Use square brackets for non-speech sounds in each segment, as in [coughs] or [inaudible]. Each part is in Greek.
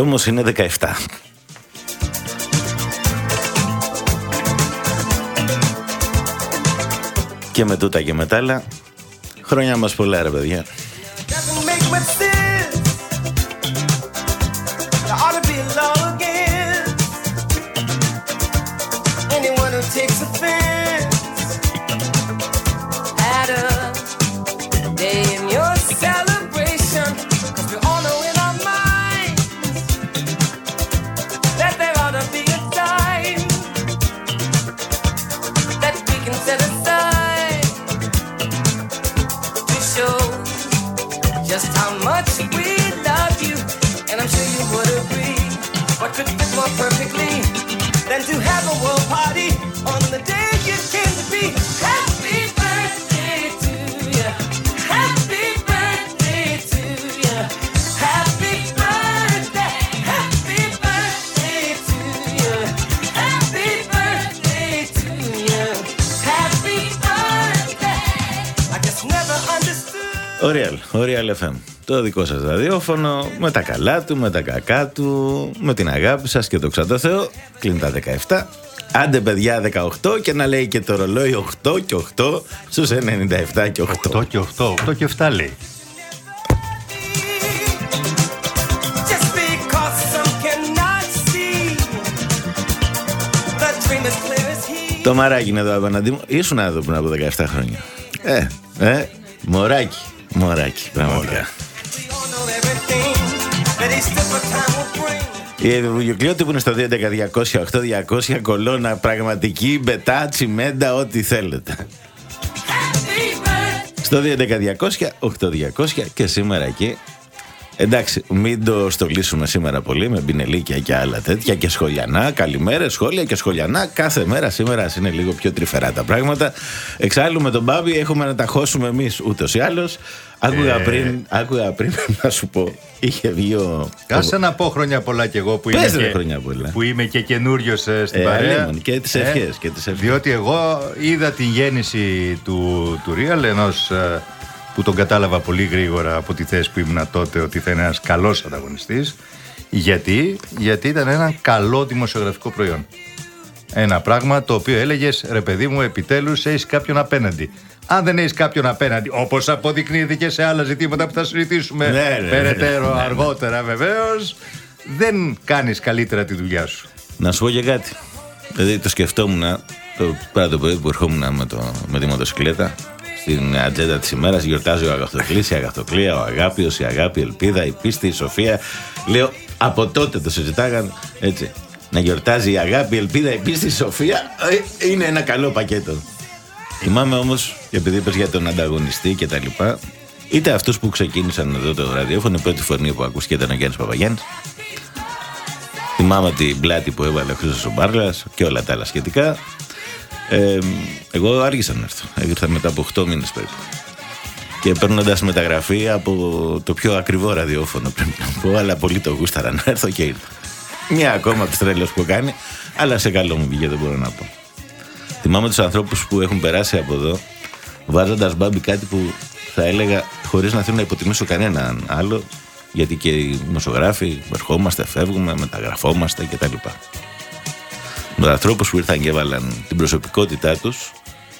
Κι όμως είναι 17. Και με τούτα και με άλλα, χρόνια μας πολλά ρε παιδιά. Δικό σας ραδιόφωνο, με τα καλά του, με τα κακά του, με την αγάπη σας και το ξαντώ Θεό. Κλείνει τα 17. Άντε παιδιά 18 και να λέει και το ρολόι 8 και 8 στους 97 και 8. 8 και 8, 8 και 7 λέει. Το μαράκι είναι εδώ απέναντί μου. Ήσουν εδώ πριν από 17 χρόνια. Ε, ε, μωράκι. Μωράκι, πραγματικά. Η Βουγιοκλειώτη που είναι στο 200 200 κολόνα, πραγματική, μπετά, τσιμέντα, ό,τι θέλετε. Στο 200 200 και σήμερα εκεί Εντάξει, μην το στολίσουμε σήμερα πολύ με μπινελίκια και άλλα τέτοια και σχολιανά. Καλημέρα, σχόλια και σχολιανά. Κάθε μέρα σήμερα είναι λίγο πιο τρυφερά τα πράγματα. Εξάλλου με τον Μπάμπη έχουμε να τα χώσουμε εμείς ούτως ή άλλως. Άκουγα, ε... πριν, άκουγα πριν [laughs] να σου πω, είχε βγει ο. Κάσε να πω χρόνια πολλά κι εγώ που, είμαι και, χρόνια πολλά. που είμαι και καινούριος ε, στην ε, παρέα. και τις ευχές. Ε, διότι εγώ είδα την γέννηση του, του Real ενός ε, που τον κατάλαβα πολύ γρήγορα από τη θέση που ήμουν τότε ότι θα είναι ένας καλός ανταγωνιστής. Γιατί, γιατί ήταν ένα καλό δημοσιογραφικό προϊόν. Ένα πράγμα το οποίο έλεγες ρε παιδί μου, επιτέλους έχεις κάποιον απέναντι. Αν δεν έχεις κάποιον απέναντι, όπως αποδεικνύεται και σε άλλα ζητήματα που θα συζητήσουμε ναι, ναι, ναι περαιτέρω ναι, αργότερα βεβαίως, δεν κάνεις καλύτερα τη δουλειά σου. Να σου πω και κάτι. Δηλαδή το σκεφτόμουν το πρώτο πρωί που ερχόμουν με, το, με τη μοτοσυκλέτα στην ατζέντα της ημέρας. Γιορτάζει ο Αγαθοκλή, η Αγαθοκλία, ο Αγάπιος, η Αγάπη, η Ελπίδα, η Πίστη, η Σοφία. Λέω από τότε το συζητάγαν έτσι. Να γιορτάζει η Αγάπη, η Ελπίδα, η Πίστη, η Σοφία. Ε, είναι ένα καλό πακέτο. Θυμάμαι όμως, επειδή είπες για τον ανταγωνιστή και τα λοιπά, είτε αυτούς που ξεκίνησαν εδώ το ραδιόφωνο, η πρώτη φωνή που ακούστηκε ήταν ο Γιάννης Παπαγιάννης. Θυμάμαι την πλάτη που έβαλε ο Χρήστος Μπάρλας και όλα τα άλλα σχετικά. Ε, εγώ άργησα να έρθω. Ήρθα μετά από 8 μήνες περίπου. Και παίρνοντας μεταγραφή από το πιο ακριβό ραδιόφωνο πρέπει να πω, αλλά πολύ το γούσταρα να έρθω και ήρθα. Μια ακόμα από τρέλε που κάνει, αλλά σε καλό μου βγήκε, δεν μπορώ να πω. Θυμάμαι τους ανθρώπους που έχουν περάσει από εδώ, βάζοντας μπάμπι κάτι που θα έλεγα χωρίς να θέλω να υποτιμήσω κανέναν άλλο, γιατί και οι δημοσιογράφοι ερχόμαστε, φεύγουμε, μεταγραφόμαστε κτλ με ανθρώπους που ήρθαν και έβαλαν την προσωπικότητά τους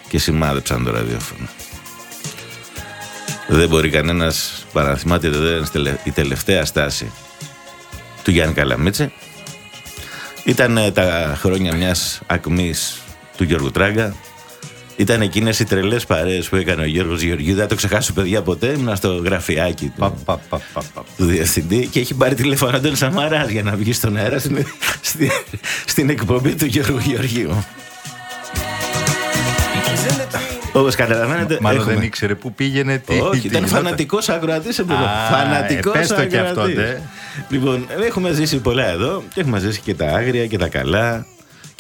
και σημάδεψαν το ραδιόφωνο. Δεν μπορεί κανένας παρά να θυμάται η τελευταία στάση του Γιάννη Καλαμίτσε. Ήταν ε, τα χρόνια μιας ακμής του Γιώργου Τράγκα ήταν εκείνες οι τρελές παρέες που έκανε ο Γιώργος Γεωργίου. Δεν το ξεχάσω, παιδιά, ποτέ. Ήμουν στο γραφιάκι του, πα, πα, πα, του διευθυντή και έχει πάρει τηλέφωνο τον Σαμαράς για να βγει στον αέρα στην, στην, στην εκπομπή του Γιώργου Γεωργίου. Όπως καταλαβαίνετε. Μάλλον έχουμε... δεν ήξερε πού πήγαινε. Τι, Όχι, ήταν φανατικός ακροατής. Φανατικός ε, και αυτό, ναι. Λοιπόν, έχουμε ζήσει πολλά εδώ και έχουμε ζήσει και τα άγρια και τα καλά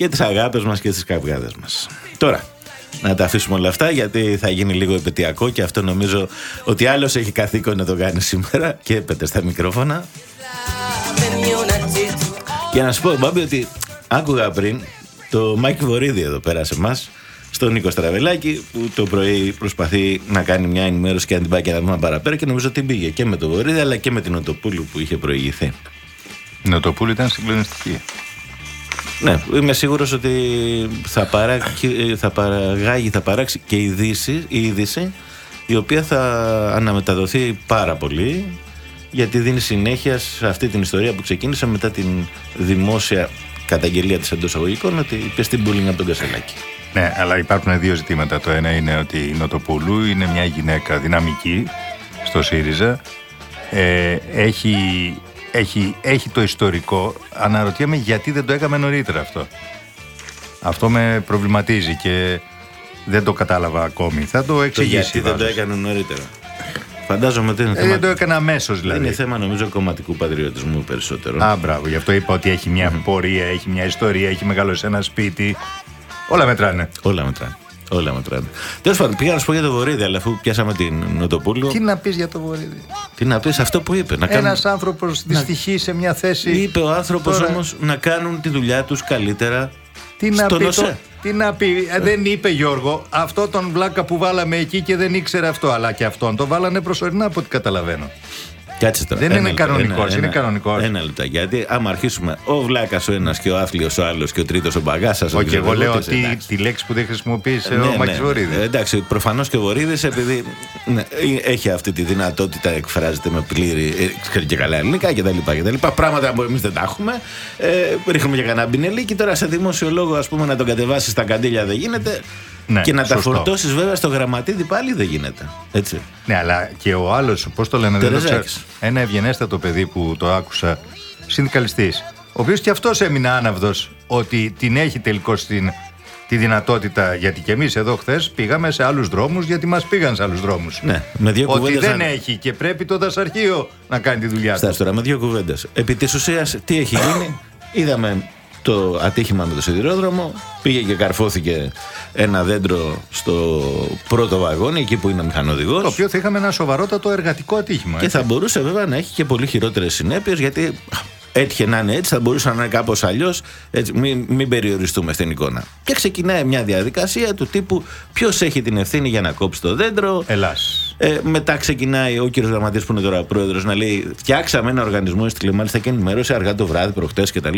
και τις αγάπες μας και τις καυγάδες μας. Τώρα, να τα αφήσουμε όλα αυτά γιατί θα γίνει λίγο επαιτειακό και αυτό νομίζω ότι άλλος έχει καθήκον να το κάνει σήμερα και έπεται στα μικρόφωνα. Για να σου πω, Μπάμπη, ότι άκουγα πριν το Μάκη Βορίδη εδώ πέρα σε εμάς, στον Νίκο Στραβελάκη, που το πρωί προσπαθεί να κάνει μια ενημέρωση και αν την πάει και να δούμε παραπέρα και νομίζω ότι πήγε και με το Βορίδη αλλά και με τη Νοτοπούλου που είχε προηγηθεί. Η Νοτοπούλου ήταν συγκλονιστική. Ναι, είμαι σίγουρος ότι θα, παράγει, θα παραγάγει, θα παράξει και η είδηση, η είδηση η οποία θα αναμεταδοθεί πάρα πολύ γιατί δίνει συνέχεια σε αυτή την ιστορία που ξεκίνησε μετά την δημόσια καταγγελία της εντός αγωγικών ότι είπε στην πουλίνγκ από τον Κασελάκη. Ναι, αλλά υπάρχουν δύο ζητήματα. Το ένα είναι ότι η Νοτοπούλου είναι μια γυναίκα δυναμική στο ΣΥΡΙΖΑ. Ε, έχει, έχει, έχει το ιστορικό. Αναρωτιέμαι γιατί δεν το έκαμε νωρίτερα αυτό. Αυτό με προβληματίζει και δεν το κατάλαβα ακόμη. Θα το εξηγήσει. Το γιατί δεν το έκανε νωρίτερα. Φαντάζομαι ότι είναι ε, θέμα. Δεν το έκανα αμέσως δηλαδή. Είναι θέμα νομίζω κομματικού πατριωτισμού περισσότερο. Α, μπράβο. Γι' αυτό είπα ότι έχει μια πορεία, έχει μια ιστορία, έχει μεγαλώσει ένα σπίτι. Όλα μετράνε. Όλα μετράνε. Όλα μετράνε. Τέλος πάντων, πήγα να σου πω για το Βορύδι, αλλά αφού πιάσαμε την Νοτοπούλου. Τι να πεις για το Βορύδι. Τι να πεις, αυτό που είπε. Ένα κάνουν... άνθρωπος δυστυχεί σε μια θέση. Είπε ο άνθρωπος Τώρα... όμως να κάνουν τη δουλειά τους καλύτερα. Τι να πει. Το... Τι να πει, ε, δεν είπε Γιώργο, αυτό τον βλάκα που βάλαμε εκεί και δεν ήξερε αυτό, αλλά και αυτόν το βάλανε προσωρινά από ό,τι καταλαβαίνω. Κάτσε τώρα. Δεν είναι κανονικός. Είναι κανονικός. Ένα λεπτό. Γιατί άμα αρχίσουμε ο βλάκας ο ένας και ο άθλιος ο άλλος και ο τρίτος ο μπαγκάσας. Όχι, εγώ λέω ότι τη λέξη που δεν χρησιμοποίησε ναι, ο Μάκη ναι. Βορύδης. Εντάξει, προφανώς και ο Βορύδης επειδή ναι, έχει αυτή τη δυνατότητα, εκφράζεται με πλήρη ε, και καλά ελληνικά κτλ. Πράγματα που εμείς δεν τα έχουμε. Ε, ρίχνουμε για κανένα μπινελίκι. Τώρα σε δημόσιο λόγο, ας πούμε, να τον κατεβάσεις στα καντήλια δεν γίνεται. Ναι, και να σωστό. τα φορτώσεις βέβαια στο γραμματίδι πάλι δεν γίνεται. Έτσι. Ναι, αλλά και ο άλλος, πώς το λένε, δεν ξέρω, ένα ευγενέστατο παιδί που το άκουσα, συνδικαλιστής, ο οποίος και αυτός έμεινε άναυδος ότι την έχει τελικώς την, τη δυνατότητα. Γιατί και εμείς εδώ χθες πήγαμε σε άλλους δρόμους, γιατί μας πήγαν σε άλλους δρόμους. Ναι, με δύο Ότι δεν έχει και πρέπει το δασαρχείο να κάνει τη δουλειά του. Στάσου τώρα, με δύο κουβέντες. Επί της ουσίας, τι έχει γίνει, [coughs] είδαμε το ατύχημα με το σιδηρόδρομο. Πήγε και καρφώθηκε ένα δέντρο στο πρώτο βαγόνι, εκεί που είναι μηχανοδηγός. Το οποίο θα είχαμε ένα σοβαρότατο εργατικό ατύχημα. Και θα μπορούσε βέβαια να έχει και πολύ χειρότερες συνέπειες, γιατί έτυχε να είναι έτσι, θα μπορούσε να είναι κάπως αλλιώς. Μην, μην περιοριστούμε στην εικόνα. Και ξεκινάει μια διαδικασία του τύπου ποιος έχει την ευθύνη για να κόψει το δέντρο. Ελλάς. Ε, μετά ξεκινάει ο κύριος Γραμματή που είναι τώρα πρόεδρος να λέει: Φτιάξαμε ένα οργανισμό, έστειλε μάλιστα και ενημέρωσε αργά το βράδυ, προχτές κτλ.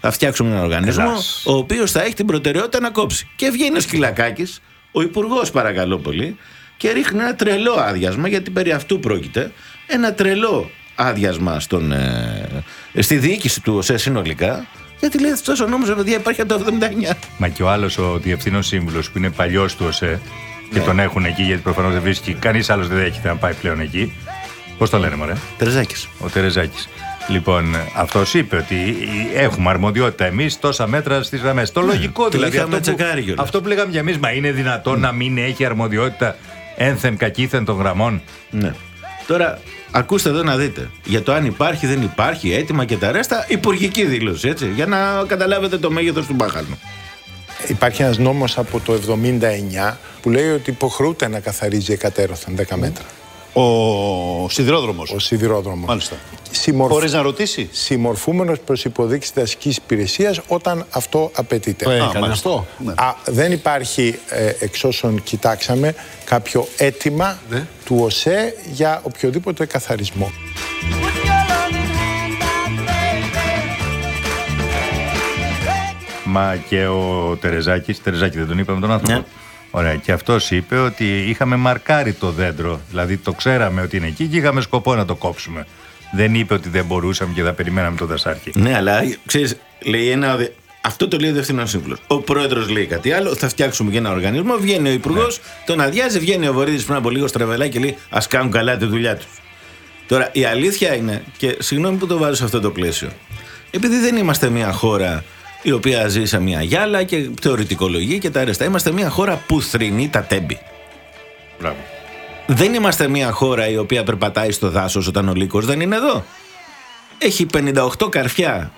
Θα φτιάξουμε ένα οργανισμό, ο οποίος θα έχει την προτεραιότητα να κόψει. Και βγαίνει ο Σκυλακάκη, ο υπουργός, παρακαλώ πολύ, και ρίχνει ένα τρελό άδειασμα, γιατί περί αυτού πρόκειται. Ένα τρελό άδειασμα στον, ε, στη διοίκηση του ΟΣΕ συνολικά. Γιατί λέει αυτός ο νόμος, παιδιά, υπάρχει από το 79. Μα και ο άλλος ο διευθύνων σύμβουλος που είναι παλιός του ΟΣΕ και ναι. τον έχουν εκεί, γιατί προφανώς δεν βρίσκει κανείς άλλος δεν έχει να πάει πλέον εκεί. Πώς το λένε, Μωρέ; Τερεζάκης. Ο Τερεζάκης. Λοιπόν, αυτός είπε ότι έχουμε αρμοδιότητα εμείς τόσα μέτρα στις γραμμές. Το ναι, λογικό δηλαδή. Αυτό που, αυτό που λέγαμε για εμείς, μα είναι δυνατόν να μην έχει αρμοδιότητα ένθεν κακήθεν των γραμμών; Ναι. Τώρα, ακούστε εδώ να δείτε. Για το αν υπάρχει, δεν υπάρχει, έτοιμα και τα ρέστα, υπουργική δήλωση, έτσι. Για να καταλάβετε το μέγεθος του μπάχαλου. Υπάρχει ένας νόμος από το 79 που λέει ότι υποχρεούται να καθαρίζει εκατέρωθεν 10 μέτρα. Ο σιδηρόδρομος. Ο σιδηρόδρομος. Μάλιστα. Συμμορφ... Χωρίς να ρωτήσει; Συμμορφούμενος προς υποδείξη δασικής υπηρεσίας όταν αυτό απαιτείται. Το έκανε αυτό. Ναι. Α, δεν υπάρχει, ε, εξ όσων κοιτάξαμε, κάποιο αίτημα ναι. του ΟΣΕ για οποιοδήποτε καθαρισμό. Μα και ο Τερεζάκης, Τερεζάκη δεν τον είπαμε τον άνθρωπο. Ναι. Ωραία, και αυτός είπε ότι είχαμε μαρκάρει το δέντρο. Δηλαδή το ξέραμε ότι είναι εκεί και είχαμε σκοπό να το κόψουμε. Δεν είπε ότι δεν μπορούσαμε και θα περιμέναμε το δασάρχη. Ναι, αλλά ξέρεις, λέει ένα. Αυτό το λέει ο Διευθυνό Σύμβουλος. Ο πρόεδρος λέει κάτι άλλο. Θα φτιάξουμε και ένα οργανισμό. Βγαίνει ο υπουργός, ναι. τον αδειάζει. Βγαίνει ο Βορύδης πριν από λίγο στραβελά και λέει Α κάνουν καλά τη δουλειά τους. Τώρα η αλήθεια είναι, και συγγνώμη που το βάζω σε αυτό το πλαίσιο, επειδή δεν είμαστε μια χώρα η οποία ζει σε μια γυάλα και θεωρητικολογεί και τα αρεστά. Είμαστε μια χώρα που θρυνεί τα τέμπη. Μπράβο. Δεν είμαστε μια χώρα η οποία περπατάει στο δάσος όταν ο λύκος δεν είναι εδώ. Έχει 58 καρφιά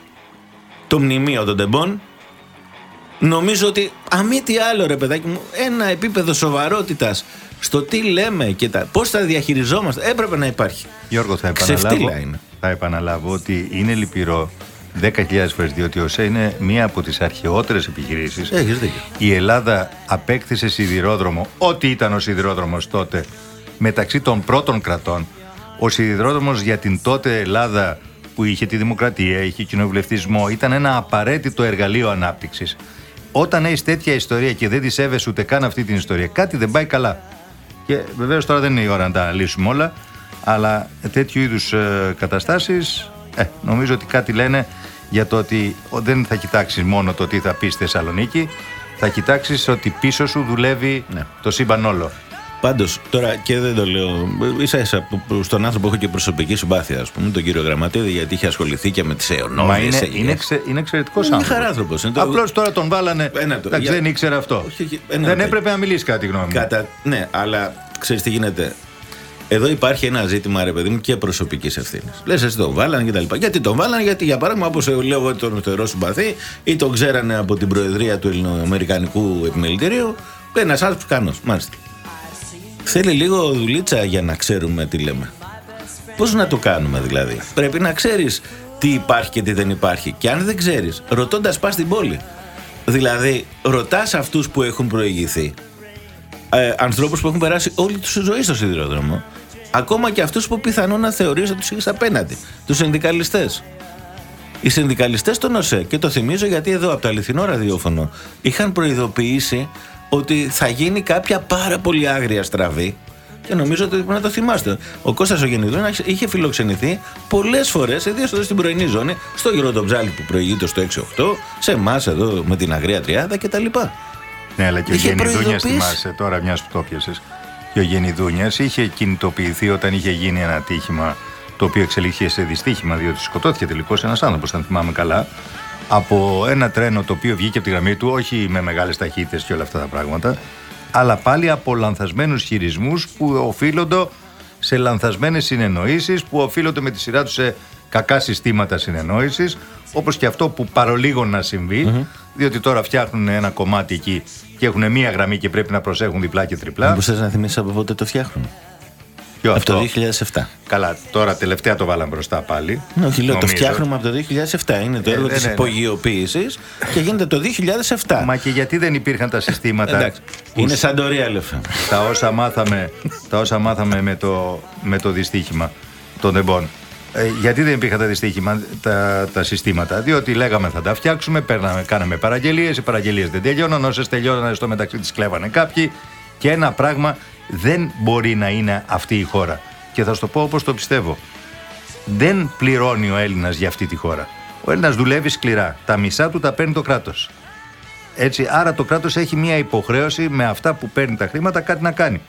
το μνημείο των τεμπών. Νομίζω ότι αμή τι άλλο ρε παιδάκι μου, ένα επίπεδο σοβαρότητας στο τι λέμε και τα, πώς θα διαχειριζόμαστε έπρεπε να υπάρχει. Γιώργο θα επαναλάβω, θα επαναλάβω ότι είναι λυπηρό 10.000 φορές, διότι ο ΣΕ είναι μία από τις αρχαιότερες επιχειρήσεις. Έχεις δίκιο. Η Ελλάδα απέκτησε σιδηρόδρομο, ό,τι ήταν ο σιδηρόδρομος τότε, μεταξύ των πρώτων κρατών. Ο σιδηρόδρομος για την τότε Ελλάδα που είχε τη δημοκρατία, είχε κοινοβουλευτισμό, ήταν ένα απαραίτητο εργαλείο ανάπτυξης. Όταν έχει τέτοια ιστορία και δεν τη σέβεσαι ούτε καν αυτή την ιστορία, κάτι δεν πάει καλά. Και βεβαίως τώρα δεν είναι η ώρα να τα αναλύσουμε όλα, αλλά τέτοιου είδους ε, καταστάσεις ε, νομίζω ότι κάτι λένε για το ότι δεν θα κοιτάξεις μόνο το τι θα πεις στη Θεσσαλονίκη, θα κοιτάξεις ότι πίσω σου δουλεύει Ναι. το σύμπαν όλο. Πάντως, τώρα και δεν το λέω. ίσα ίσα που- στον άνθρωπο έχω και προσωπική συμπάθεια, ας πούμε, τον κύριο Γραμματίδη, γιατί είχε ασχοληθεί και με τις αιωνόβιες. Μα είναι, είναι, εξε, είναι εξαιρετικός Είναι άνθρωπος. χαράνθρωπος, είναι το- Απλώς τώρα τον βάλανε. Ένα το- Εντάξει, για- δεν ήξερε αυτό. Όχι, όχι, ένα δεν το- έπρεπε να μιλήσει κάτι γνώμη. μου. Κατά... Ναι, αλλά ξέρεις τι γίνεται. Εδώ υπάρχει ένα ζήτημα, ρε παιδί μου, και προσωπικής ευθύνης. Λες, εσύ τον βάλανε και τα λοιπά. Γιατί τον βάλανε, γιατί για παράδειγμα, όπως λέω εγώ τον θεωρώ συμπαθή, ή τον ξέρανε από την προεδρία του Ελληνοαμερικανικού Επιμελητηρίου, ένας άνθρωπος κανό. Μάλιστα. Θέλει λίγο δουλίτσα για να ξέρουμε τι λέμε. Πώς να το κάνουμε δηλαδή; Πρέπει να ξέρεις τι υπάρχει και τι δεν υπάρχει. Και αν δεν ξέρεις, ρωτώντας πας στην πόλη. Δηλαδή, ρωτάς αυτούς που έχουν προηγηθεί ε, ανθρώπους που έχουν περάσει όλη τους ζωή στο σιδηρόδρομο, ακόμα και αυτούς που πιθανόν να θεωρείς ότι τους έχει απέναντι, τους συνδικαλιστές. Οι συνδικαλιστές των ΟΣΕ, και το θυμίζω γιατί εδώ από το αληθινό ραδιόφωνο είχαν προειδοποιήσει ότι θα γίνει κάποια πάρα πολύ άγρια στραβή. Και νομίζω ότι πρέπει να το θυμάστε. Ο Κώστας ο Γεννηδόνας είχε φιλοξενηθεί πολλές φορές, ιδίως εδώ στην πρωινή ζώνη, στο Γεροντοψάλη που προηγείται στο 6-8, σε εμάς εδώ με την αγρία τριάδα κτλ. Ναι, αλλά και ο Είχε Γενιδούνια, προειδοποιήσει. θυμάσαι τώρα, μιας που το πιασε. Και ο Γενιδούνια είχε κινητοποιηθεί όταν είχε γίνει ένα ατύχημα το οποίο εξελίχθηκε σε δυστύχημα, διότι σκοτώθηκε τελικώς ένας άνθρωπος, αν θυμάμαι καλά, από ένα τρένο το οποίο βγήκε από τη γραμμή του, όχι με μεγάλες ταχύτητες και όλα αυτά τα πράγματα, αλλά πάλι από λανθασμένους χειρισμούς που οφείλονται σε λανθασμένες συνεννοήσεις, που οφείλονται με τη σειρά τους σε κακά συστήματα συνεννόησης, όπως και αυτό που παρολίγο να συμβει διότι τώρα φτιάχνουν ένα κομμάτι εκεί και έχουν μία γραμμή και πρέπει να προσέχουν διπλά και τριπλά. Μήπως θες να θυμίσεις από πότε το φτιάχνουν. Ποιο Από το αυτό; 2007. Καλά, τώρα τελευταία το βάλαμε μπροστά πάλι. Ναι, όχι, λέω, το νομίζω. φτιάχνουμε από το 2007. Είναι το Ε, έργο ναι, της ναι, ναι. υπογειοποίησης και γίνεται το 2007. Μα και γιατί δεν υπήρχαν τα συστήματα. Εντάξει, που είναι σαν το Real FM. τα όσα μάθαμε, τα όσα μάθαμε με, το, με το δυστύχημα των εμπών. Ε, γιατί δεν υπήρχαν τα δυστύχημα, τα, τα συστήματα; Διότι λέγαμε θα τα φτιάξουμε, παίρναμε, κάναμε παραγγελίες, οι παραγγελίες δεν τελειώναν. Όσες τελειώναν, στο μεταξύ τις κλέβανε κάποιοι. Και ένα πράγμα δεν μπορεί να είναι αυτή η χώρα. Και θα σου το πω όπως το πιστεύω. Δεν πληρώνει ο Έλληνας για αυτή τη χώρα. Ο Έλληνας δουλεύει σκληρά. Τα μισά του τα παίρνει το κράτος. Έτσι, άρα το κράτος έχει μια υποχρέωση με αυτά που παίρνει τα χρήματα κάτι να κάνει.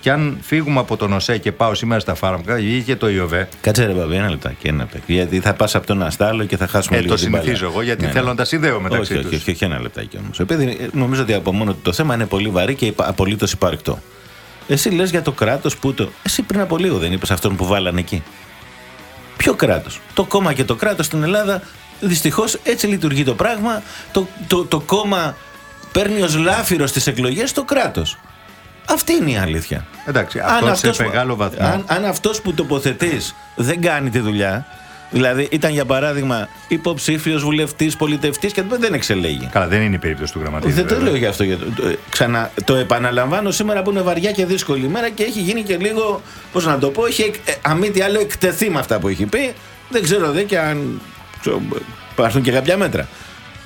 Και αν φύγουμε από τον ΟΣΕ και πάω σήμερα στα φάρμακα, βγήκε το ΙΟΒΕ. Κάτσε ρε μπαμπή, ένα λεπτάκι, ένα λεπτάκι. Γιατί θα πας από τον αστάλο και θα χάσουμε Ε, λίγο το την μπάλα. συνηθίζω εγώ γιατί Ναι, θέλω ναι. να τα συνδέω μεταξύ όχι, τους. όχι, όχι, όχι, ένα λεπτάκι όμως. Επειδή ε, νομίζω ότι από μόνο του το θέμα είναι πολύ βαρύ και απολύτως υπαρκτό. Εσύ λες για το κράτος που το. Εσύ πριν από λίγο δεν είπες αυτόν που βάλανε εκεί. Ποιο κράτος; Το κόμμα και το κράτος στην Ελλάδα δυστυχώς έτσι λειτουργεί το πράγμα. Το, το, το κόμμα παίρνει ως λάφυρος στις εκλογές το κράτος. Αυτή είναι η αλήθεια. Εντάξει, αυτός σε αυτός που- μεγάλο βαθμό. αν, αν αυτός που τοποθετείς δεν κάνει τη δουλειά, δηλαδή ήταν για παράδειγμα υποψήφιος βουλευτής, πολιτευτής και δεν εξελέγει. Καλά, δεν είναι η περίπτωση του γραμματέα. Δεν το λέω για αυτό. Για το, το, ε, ξανα, το επαναλαμβάνω σήμερα που είναι βαριά και δύσκολη ημέρα και έχει γίνει και λίγο, πώς να το πω, έχει εκ- ε, αν μη τι άλλο εκτεθεί με αυτά που έχει πει. Δεν ξέρω δε και αν ξέρω, υπάρχουν και κάποια μέτρα.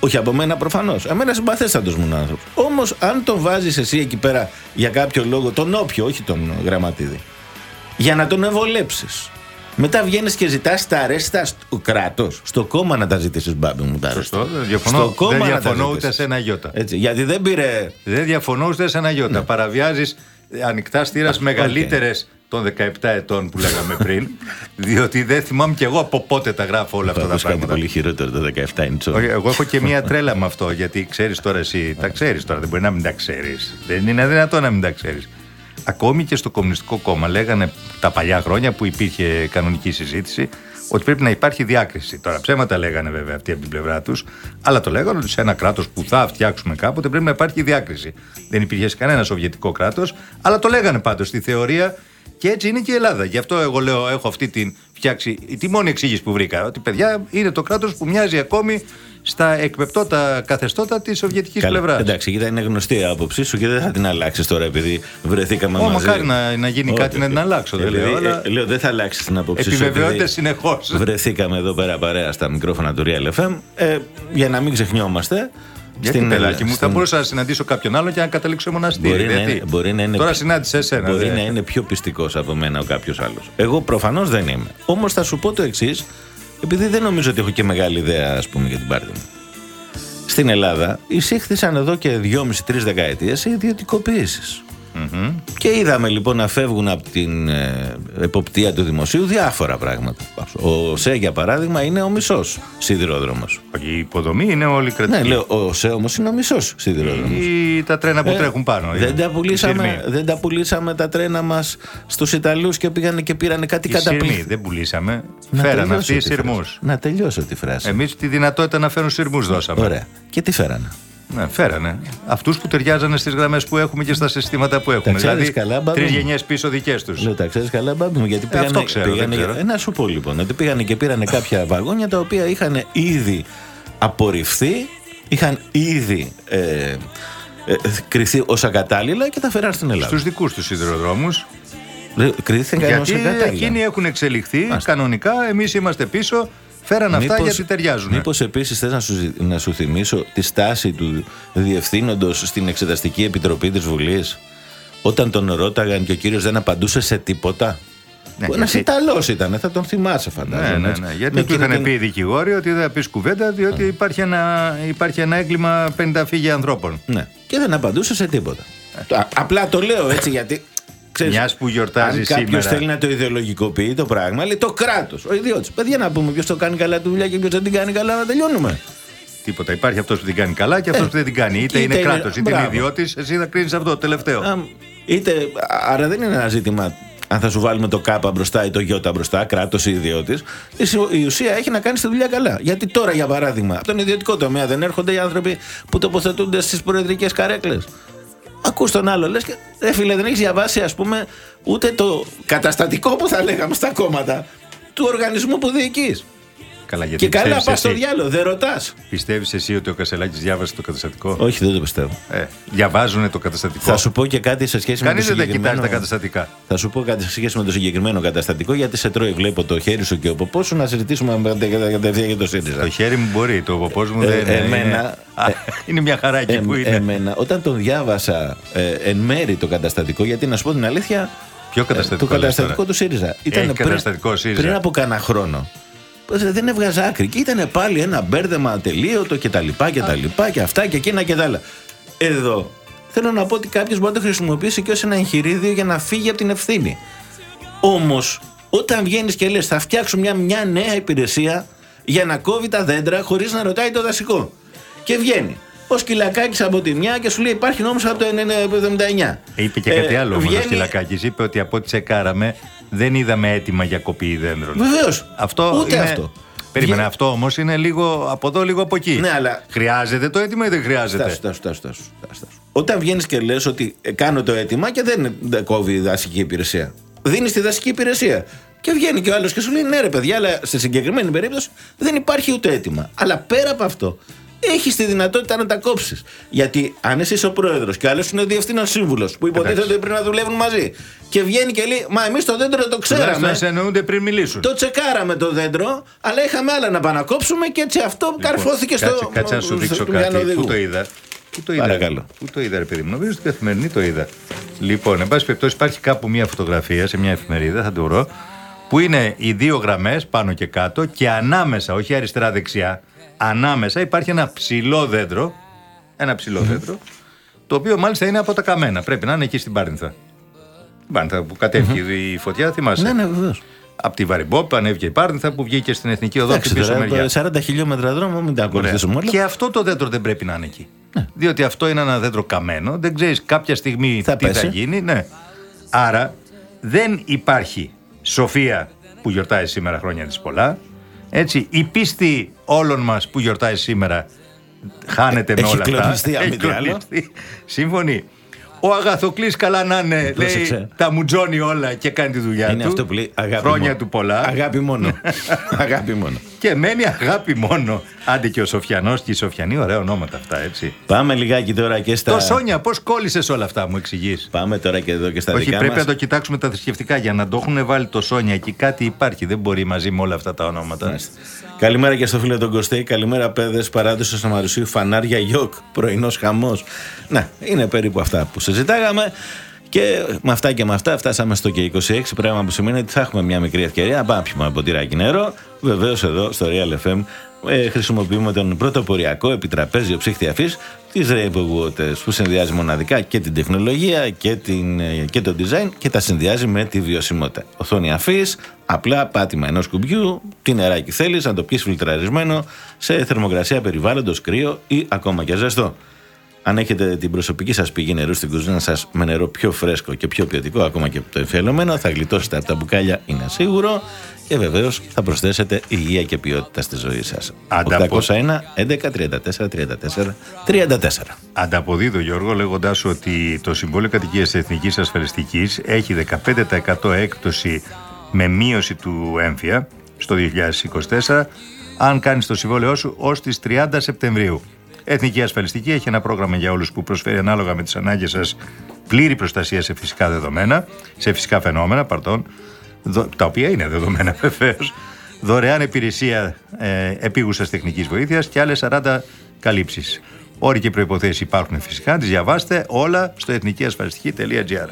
Όχι από μένα προφανώς. Εμένα συμπαθέστατος μου άνθρωπος. Όμως, αν τον βάζεις εσύ εκεί πέρα για κάποιο λόγο, τον όποιο, όχι τον γραμματίδη, για να τον ευολέψει. Μετά βγαίνεις και ζητάς τα αρέστα στο κράτος, στο κόμμα να τα ζητήσεις, μπάμπι μου. Τα Σωστό, αρέστα. δεν διαφωνώ. Στο κόμμα δεν να τα διαφωνώ ζητήσεις. ούτε σε ένα γιώτα. Έτσι, γιατί δεν πήρε. Δεν διαφωνώ ούτε σε ένα γιώτα. Ναι. Παραβιάζεις ανοιχτά στήρας μεγαλύτερες των 17 ετών που λέγαμε πριν. διότι δεν θυμάμαι κι εγώ από πότε τα γράφω όλα αυτά τα Πάντως κάτι πράγματα. πολύ χειρότερο το 17 inch. Όχι, εγώ έχω και μία τρέλα με αυτό, γιατί ξέρεις τώρα εσύ, τα ξέρεις τώρα, δεν μπορεί να μην τα ξέρεις. Δεν είναι δυνατόν να μην τα ξέρεις. Ακόμη και στο Κομμουνιστικό Κόμμα λέγανε τα παλιά χρόνια που υπήρχε κανονική συζήτηση ότι πρέπει να υπάρχει διάκριση. Τώρα ψέματα λέγανε βέβαια αυτοί από την πλευρά τους, αλλά το λέγανε ότι σε ένα κράτος που θα φτιάξουμε κάποτε πρέπει να υπάρχει διάκριση. Δεν υπήρχε σε κανένα σοβιετικό κράτος, αλλά το λέγανε πάντως στη θεωρία και έτσι είναι και η Ελλάδα. Γι' αυτό εγώ λέω, έχω αυτή την φτιάξει. Τη μόνη εξήγηση που βρήκα, ότι παιδιά είναι το κράτος που μοιάζει ακόμη στα εκπεπτότα καθεστώτα της Σοβιετικής πλευράς. Εντάξει, κοίτα, είναι γνωστή η άποψή σου και δεν θα την αλλάξεις τώρα επειδή βρεθήκαμε Ω, μαζί. μακάρι να, να γίνει κάτι να την αλλάξω. Δεν Δηλαδή, λέω, αλλά ε, λέω, δεν θα αλλάξεις την άποψή σου. επιβεβαιώνεται επειδή συνεχώς. Βρεθήκαμε εδώ πέρα παρέα στα μικρόφωνα του Real FM. Ε, για να μην ξεχνιόμαστε. Γιατί παιδάκι μου, θα μπορούσα να συναντήσω κάποιον άλλο και να καταλήξω μοναστήρι. Μπορεί να γιατί είναι- μπορεί να είναι Τώρα πιο- συνάντησες εσένα. Μπορεί δε. να είναι πιο πιστικός από μένα ο κάποιος άλλος. Εγώ προφανώς δεν είμαι. Όμως θα σου πω το εξής, επειδή δεν νομίζω ότι έχω και μεγάλη ιδέα, ας πούμε, για την πάρτι μου. Στην Ελλάδα εισήχθησαν εδώ και δυόμιση-τρεις δεκαετίες οι ιδιωτικοποιήσει. Και είδαμε λοιπόν να φεύγουν από την ε, εποπτεία του δημοσίου διάφορα πράγματα. Ο ΣΕ, για παράδειγμα, είναι ο μισός σιδηρόδρομος. Η υποδομή είναι όλη κρατική. Ναι, λέω, ο ΣΕ όμως είναι ο μισός σιδηρόδρομος. Ή τα τρένα που Ε, τρέχουν πάνω. Δεν οι- τα, οι πουλήσαμε, σειρμοί. δεν τα πουλήσαμε τα τρένα μας στους Ιταλούς και πήγανε και πήρανε κάτι Οι σειρμοί καταπληκτικό. δεν πουλήσαμε. Να Φέραν τελειώσω αυτοί οι τη φράση. σειρμού. Να τελειώσω τη φράση. Εμείς τη δυνατότητα να φέρουν σειρμούς δώσαμε. Ωραία. Και τι φέρανε; Ναι, φέρανε. Αυτούς που ταιριάζανε στις γραμμές που έχουμε και στα συστήματα που έχουμε. ξέρεις Δηλαδή, καλά, μπαμπά τρεις μου. γενιές πίσω δικές τους. Λέω, τα ξέρεις καλά, μπάμπη μου, γιατί πήγανε. αυτό ξέρω, πήγανε δεν ξέρω. Ε, να σου πω λοιπόν, ότι πήγανε και πήρανε κάποια βαγόνια τα οποία είχαν ήδη απορριφθεί, είχαν ήδη ε, ε, κρυθεί ως ακατάλληλα και τα φέραν στην Ελλάδα. Στους δικούς τους σιδηροδρόμους. Λέω, Κρίθηκαν ως Γιατί ακατάλληλα. εκείνοι έχουν εξελιχθεί Μάλιστα. κανονικά. Εμείς είμαστε πίσω. Φέραν αυτά Μήπως- γιατί ταιριάζουν. Μήπως επίσης θες να σου, ζη- να σου θυμίσω τη στάση του διευθύνοντος στην Εξεταστική Επιτροπή της Βουλής όταν τον ρώταγαν και ο κύριος δεν απαντούσε σε τίποτα; Ναι, Ένας γιατί- Ιταλός ήταν, θα τον θυμάσαι Ναι, φαντάζομαι. ναι, έτσι. ναι. Γιατί Με του εκείνη είχαν την- πει οι δικηγόροι ότι δεν θα πεις κουβέντα, διότι υπάρχει ένα, υπάρχει ένα έγκλημα 50 φύγια ανθρώπων. Ναι, και δεν απαντούσε σε τίποτα. Α- Απλά το λέω έτσι γιατί. Ξέρεις, Μιας που γιορτάζει αν κάποιος σήμερα. θέλει να το ιδεολογικοποιεί το πράγμα, λέει το κράτος, ο ιδιώτης. Παιδιά, να πούμε ποιος το κάνει καλά τη δουλειά και ποιος δεν την κάνει καλά, να τελειώνουμε. Τίποτα. Υπάρχει αυτός που την κάνει καλά και αυτός που δεν την κάνει. Είτε, Ε, είτε είναι είναι- κράτος, είτε είναι μπράβο. ιδιώτης. Εσύ θα κρίνεις αυτό το τελευταίο. Α, είτε, άρα δεν είναι ένα ζήτημα αν θα σου βάλουμε το ΚΑΠΑ μπροστά ή το ΙΟΤΑ μπροστά, κράτος ή ιδιώτης. Η ουσία έχει να κάνει τη δουλειά καλά. Γιατί τώρα, για παράδειγμα, από τον ιδιωτικό τομέα δεν έρχονται οι άνθρωποι που τοποθετούνται στις προεδρικές καρέκλες. Ακούς τον άλλο, λες και ρε φίλε, δεν έχεις διαβάσει, ας πούμε, ούτε το καταστατικό που θα λέγαμε στα κόμματα του οργανισμού που διοικείς. Καλά, γιατί Και καλά πιστεύεις πας στο εσύ- διάλογο, δεν ρωτάς. Πιστεύεις εσύ ότι ο Κασελάκης διάβασε το καταστατικό; Όχι, δεν το πιστεύω. Ε, διαβάζουν το καταστατικό; Θα σου πω και κάτι σε σχέση με Κανείς το δεν τα συγκεκριμένο... κοιτάζει τα καταστατικά. Θα σου πω κάτι σε σχέση με το συγκεκριμένο καταστατικό, γιατί σε τρώει, βλέπω το χέρι σου και ο ποπός σου να συζητήσουμε με κατευθείαν για το ΣΥΡΙΖΑ. Το χέρι μου μπορεί, το ποπός μου Ε, δεν είναι. εμένα- είναι- Α, είναι μια χαρά εκεί Ε, που είναι. εμένα, όταν τον διάβασα ε, εν μέρη το καταστατικό, γιατί να σου πω την αλήθεια. Ποιο καταστατικό το λες καταστατικό τώρα; του ΣΥΡΙΖΑ. Έχει καταστατικό ΣΥΡΙΖΑ. Πριν από κανένα χρόνο. Ε, Δεν έβγαζε άκρη. Και ήταν πάλι ένα μπέρδεμα ατελείωτο και τα λοιπά και τα λοιπά και αυτά και εκείνα και τα άλλα. Εδώ θέλω να πω ότι κάποιος μπορεί να το χρησιμοποιήσει και ως ένα εγχειρίδιο για να φύγει από την ευθύνη. Όμως, όταν βγαίνεις και λες, θα φτιάξω μια, μια νέα υπηρεσία για να κόβει τα δέντρα χωρίς να ρωτάει το δασικό. Και βγαίνει. Ο Σκυλακάκης από τη μια και σου λέει υπάρχει νόμος από το 79. Είπε και κάτι Ε, άλλο όμω ο βγαίνει- Σκυλακάκης. Είπε ότι από ό,τι τσεκάραμε δεν είδαμε έτοιμα για κοπή δέντρων. Βεβαίως. Αυτό Ούτε είναι... αυτό. Περίμενε, Βγαίνει- αυτό όμως είναι λίγο από εδώ, λίγο από εκεί. Ναι, αλλά- Χρειάζεται το έτοιμο ή δεν χρειάζεται; Στάσου, στάσου, στάσου, στάσου, στάσου. Όταν βγαίνεις και λες ότι ε, κάνω το αίτημα και δεν, δεν κόβει η δασική υπηρεσία. Δίνεις τη δασική υπηρεσία. Και βγαίνει και ο άλλος και σου λέει: Ναι, ρε παιδιά, αλλά στη συγκεκριμένη περίπτωση δεν υπάρχει ούτε αίτημα. Αλλά πέρα από αυτό, έχεις τη δυνατότητα να τα κόψεις. Γιατί αν εσύ είσαι ο πρόεδρος και άλλος είναι ο διευθύνων σύμβουλος που υποτίθεται ότι πρέπει να δουλεύουν μαζί και βγαίνει και λέει: Μα εμείς το δέντρο το Τουλάχιστον ξέραμε. να σε εννοούνται πριν μιλήσουν. Το τσεκάραμε το δέντρο, αλλά είχαμε άλλα να πανακόψουμε και έτσι αυτό καρφώθηκε στο. Λοιπόν, Κάτσε, κάτσε να σου δείξω στο κάτι. μυαλό Πού οδηγού. το είδα; Πού το είδα; Παρακαλώ. Πού το είδα, ρε παιδί μου; Νομίζω στην καθημερινή το είδα. Λοιπόν, εν πάση περιπτώσει, υπάρχει κάπου μια φωτογραφία σε μια εφημερίδα, θα το βρω, που είναι οι δύο γραμμές πάνω και κάτω και ανάμεσα, όχι αριστερά-δεξιά, ανάμεσα υπάρχει ένα ψηλό δέντρο. Ένα ψηλό δέντρο, το οποίο μάλιστα είναι από τα καμένα. Πρέπει να είναι εκεί στην Πάρνηθα. Την Πάρνηθα που κατέφυγε η φωτιά, θυμάσαι; Ναι, ναι, βεβαίως. Από τη Βαριμπόπ ανέβηκε η Πάρνηθα που βγήκε στην Εθνική Οδό από την Εντάξει, πίσω τώρα, μεριά. 40 χιλιόμετρα δρόμο, μην τα Ωραία. ακολουθήσουμε όλα. Και αυτό το δέντρο δεν πρέπει να είναι εκεί. Διότι αυτό είναι ένα δέντρο καμένο. Δεν ξέρεις κάποια στιγμή Θα τι θα πέσει. γίνει. Ναι. Άρα δεν υπάρχει σοφία που γιορτάζει σήμερα χρόνια της πολλά. Έτσι, η πίστη όλων μας που γιορτάζει σήμερα χάνεται με Έχει όλα αυτά. κλονιστεί, αν μη τι άλλο. κλονιστεί. Σύμφωνοι. Ο Αγαθοκλής καλά να είναι, Πρόσεξε. λέει, τα μουτζώνει όλα και κάνει τη δουλειά Είναι του. αυτό που λέει αγάπη Χρόνια μόνο. του πολλά. Αγάπη μόνο. [laughs] αγάπη μόνο. Και μένει αγάπη μόνο. Άντε και ο Σοφιανός και η Σοφιανή, ωραία ονόματα αυτά, έτσι. Πάμε λιγάκι τώρα και στα. Το Σόνια, πώς κόλλησες όλα αυτά, μου εξηγείς; Πάμε τώρα και εδώ και στα Όχι, δικά πρέπει μας. να το κοιτάξουμε τα θρησκευτικά για να το έχουν βάλει το Σόνια εκεί. Κάτι υπάρχει, δεν μπορεί μαζί με όλα αυτά τα ονόματα. Μάλιστα. Καλημέρα και στο φίλο τον Κωστή. Καλημέρα, παιδες. Παράδοση Σαμαρουσίου, φανάρια γιοκ. Πρωινός χαμός. Να, είναι περίπου αυτά που συζητάγαμε. Και με αυτά και με αυτά φτάσαμε στο και 26. Πράγμα που σημαίνει ότι θα έχουμε μια μικρή ευκαιρία να πάμε να πιούμε ένα ποτηράκι νερό. Βεβαίως εδώ στο Real FM ε, χρησιμοποιούμε τον πρωτοποριακό επιτραπέζιο ψύχτη αφής τη Rainbow Waters που συνδυάζει μοναδικά και την τεχνολογία και, την, ε, και το design και τα συνδυάζει με τη βιωσιμότητα. Οθόνη αφής, απλά πάτημα ενός κουμπιού, τι νεράκι θέλεις, να το πιεις φιλτραρισμένο σε θερμοκρασία περιβάλλοντος, κρύο ή ακόμα και ζεστό. Αν έχετε την προσωπική σας πηγή νερού στην κουζίνα σας με νερό πιο φρέσκο και πιο ποιοτικό, ακόμα και το εμφιαλωμένο, θα γλιτώσετε από τα μπουκάλια, είναι σίγουρο. Και βεβαίως θα προσθέσετε υγεία και ποιότητα στη ζωή σας. Ανταπο- 801 11 34 34 34. Ανταποδίδω, Γιώργο, λέγοντάς ότι το Συμβούλιο Κατοικίας τη Εθνικής Ασφαλιστικής έχει 15% έκπτωση με μείωση του έμφυα στο 2024, αν κάνει το συμβόλαιό σου ως τι 30 Σεπτεμβρίου. Εθνική Ασφαλιστική έχει ένα πρόγραμμα για όλους που προσφέρει ανάλογα με τις ανάγκες σας πλήρη προστασία σε φυσικά δεδομένα, σε φυσικά φαινόμενα, παρτών, τα οποία είναι δεδομένα [laughs] βεβαίως, δωρεάν υπηρεσία ε, επίγουσας τεχνικής βοήθειας και άλλες 40 καλύψεις. Όροι και προποθέσει υπάρχουν φυσικά, τις διαβάστε όλα στο εθνικιασφαλιστική.gr.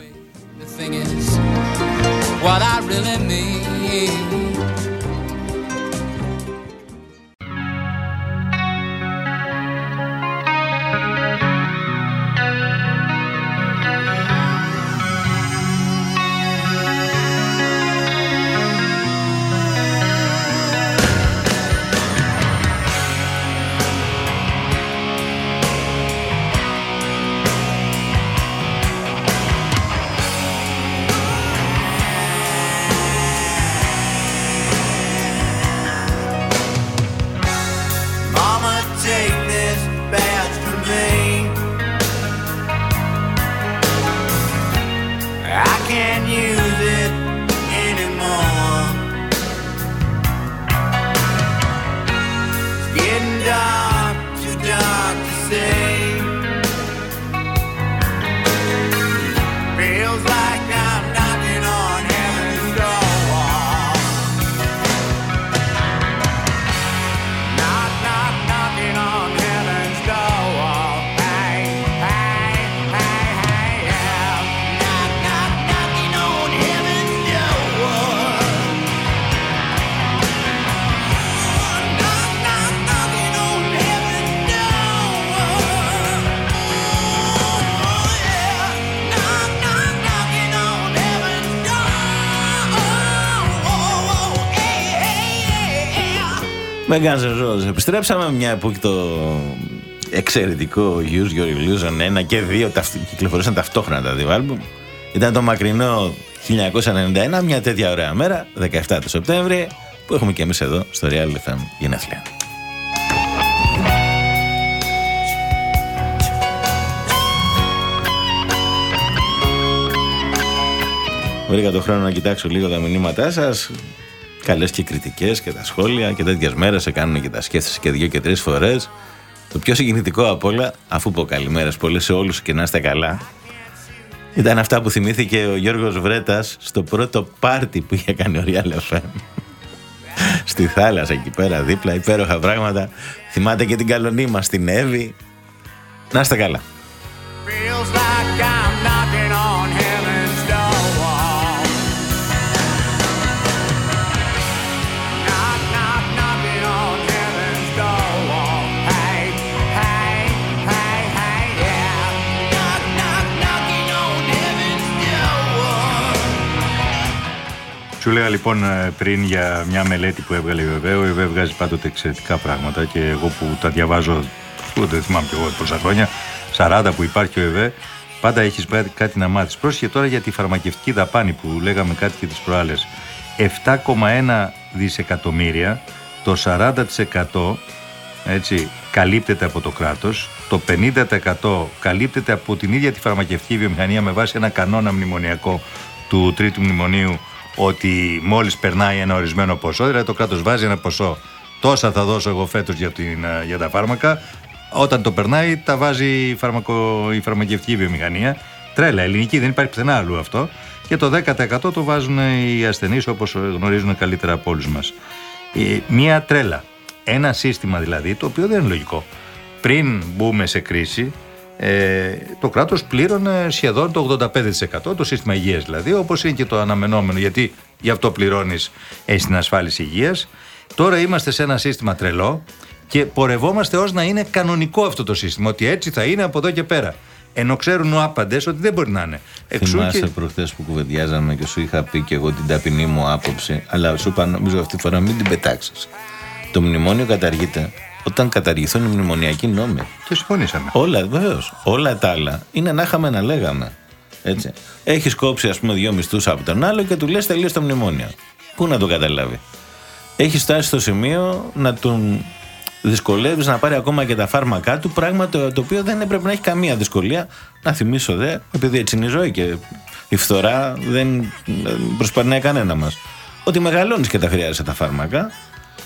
Με Guns N' Roses. Επιστρέψαμε μια εποχή το εξαιρετικό Use Your Illusion 1 και 2 ταυτ- κυκλοφορούσαν ταυτόχρονα τα δύο άλμπουμ. Ήταν το μακρινό 1991, μια τέτοια ωραία μέρα, 17 του Σεπτέμβρη, που έχουμε και εμείς εδώ στο Real FM γενέθλια. Βρήκα το χρόνο να κοιτάξω λίγο τα μηνύματά σας Καλές και κριτικές και τα σχόλια και τέτοιες μέρες σε κάνουν και τα σκέφτεσαι και δύο και τρεις φορές. Το πιο συγκινητικό απ' όλα, αφού πω καλημέρες πολλές σε όλους και να είστε καλά Ήταν αυτά που θυμήθηκε ο Γιώργος Βρέτας στο πρώτο πάρτι που είχε κάνει ο Real FM [laughs] Στη θάλασσα εκεί πέρα δίπλα, υπέροχα πράγματα. Θυμάται και την καλονή μας, την Εύη. Να είστε καλά Σου έλεγα λοιπόν ε, πριν για μια μελέτη που έβγαλε η ΕΒΕ. Ο ΕΒΕ βγάζει πάντοτε εξαιρετικά πράγματα και εγώ που τα διαβάζω, που δεν θυμάμαι κι εγώ πόσα χρόνια, 40 που υπάρχει ο ΕΒΕ, πάντα έχεις κάτι να μάθεις. Πρόσχε τώρα για τη φαρμακευτική δαπάνη που λέγαμε κάτι και τις προάλλες. 7,1 δισεκατομμύρια, το 40% έτσι, καλύπτεται από το κράτος το 50% καλύπτεται από την ίδια τη φαρμακευτική βιομηχανία με βάση ένα κανόνα μνημονιακό του τρίτου μνημονίου ότι μόλις περνάει ένα ορισμένο ποσό, δηλαδή το κράτος βάζει ένα ποσό, τόσα θα δώσω εγώ φέτος για, την, ε, για τα φάρμακα, όταν το περνάει τα βάζει η, φαρμακο, η φαρμακευτική βιομηχανία. Τρέλα, ελληνική, δεν υπάρχει πουθενά αλλού αυτό. Και το 10% το βάζουν οι ασθενείς όπως γνωρίζουν καλύτερα από όλους μας. Ε, μία τρέλα. Ένα σύστημα δηλαδή, το οποίο δεν είναι λογικό. Πριν μπούμε σε κρίση, ε, το κράτος πλήρωνε σχεδόν το 85% το σύστημα υγείας δηλαδή όπως είναι και το αναμενόμενο γιατί γι' αυτό πληρώνεις ε, στην ασφάλιση υγείας. Τώρα είμαστε σε ένα σύστημα τρελό και πορευόμαστε ως να είναι κανονικό αυτό το σύστημα ότι έτσι θα είναι από εδώ και πέρα. Ενώ ξέρουν ο άπαντες ότι δεν μπορεί να είναι. Εξού Θυμάσαι και... προχθές που κουβεντιάζαμε και σου είχα πει και εγώ την ταπεινή μου άποψη αλλά σου είπα νομίζω αυτή τη φορά μην την πετάξεις. Το μνημόνιο καταργείται όταν καταργηθούν οι μνημονιακοί νόμοι. Και συμφωνήσαμε. Όλα, βεβαίως. Όλα τα άλλα είναι να είχαμε να λέγαμε. Έτσι. Έχεις κόψει, ας πούμε, δύο μισθούς από τον άλλο και του λες τελείω το μνημόνιο. Πού να το καταλάβει. Έχεις φτάσει στο σημείο να τον δυσκολεύεις να πάρει ακόμα και τα φάρμακά του, πράγμα το, το οποίο δεν έπρεπε να έχει καμία δυσκολία. Να θυμίσω δε, επειδή έτσι είναι η ζωή και η φθορά δεν προσπερνάει κανένα μας. Ότι μεγαλώνεις και τα χρειάζεσαι τα φάρμακα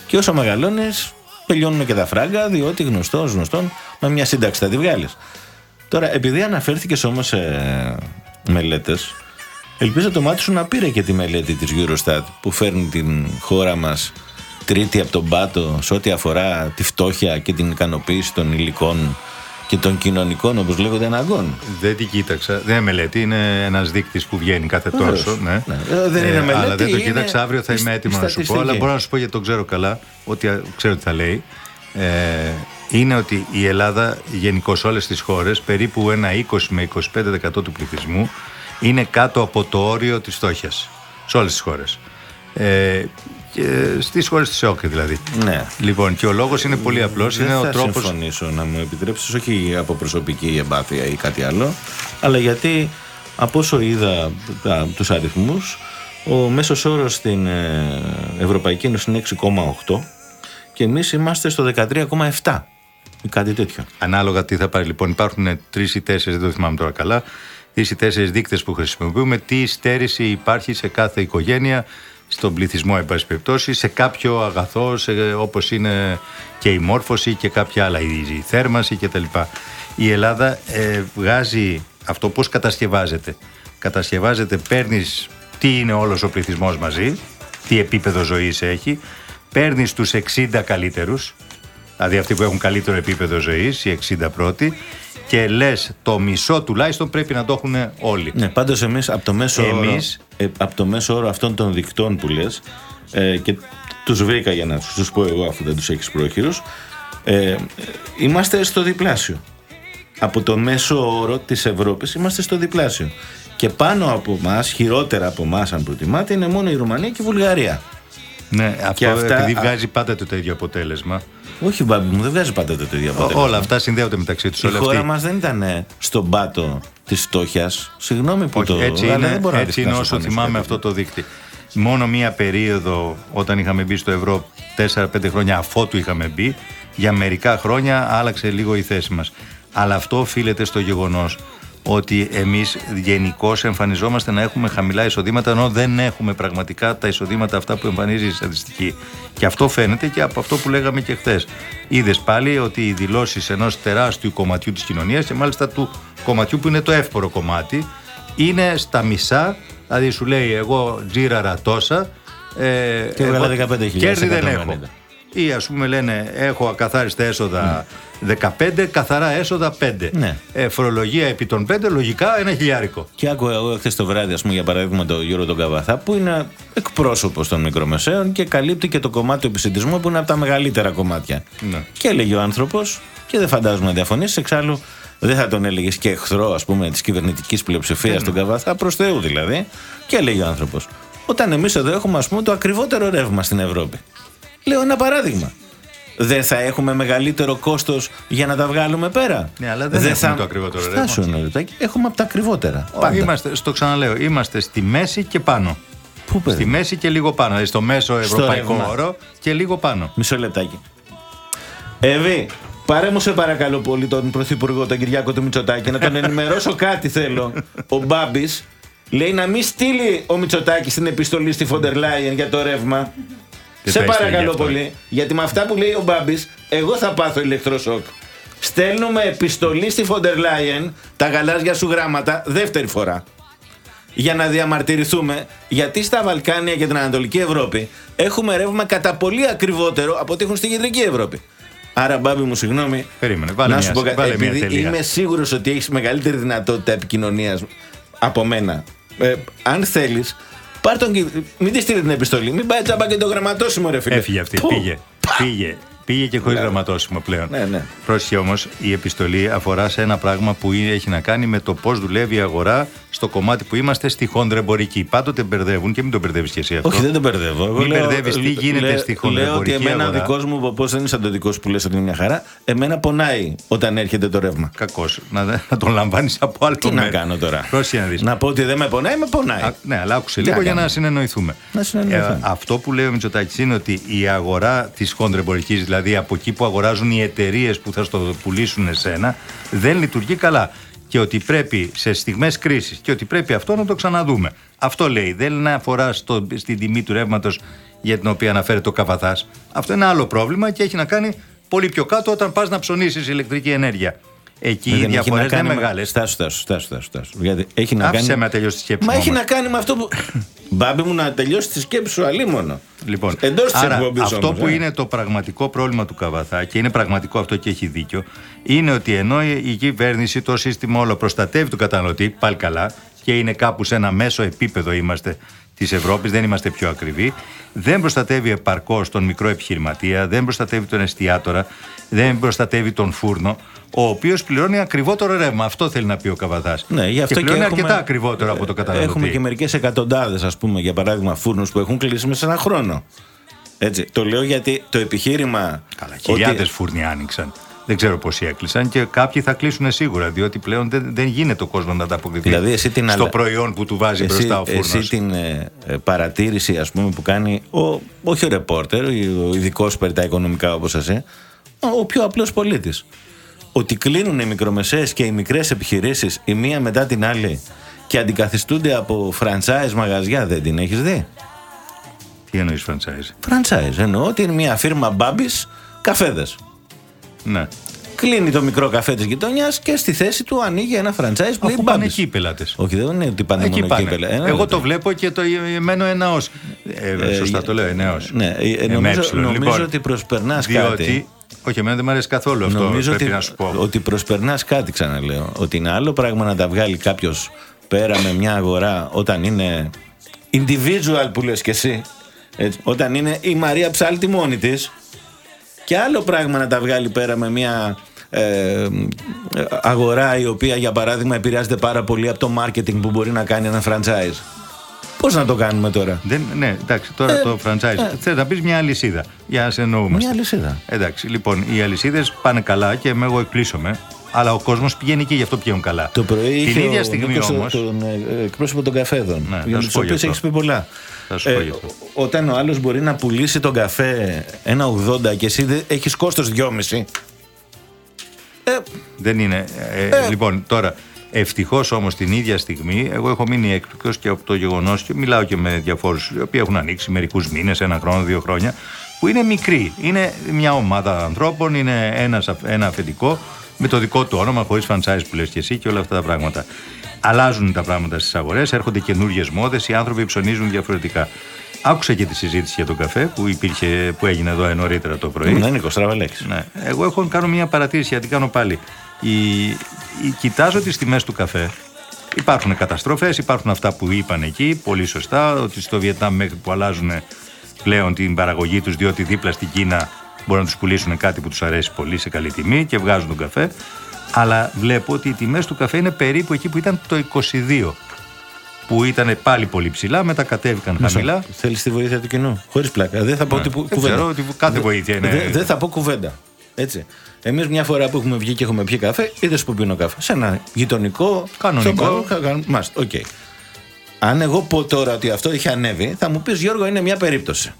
και όσο μεγαλώνεις, τελειώνουν και τα φράγκα, διότι γνωστός γνωστόν με μια σύνταξη θα τη βγάλεις. Τώρα, επειδή αναφέρθηκες όμως σε μελέτες, ελπίζω το μάτι σου να πήρε και τη μελέτη της Eurostat που φέρνει την χώρα μας τρίτη από τον πάτο σε ό,τι αφορά τη φτώχεια και την ικανοποίηση των υλικών και των κοινωνικών, όπως λέγονται, αναγκών. Δεν την κοίταξα. Δεν είναι μελέτη, είναι ένας δείκτης που βγαίνει κάθε τόσο. Ναι. Ναι. Ε, δεν είναι μελέτη. Αλλά δεν το κοίταξα. Αύριο θα είμαι έτοιμος να σου πω. Αλλά μπορώ να σου πω γιατί το ξέρω καλά, ότι ξέρω τι θα λέει. Ε, είναι ότι η Ελλάδα γενικώ όλες τις χώρες, περίπου ένα 20 με 25% του πληθυσμού, είναι κάτω από το όριο της φτώχειας. Σε όλες τις χώρες. Ε, στις χώρες της ΕΟΚ δηλαδή. Ναι. Λοιπόν, και ο λόγος είναι πολύ απλός. Είναι ο τρόπο. Θα συμφωνήσω να μου επιτρέψεις, όχι από προσωπική εμπάθεια ή κάτι άλλο, αλλά γιατί από όσο είδα τους αριθμούς, ο μέσος όρος στην ε, Ευρωπαϊκή Ένωση είναι 6,8 και εμείς είμαστε στο 13,7 ή κάτι τέτοιο. Ανάλογα τι θα πάρει. Λοιπόν, υπάρχουν τρεις ή τέσσερις, δεν το θυμάμαι τώρα καλά, τρεις ή τέσσερις δείκτες που χρησιμοποιούμε. Τι στέρηση υπάρχει σε κάθε οικογένεια στον πληθυσμό, εν πάση περιπτώσει, σε κάποιο αγαθό, όπως είναι και η μόρφωση και κάποια άλλα, η θέρμανση κτλ. Η Ελλάδα ε, βγάζει αυτό πώς κατασκευάζεται. Κατασκευάζεται, παίρνεις τι είναι όλος ο πληθυσμός μαζί, τι επίπεδο ζωής έχει, παίρνεις τους 60 καλύτερους, δηλαδή αυτοί που έχουν καλύτερο επίπεδο ζωής, οι 60 πρώτοι, και λες το μισό τουλάχιστον πρέπει να το έχουν όλοι. Ναι, πάντως εμείς από το μέσο εμείς, όρο, ε, από το μέσο όρο αυτών των δικτών που λες ε, και τους βρήκα για να τους πω εγώ αφού δεν τους έχεις πρόχειρους, ε, είμαστε στο διπλάσιο. Από το μέσο όρο της Ευρώπης είμαστε στο διπλάσιο. Και πάνω από εμά, χειρότερα από εμά, αν προτιμάτε, είναι μόνο η Ρουμανία και η Βουλγαρία. Ναι, αυτό και αυτά, επειδή βγάζει πάντα το ίδιο αποτέλεσμα. Όχι, μπάμπι μου, δεν βγάζει πάντα το ίδιο αποτέλεσμα. Όλα αυτά συνδέονται μεταξύ τους. Η χώρα μας δεν ήταν στον πάτο της φτώχειας. Συγγνώμη που το έτσι είναι, δεν μπορώ έτσι είναι όσο θυμάμαι αυτό το δίκτυο. Μόνο μία περίοδο όταν είχαμε μπει στο ευρώ 4-5 χρόνια αφότου είχαμε μπει, για μερικά χρόνια άλλαξε λίγο η θέση μας. Αλλά αυτό οφείλεται στο γεγονός ότι εμείς γενικώς εμφανιζόμαστε να έχουμε χαμηλά εισοδήματα, ενώ δεν έχουμε πραγματικά τα εισοδήματα αυτά που εμφανίζει η στατιστική. Και αυτό φαίνεται και από αυτό που λέγαμε και χθες. Είδες πάλι ότι οι δηλώσεις ενός τεράστιου κομματιού της κοινωνίας και μάλιστα του κομματιού που είναι το εύπορο κομμάτι, είναι στα μισά. Δηλαδή σου λέει, Εγώ τζίραρα τόσα. Ε, και έβγαλα 15.000. Κέρδη δεν έχω. Ή ας πούμε λένε, Έχω ακαθάριστα έσοδα. 15, καθαρά έσοδα 5. Ναι. Ε, φορολογία επί των 5, λογικά ένα χιλιάρικο. Και άκουγα εγώ χθε το βράδυ, ας πούμε, για παράδειγμα, τον Γιώργο τον Καβαθά, που είναι εκπρόσωπος των μικρομεσαίων και καλύπτει και το κομμάτι του επισητισμού που είναι από τα μεγαλύτερα κομμάτια. Ναι. Και έλεγε ο άνθρωπος, και δεν φαντάζομαι να διαφωνήσεις, εξάλλου δεν θα τον έλεγες και εχθρό, ας πούμε, της κυβερνητικής πλειοψηφίας ναι. τον Καβαθά, προς Θεού δηλαδή. Και έλεγε ο άνθρωπος, όταν εμείς εδώ έχουμε, ας πούμε, το ακριβότερο ρεύμα στην Ευρώπη. Λέω ένα παράδειγμα δεν θα έχουμε μεγαλύτερο κόστος για να τα βγάλουμε πέρα. Ναι, αλλά δεν, δεν έχουμε θα... το ακριβότερο ρεύμα. Έχουμε από τα ακριβότερα. Είμαστε, στο ξαναλέω, είμαστε στη μέση και πάνω. Πού Στη μέση και λίγο πάνω. Δηλαδή στο μέσο ευρωπαϊκό όρο και λίγο πάνω. Μισό λεπτάκι. Εύη, Πάρε μου σε παρακαλώ πολύ τον Πρωθυπουργό, τον Κυριάκο του Μητσοτάκη, να τον ενημερώσω [laughs] κάτι θέλω. Ο Μπάμπης λέει να μην στείλει ο Μητσοτάκης την επιστολή στη Φοντερ Λάιεν για το ρεύμα. Δεν σε θα έστειλε γι' παρακαλώ αυτό. πολύ. Γιατί με αυτά που λέει ο Μπάμπης, εγώ θα πάθω ηλεκτροσόκ. Στέλνουμε επιστολή στη Φοντερ Λάιεν, τα γαλάζια σου γράμματα, δεύτερη φορά. Για να διαμαρτυρηθούμε, γιατί στα Βαλκάνια και την Ανατολική Ευρώπη έχουμε ρεύμα κατά πολύ ακριβότερο από ό,τι έχουν στην Κεντρική Ευρώπη. Άρα, Μπάμπη μου, συγγνώμη. Περίμενε, βάλε να μια- σου πω κάτι. βάλε μια Επειδή τελεία. είμαι σίγουρος ότι έχεις μεγαλύτερη δυνατότητα επικοινωνίας από μένα. Ε, αν θέλεις, πάρ τον. κυ- Μην τη στείλει την επιστολή. Μην πάει τσάμπα και το γραμματόσημο, ρε φίλε. Έφυγε αυτή. Πω. Πήγε. Πήγε. Πήγε και χωρίς γραμματόσημο πλέον. Ναι, ναι. Πρόσεχε όμως, η επιστολή αφορά σε ένα πράγμα που είναι- έχει να κάνει με το πώς δουλεύει η αγορά στο κομμάτι που είμαστε στη χοντρεμπορική. Πάντοτε μπερδεύουν και μην τον μπερδεύεις και εσύ αυτό. Όχι, δεν τον μπερδεύω. Εγώ Μην λέω- μπερδεύεις τι γίνεται λέω- στη Λέω ότι χονδρεμπορική εμένα ο αγορά. δικός μου ποπό δεν είναι σαν το δικό σου που λες ότι είναι μια χαρά. Εμένα πονάει όταν έρχεται το ρεύμα. Κακός. Να, να τον λαμβάνεις από άλλο Τι να μέρος. κάνω τώρα; Πρόσεχε να δεις. Να πω ότι δεν με πονάει, με πονάει. Α, ναι, αλλά άκουσε Τι λίγο να για να κάνουμε; συνεννοηθούμε. Να συνεννοηθούμε. Ε, αυτό που λέει ο Μητσοτάκης είναι ότι η αγορά της χοντρεμπορική, δηλαδή από εκεί που αγοράζουν οι εταιρείες που θα στο πουλήσουν εσένα, δεν λειτουργεί καλά. Και ότι πρέπει σε στιγμές κρίσης και ότι πρέπει αυτό να το ξαναδούμε. Αυτό λέει. Δεν αφορά στο, στην τιμή του ρεύματος για την οποία αναφέρεται ο Καβαθάς. Αυτό είναι άλλο πρόβλημα και έχει να κάνει πολύ πιο κάτω όταν πας να ψωνίσεις ηλεκτρική ενέργεια. Εκεί οι Δεν έχει να διαφορές δεν κάνει είναι με- μεγάλες. Στάσου, στάσου, στάσου, στάσου, στάσου. Γιατί έχει να Άφησε κάνει... με να τελειώσει τη σκέψη Μα μου έχει όμως. να κάνει με αυτό που. Μπάμπη μου να τελειώσει τη σκέψη σου αλίμονο. Λοιπόν, Εντός της άρα, εκπομπής αυτό που είναι το πραγματικό πρόβλημα του Καβαθά και είναι πραγματικό αυτό και έχει δίκιο, είναι ότι ενώ η η κυβέρνηση, το σύστημα όλο προστατεύει τον καταναλωτή, πάλι καλά, και είναι κάπου σε ένα μέσο επίπεδο είμαστε της Ευρώπης, δεν είμαστε πιο ακριβοί, δεν προστατεύει επαρκώς τον μικρό επιχειρηματία, δεν προστατεύει τον εστιατόρα, δεν προστατεύει τον φούρνο, ο οποίος πληρώνει ακριβότερο ρεύμα. Αυτό θέλει να πει ο Καβαθά. Ναι, γι' αυτό και και, πληρώνει έχουμε- αρκετά ακριβότερο από το καταναλωτή. Έχουμε και μερικές εκατοντάδες, ας πούμε, για παράδειγμα, φούρνους που έχουν κλείσει μέσα σε ένα χρόνο. Έτσι. Το λέω γιατί το επιχείρημα. Καλά, ότι- χιλιάδες φούρνοι άνοιξαν. Δεν ξέρω πόσοι έκλεισαν και κάποιοι θα κλείσουν σίγουρα, διότι πλέον δεν, δεν γίνεται ο κόσμος να ανταποκριθεί Δηλαδή, εσύ την στο αλα- προϊόν που του βάζει μπροστά ο φούρνος. εσύ την ε, ε, παρατήρηση ας πούμε, που κάνει ο, όχι ο ρεπόρτερ, ο ειδικός περί τα οικονομικά όπως εσύ, ο, ο πιο απλός πολίτης. Ότι κλείνουν οι μικρομεσαίες και οι μικρές επιχειρήσεις η μία μετά την άλλη και αντικαθιστούνται από franchise μαγαζιά, δεν την έχεις δει; Τι εννοείς franchise; Franchise, εννοώ ότι είναι μια φίρμα μπάμπης καφέδες. Ναι. Κλείνει το μικρό καφέ της γειτονιάς και στη θέση του ανοίγει ένα franchise που λέει Αφού πάνε Μπάμπης. εκεί οι πελάτες. Όχι, δεν είναι ότι πάνε Εκεί μόνο εκεί. πάνε. πελα- Ένα Εγώ λεπτό. το βλέπω και το μένω εναό. Ε, σωστά το λέω, εναό. Ναι, ε, νομίζω, νομίζω ότι προσπερνάς Λοιπόν, διότι, κάτι. Όχι, εμένα δεν μου αρέσει καθόλου αυτό. νομίζω πρέπει ότι, να σου πω. ότι προσπερνάς κάτι, ξαναλέω. Ότι είναι άλλο πράγμα να τα βγάλει κάποιος πέρα με μια αγορά όταν είναι individual που λες και εσύ. Έτσι, όταν είναι η Μαρία Ψάλτη μόνη της και άλλο πράγμα να τα βγάλει πέρα με μια ε, αγορά η οποία για παράδειγμα επηρεάζεται πάρα πολύ από το marketing που μπορεί να κάνει ένα franchise. Πώς να το κάνουμε τώρα; Δεν, ναι, εντάξει, τώρα το franchise. Θες να πεις μια αλυσίδα. Για να σε εννοούμαστε. Ε, Μια αλυσίδα. Εντάξει, λοιπόν, οι αλυσίδες πάνε καλά και με εγώ εκπλήσωμαι. Αλλά ο κόσμος πηγαίνει εκεί, γι' αυτό πηγαίνουν καλά. Το πρωί Την είχε ίδια ο στιγμή Νίκος όμω. τον ε, εκπρόσωπο των καφέδων. Ναι, θα για σου του πω γι' οποίου αυτό. έχει πει πολλά. Θα σου πω γι' αυτό. ο- όταν ο άλλος μπορεί να πουλήσει τον καφέ 1,80 και εσύ έχεις κόστος 2,5. Ε, Δεν είναι. Ε, Λοιπόν, τώρα, ευτυχώς όμως την ίδια στιγμή, εγώ έχω μείνει έκπληκτο και από το γεγονός και μιλάω και με διαφόρους οι οποίοι έχουν ανοίξει μερικούς μήνες, ένα χρόνο, δύο χρόνια, που είναι μικροί. Είναι μια ομάδα ανθρώπων, είναι ένας, αφ- ένα αφεντικό με το δικό του όνομα, χωρίς franchise που λες και εσύ και όλα αυτά τα πράγματα. Αλλάζουν τα πράγματα στις αγορές, έρχονται καινούριε μόδες, οι άνθρωποι ψωνίζουν διαφορετικά. Άκουσα και τη συζήτηση για τον καφέ που, υπήρχε, που έγινε εδώ νωρίτερα το πρωί. ναι, Νίκος Τραβελέξη. Ναι. Εγώ έχω κάνω μια παρατήρηση, γιατί κάνω πάλι. Η, η, κοιτάζω τις τιμές του καφέ. Υπάρχουν καταστροφές, υπάρχουν αυτά που είπαν εκεί, πολύ σωστά, ότι στο Βιετνάμ μέχρι που αλλάζουν πλέον την παραγωγή τους, διότι δίπλα στην Κίνα μπορούν να τους πουλήσουν κάτι που τους αρέσει πολύ σε καλή τιμή και βγάζουν τον καφέ. Αλλά βλέπω ότι οι τιμές του καφέ είναι περίπου εκεί που ήταν το 22 που ήταν πάλι πολύ ψηλά, μετά κατέβηκαν χαμηλά. Θέλεις τη βοήθεια του κοινού. Χωρίς πλάκα. Δεν θα πω Ναι. ότι που- Δεν κουβέντα. ξέρω ότι κάθε βοήθεια είναι- Δεν δεν θα πω κουβέντα. Έτσι. Εμείς μια φορά που έχουμε βγει και έχουμε πιει καφέ, είδες που πίνω καφέ. Σε ένα γειτονικό. Κανονικό. στο κα- κα- Μάλιστα, οκ. Αν εγώ πω τώρα ότι αυτό είχε ανέβει, θα μου πεις Γιώργο, είναι μια περίπτωση.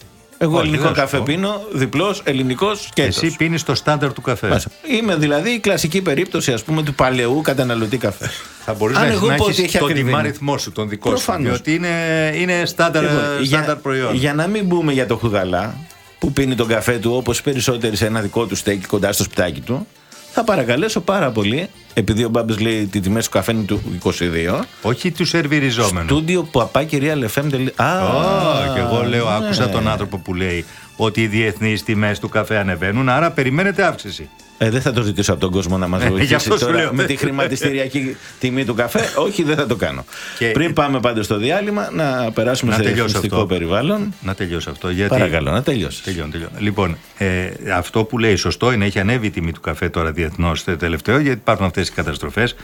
Εγώ Όχι, ελληνικό δεν θα σου καφέ πω. πίνω, διπλός, ελληνικός και Εσύ πίνεις το στάνταρ του καφέ. Μέσα. Είμαι δηλαδή η κλασική περίπτωση ας πούμε του παλαιού καταναλωτή καφέ. Θα μπορούσε Αν να, εγώ να πω ότι έχεις έχει τον ακριβήνει. τιμάριθμό σου, τον δικό σου. Προφανώς. Διότι είναι, είναι στάνταρ, Λοιπόν, στάνταρ προϊόν. για να μην μπούμε για το χουδαλά που πίνει τον καφέ του όπως οι περισσότεροι σε ένα δικό του στέκι κοντά στο σπιτάκι του, θα παρακαλέσω πάρα πολύ, επειδή ο Μπάμπης λέει τη τιμή του καφέ είναι του 22, Όχι του σερβιριζόμενου. στούντιο που απά κυρία Λεφέμ. Α, Ω, και εγώ λέω, ναι. άκουσα τον άνθρωπο που λέει ότι οι διεθνείς τιμές του καφέ ανεβαίνουν, άρα περιμένετε αύξηση. Ε, δεν θα το ζητήσω από τον κόσμο να μας Ε, γι' βοηθήσει αυτό σου τώρα λέω. με τη χρηματιστηριακή τιμή του καφέ. Όχι, δεν θα το κάνω. Και- Πριν πάμε πάντως στο διάλειμμα, να περάσουμε Να σε τελειώσω εθνιστικό αυτό. περιβάλλον. Να τελειώσω αυτό. Γιατί... Παρακαλώ, να τελειώσεις. Τελειώνω, τελειώνω. Λοιπόν, ε, αυτό που λέει σωστό είναι έχει ανέβει η τιμή του καφέ τώρα διεθνώς τελευταίο, γιατί υπάρχουν αυτές οι καταστροφές.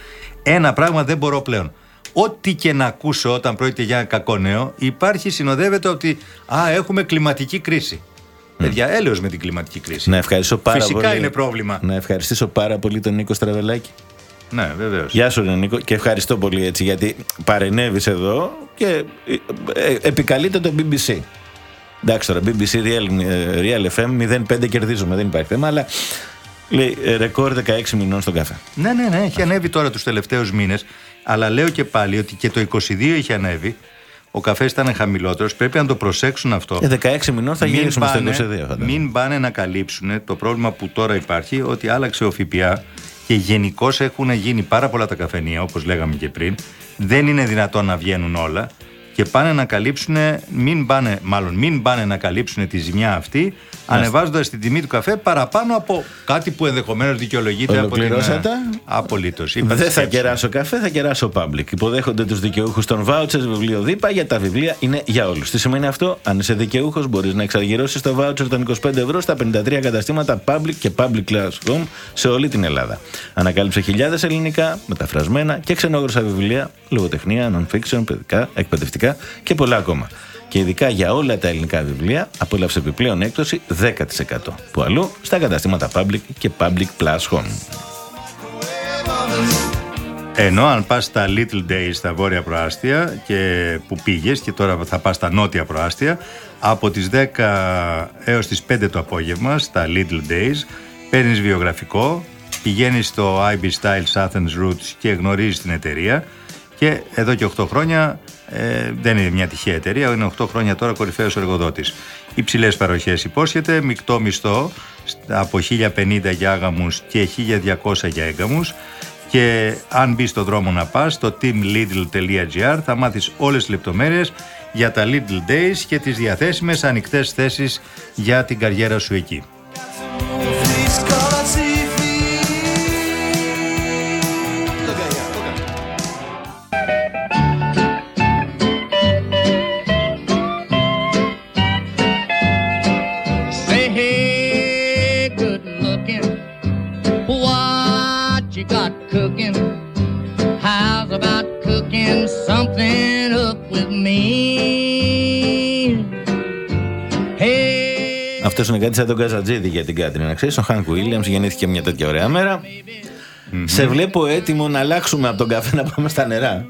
Ένα πράγμα δεν μπορώ πλέον. Ό,τι και να ακούσω όταν πρόκειται για ένα κακό νέο, υπάρχει, συνοδεύεται ότι α, έχουμε κλιματική κρίση. Παιδιά, έλεος με την κλιματική κρίση. Να ευχαριστήσω πάρα Φυσικά πολύ. είναι πρόβλημα. Να ευχαριστήσω πάρα πολύ τον Νίκο Στραβελάκη. Ναι, βεβαίως. Γεια σου, ρε Νίκο, και ευχαριστώ πολύ έτσι γιατί παρενέβης εδώ και ε, ε, επικαλείται το BBC. Εντάξει τώρα, BBC Real, ε, Real FM 0,5 κερδίζουμε, δεν υπάρχει θέμα, αλλά λέει ε, ρεκόρ 16 μηνών στον καφέ. Ναι, ναι, ναι, έχει ανέβει τώρα τους τελευταίους μήνες. Αλλά λέω και πάλι ότι και το 22 είχε ανέβει. Ο καφές ήταν χαμηλότερος. Πρέπει να το προσέξουν αυτό. Ε, 16 μηνών θα Μην γυρίσουμε πάνε- στο 22. φαντάζομαι. Μην πάνε να καλύψουν το πρόβλημα που τώρα υπάρχει, ότι άλλαξε ο ΦΠΑ και γενικώ έχουν γίνει πάρα πολλά τα καφενεία, όπως λέγαμε και πριν. Δεν είναι δυνατόν να βγαίνουν όλα και πάνε να καλύψουν, μην πάνε, μάλλον μην πάνε να καλύψουν τη ζημιά αυτή, ανεβάζοντας την τιμή του καφέ παραπάνω από κάτι που ενδεχομένως δικαιολογείται από την. Ολοκληρώσατε; Απολύτως. Δεν θα κεράσω καφέ, θα κεράσω public. Υποδέχονται τους δικαιούχους των vouchers βιβλίο ΔΥΠΑ για τα βιβλία είναι για όλους. Τι σημαίνει αυτό, αν είσαι δικαιούχος, μπορείς να εξαργυρώσεις το voucher των 25 ευρώ στα 53 καταστήματα public και public classroom σε όλη την Ελλάδα. Ανακάλυψε χιλιάδες ελληνικά, μεταφρασμένα και ξενόγρουσα βιβλία, λογοτεχνία, non-fiction, παιδικά, εκπαιδευτικά και πολλά ακόμα. Και ειδικά για όλα τα ελληνικά βιβλία απόλαυσε επιπλέον έκπτωση 10% που αλλού στα καταστήματα public και public plus home. Ενώ αν πας στα Little Days στα βόρεια προάστια και που πήγες και τώρα θα πας στα νότια προάστια από τις 10 έως τις 5 το απόγευμα στα Little Days παίρνεις βιογραφικό πηγαίνεις στο IB Styles Athens Roots και γνωρίζεις την εταιρεία και εδώ και 8 χρόνια ε, δεν είναι μια τυχαία εταιρεία, είναι 8 χρόνια τώρα κορυφαίος εργοδότης. Υψηλές παροχές υπόσχεται, μεικτό μισθό από 1050 για άγαμους και 1200 για έγκαμους και αν μπεις στο δρόμο να πας στο teamlidl.gr θα μάθεις όλες τις λεπτομέρειες για τα Lidl Days και τις διαθέσιμες ανοιχτές θέσεις για την καριέρα σου εκεί. Αυτός είναι κάτι σαν τον Καζατζίδη για την Κάτριν. Να ξέρεις, ο Χάνκ Βίλιαμ γεννήθηκε μια τέτοια ωραία μέρα. Σε βλέπω έτοιμο να αλλάξουμε από τον καφέ να πάμε στα νερά.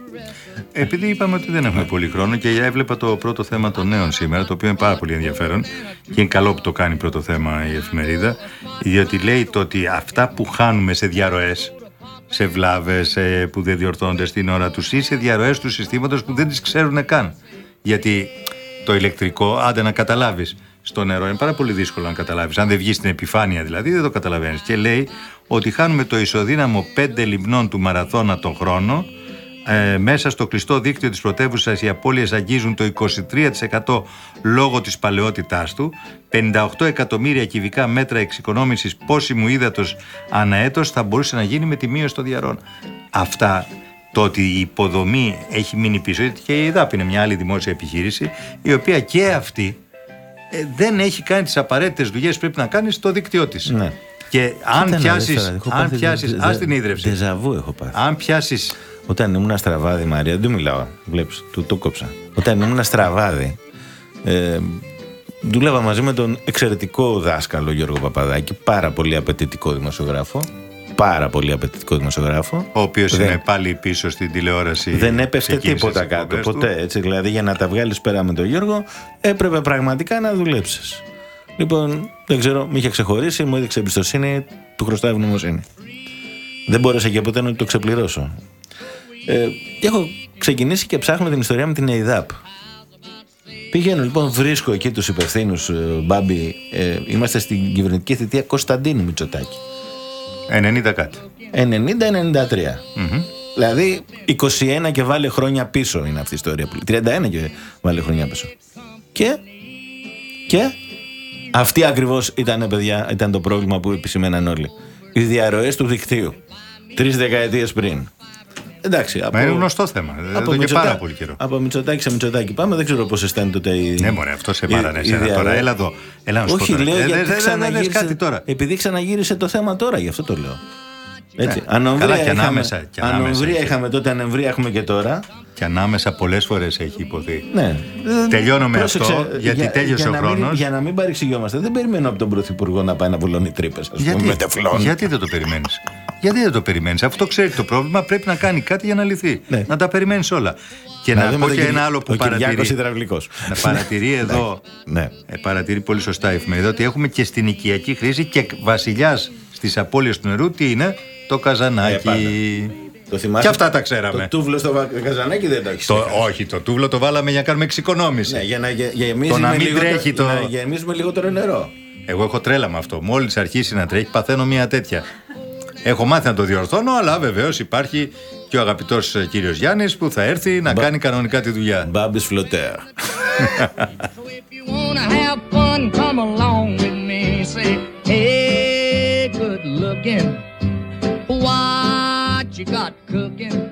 Επειδή είπαμε ότι δεν έχουμε πολύ χρόνο και έβλεπα το πρώτο θέμα των νέων σήμερα, το οποίο είναι πάρα πολύ ενδιαφέρον και είναι καλό που το κάνει πρώτο θέμα η εφημερίδα, διότι λέει το ότι αυτά που χάνουμε σε διαρροές, σε βλάβες ε, που δεν διορθώνονται στην ώρα τους ή σε διαρροές του συστήματος που δεν τις ξέρουν καν. Γιατί το ηλεκτρικό, άντε να καταλάβεις, στο νερό είναι πάρα πολύ δύσκολο να καταλάβεις. Αν δεν βγεις στην επιφάνεια δηλαδή δεν το καταλαβαίνεις. Και λέει ότι χάνουμε το ισοδύναμο 5 λιμνών του μαραθώνα τον χρόνο ε, μέσα στο κλειστό δίκτυο της πρωτεύουσας οι απώλειες αγγίζουν το 23% λόγω της παλαιότητάς του, 58 εκατομμύρια κυβικά μέτρα εξοικονόμησης πόσιμου ύδατος ανά έτος θα μπορούσε να γίνει με τη μείωση των διαρρών. Αυτά το ότι η υποδομή έχει μείνει πίσω και η ΕΔΑΠ είναι μια άλλη δημόσια επιχείρηση η οποία και αυτή ε, δεν έχει κάνει τις απαραίτητες δουλειές που πρέπει να κάνεις στο δίκτυό της. Ναι. Και αν Κοίτα να δεις πιάσεις, τώρα, έχω αν πάθει πιάσεις, δε- ας δε- την ίδρυυση. Δεζαβού έχω πάθει. Αν πιάσεις Όταν ήμουν στραβάδι, Μαρία, δεν του μιλάω. Βλέπεις, του το κόψα. Όταν ήμουν στραβάδι, ε, δούλευα μαζί με τον εξαιρετικό δάσκαλο Γιώργο Παπαδάκη, πάρα πολύ απαιτητικό δημοσιογράφο. Πάρα πολύ απαιτητικό δημοσιογράφο. Ο οποίος Δεν- είναι πάλι πίσω στην τηλεόραση. Δεν έπεφτε Ξεκίνησε τίποτα τις κάτω εκπομπές του. ποτέ. Έτσι, δηλαδή για να τα βγάλεις πέρα με τον Γιώργο έπρεπε πραγματικά να δουλέψεις. Λοιπόν, δεν ξέρω, με είχε ξεχωρίσει, μου έδειξε εμπιστοσύνη, του χρωστάω ευγνωμοσύνη. Δεν μπόρεσα και ποτέ να το ξεπληρώσω. Ε, και έχω ξεκινήσει και ψάχνω την ιστορία με την ΕΙΔΑΠ. Πηγαίνω λοιπόν, βρίσκω εκεί τους υπευθύνους, Μπάμπη. Ε, είμαστε στην κυβερνητική θητεία Κωνσταντίνου Μητσοτάκη. 90 κάτι. 90-93. Δηλαδή 21 και βάλε χρόνια πίσω είναι αυτή η ιστορία. που- 31 και βάλε χρόνια πίσω. Και, και αυτή ακριβώς ήταν, παιδιά, ήταν το πρόβλημα που επισημέναν όλοι. Οι διαρροές του δικτύου. Τρεις δεκαετίες πριν. Εντάξει, από, Μα είναι γνωστό θέμα. Εδώ και Μητσοτά- πάρα πολύ καιρό. Από Μητσοτάκη σε Μητσοτάκη πάμε, δεν ξέρω πώς αισθάνεται τότε η... Ναι, μωρέ, αυτό σε η- πάρανε η εσένα τώρα. διαρροή. Έλα εδώ. Έλα να σου πω Όχι, τώρα. λέω Ε, γιατί δεν- δεν- δεν λες ξαναγύρισε. κάτι τώρα. Επειδή ξαναγύρισε το θέμα τώρα, γι' αυτό το λέω. Έτσι. Ναι. Ανομβρία Καλά, και είχαμε- ανάμεσα, και ανάμεσα ανομβρία έχει. είχαμε τότε, ανεμβρία έχουμε και τώρα. Και ανάμεσα πολλές φορές έχει υποθεί. Ναι. Τελειώνω με Πρόσεξε, αυτό, γιατί τέλειωσε για ο να μην- χρόνος. Για να μην παρεξηγιόμαστε, δεν περιμένω από τον Πρωθυπουργό να πάει να βουλώνει τρύπες. Γιατί, με τεφλόν. γιατί δεν το περιμένεις; Γιατί δεν το περιμένεις; Αυτό ξέρει το πρόβλημα, πρέπει να κάνει κάτι για να λυθεί. Ναι. Να τα περιμένεις όλα. Και να, δούμε πω τον και Κυρι- ένα άλλο που ο Κυριάκος παρατηρεί. Υδραυλικός. Να παρατηρεί [laughs] εδώ. Ναι. ε, παρατηρεί πολύ σωστά η εφημερίδα ότι έχουμε και στην οικιακή χρήση και βασιλιάς στις απώλειες του νερού τι είναι; Το Ε, καζανάκι. Πάντα. Το θυμάσαι; Και αυτά τα ξέραμε. Το τούβλο στο βα- καζανάκι δεν το έχεις. Το, όχι, το τούβλο το βάλαμε για να κάνουμε εξοικονόμηση. Ναι, για να για, γεμίζει Το να με μην λιγότερο- τρέχει το- να γεμίζουμε λιγότερο νερό. Εγώ έχω τρέλα με αυτό. Μόλις αρχίσει να τρέχει, παθαίνω μια τέτοια. Έχω μάθει να το διορθώνω, αλλά βεβαίως υπάρχει και ο αγαπητός κύριος Γιάννης που θα έρθει να κάνει κανονικά τη δουλειά. Μπάμπης φλωτέα. [laughs] you got cooking?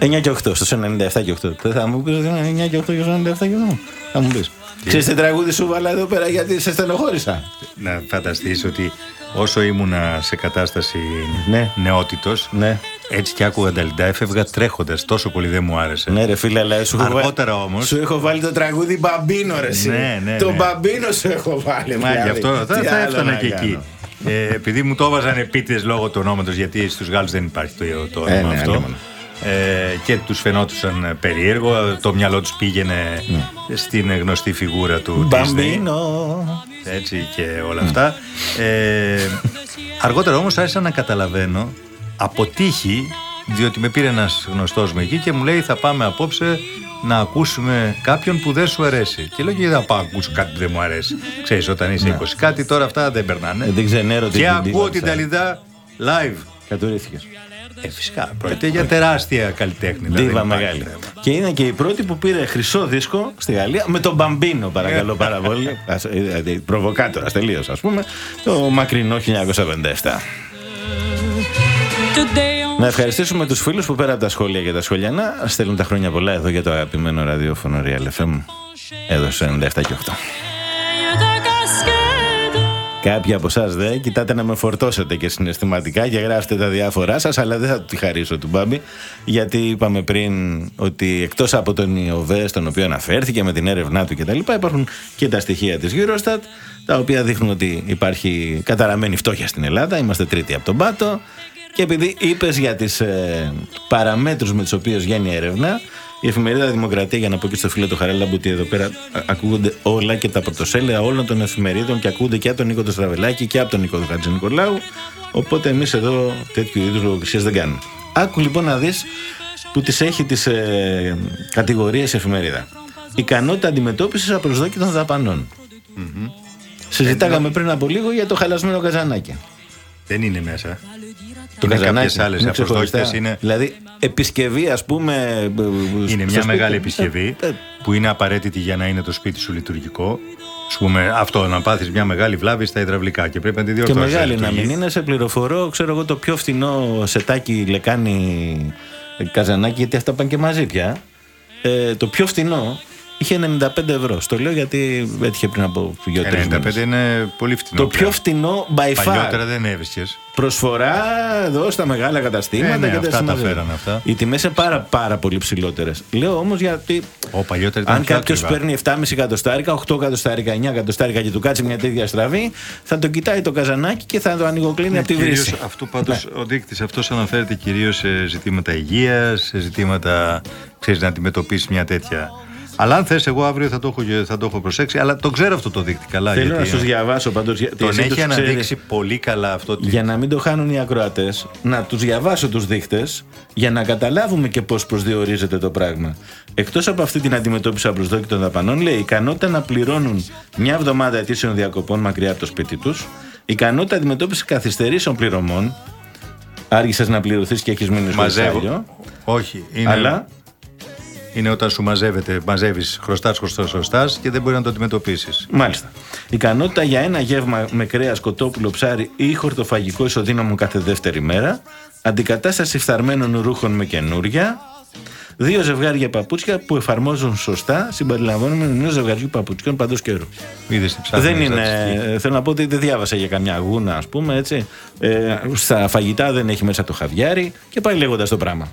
9 και 8, στο 97 και 8. Δεν θα μου πεις ότι είναι 9 και 8 και 97 και 8. Θα μου πεις. Ξέρεις τι τραγούδι σου βάλα εδώ πέρα γιατί σε στενοχώρησα. Να φανταστείς ότι όσο ήμουνα σε κατάσταση Ναι. νεότητος, Ναι. έτσι και άκουγα τα λιντά, έφευγα τρέχοντας. Τόσο πολύ δεν μου άρεσε. Ναι, ρε φίλε, αλλά σου έχω βάλει- Αργότερα όμως- Σου έχω βάλει το τραγούδι Μπαμπίνο, ρε. εσύ. Ναι, ναι, Το ναι. Μπαμπίνο σου έχω βάλει. Μα δηλαδή. γι' αυτό θα, Τι θα άλλο έφτανα να και κάνω. εκεί. Ε, επειδή μου το έβαζαν επίτηδες λόγω του ονόματος, γιατί στους Γάλλους δεν υπάρχει το, το όνομα Ε, ναι, αυτό. αλίμονο. Ε, και τους φαινόντουσαν περίεργο, το μυαλό τους πήγαινε Ναι. στην γνωστή φιγούρα του Disney. Μπαμπίνο. έτσι και όλα αυτά. Ε, αργότερα όμως άρχισα να καταλαβαίνω από τύχη, διότι με πήρε ένας γνωστός μου εκεί και μου λέει θα πάμε απόψε να ακούσουμε κάποιον που δεν σου αρέσει. Και λέω και δεν θα πάω να ακούσω κάτι που δεν μου αρέσει. Ξέρεις όταν είσαι 20 κάτι τώρα αυτά δεν περνάνε. Ε, δεν ξενέρω την και την ακούω τίβα την αυτά. Ταλιδά live. Κατουρίθηκε. Ε, φυσικά. Πρόκειται για τεράστια καλλιτέχνη. δηλαδή, Δίβα δεν υπάρχει μεγάλη. θέμα. Και είναι και η πρώτη που πήρε χρυσό δίσκο στη Γαλλία με τον Μπαμπίνο, παρακαλώ πάρα πολύ. Ας- ε, ε, Προβοκάτορας τελείως, ας πούμε. Το μακρινό 1957. Today on Να ευχαριστήσουμε τους φίλους που πέρα από τα σχόλια και τα σχολιανά στέλνουν τα χρόνια πολλά εδώ για το αγαπημένο ραδιόφωνο Real FM. Εδώ σε 97 και 8. ta casquette. Κάποιοι από εσάς δε κοιτάτε να με φορτώσετε και συναισθηματικά και γράφετε τα διάφορά σας, αλλά δεν θα του τη χαρίσω του Μπάμπη, γιατί είπαμε πριν ότι εκτός από τον ΙΟΒΕ, στον οποίο αναφέρθηκε με την έρευνά του κτλ., υπάρχουν και τα στοιχεία της Eurostat, τα οποία δείχνουν ότι υπάρχει καταραμένη φτώχεια στην Ελλάδα. Είμαστε τρίτη από τον Πάτο. Και επειδή είπες για τις ε, παραμέτρους με τις οποίες βγαίνει η έρευνα, η εφημερίδα Δημοκρατία, για να πω και στο φίλο του Χαρέλαμπου, ότι εδώ πέρα α- ακούγονται όλα και τα πρωτοσέλιδα όλων των εφημερίδων και ακούγονται και από τον Νίκο του Στραβελάκη και από τον Νίκο του Χατζη Νικολάου. Οπότε εμείς εδώ τέτοιου είδους λογοκρισίες δεν κάνουμε. Άκου λοιπόν να δεις που τις έχει τις ε, κατηγορίες η εφημερίδα. Ικανότητα αντιμετώπισης απροσδόκητων δαπανών. Συζητάγαμε πριν από λίγο για το χαλασμένο καζανάκι. Δεν είναι μέσα. Το είναι καζανάκι. κάποιες άλλες Είναι απροσδόκητες, ξεχωριστά. είναι- Δηλαδή, επισκευή, ας πούμε. ε, Είναι στο μια σπίτι. μεγάλη επισκευή Ε, ε, που είναι απαραίτητη για να είναι το σπίτι σου λειτουργικό. Ας πούμε αυτό, να πάθεις μια μεγάλη βλάβη στα υδραυλικά και πρέπει να τη Και διορθώσεις. μεγάλη να λειτουργεί. μην είναι, σε πληροφορώ, ξέρω εγώ το πιο φθηνό σετάκι λεκάνη ε, καζανάκι, γιατί αυτά πάνε και μαζί πια. Ε, το πιο φθηνό είχε 95 ευρώ. Στο λέω γιατί έτυχε πριν από 2-3 Ε, 95 είναι πολύ φθηνό. Το πιο πλέον. φθηνό by far. Παλιότερα δεν έβρισκες. Προσφορά εδώ στα μεγάλα καταστήματα Ε, ναι, και αυτά τα συμμαζεύουν. φέρανε αυτά. Οι τιμές είναι πάρα, πάρα πολύ ψηλότερες. Λέω όμως γιατί. Ω, παλιότερα ήταν Αν πιο κάποιος ακριβά. παίρνει 7,5 εκατοστάρικα, 8 εκατοστάρικα, 9 εκατοστάρικα και του κάτσει μια τέτοια στραβή, θα το κοιτάει το καζανάκι και θα το ανοιγοκλίνει από τη Κυρίως βρύση. αυτό πάντως, ο δείκτης αυτός αναφέρεται κυρίως σε ζητήματα υγείας, σε ζητήματα, ξέρεις, να αντιμετωπίσεις μια τέτοια. Αλλά αν θες, εγώ αύριο θα το έχω, θα το έχω προσέξει, αλλά το ξέρω αυτό το δείκτη καλά. Θέλω να γιατί σου διαβάσω πάντως. τον έχει αναδείξει πολύ καλά αυτό. το- Για να μην το χάνουν οι ακροατές, να τους διαβάσω τους δείχτε για να καταλάβουμε και πώς προσδιορίζεται το πράγμα. Εκτός από αυτή την αντιμετώπιση απροσδόκητων δαπανών, λέει ικανότητα να πληρώνουν μια εβδομάδα αιτήσεων διακοπών μακριά από το σπίτι τους, ικανότητα αντιμετώπισης καθυστερήσεων πληρωμών. Άργησες να πληρωθείς και έχεις μείνει στο Μαζεύω. Ισάλιο. Όχι, είναι, Αλλά είναι όταν σου μαζεύεται, μαζεύεις, χρωστάς, χρωστάς, χρωστάς και δεν μπορεί να το αντιμετωπίσεις. Μάλιστα. Ικανότητα για ένα γεύμα με κρέας, κοτόπουλο, ψάρι ή χορτοφαγικό ισοδύναμο κάθε δεύτερη μέρα. Αντικατάσταση φθαρμένων ρούχων με καινούρια. Δύο ζευγάρια παπούτσια που εφαρμόζουν σωστά συμπεριλαμβανομένου ενός ζευγαριού παπουτσιών παντός καιρού. Είδες τι ψάχνεις δεν είναι. στατιστική. Θέλω να πω ότι δεν διάβασα για καμιά γούνα, ας πούμε έτσι. Ε, στα φαγητά δεν έχει μέσα το χαβιάρι και πάει λέγοντας το πράγμα.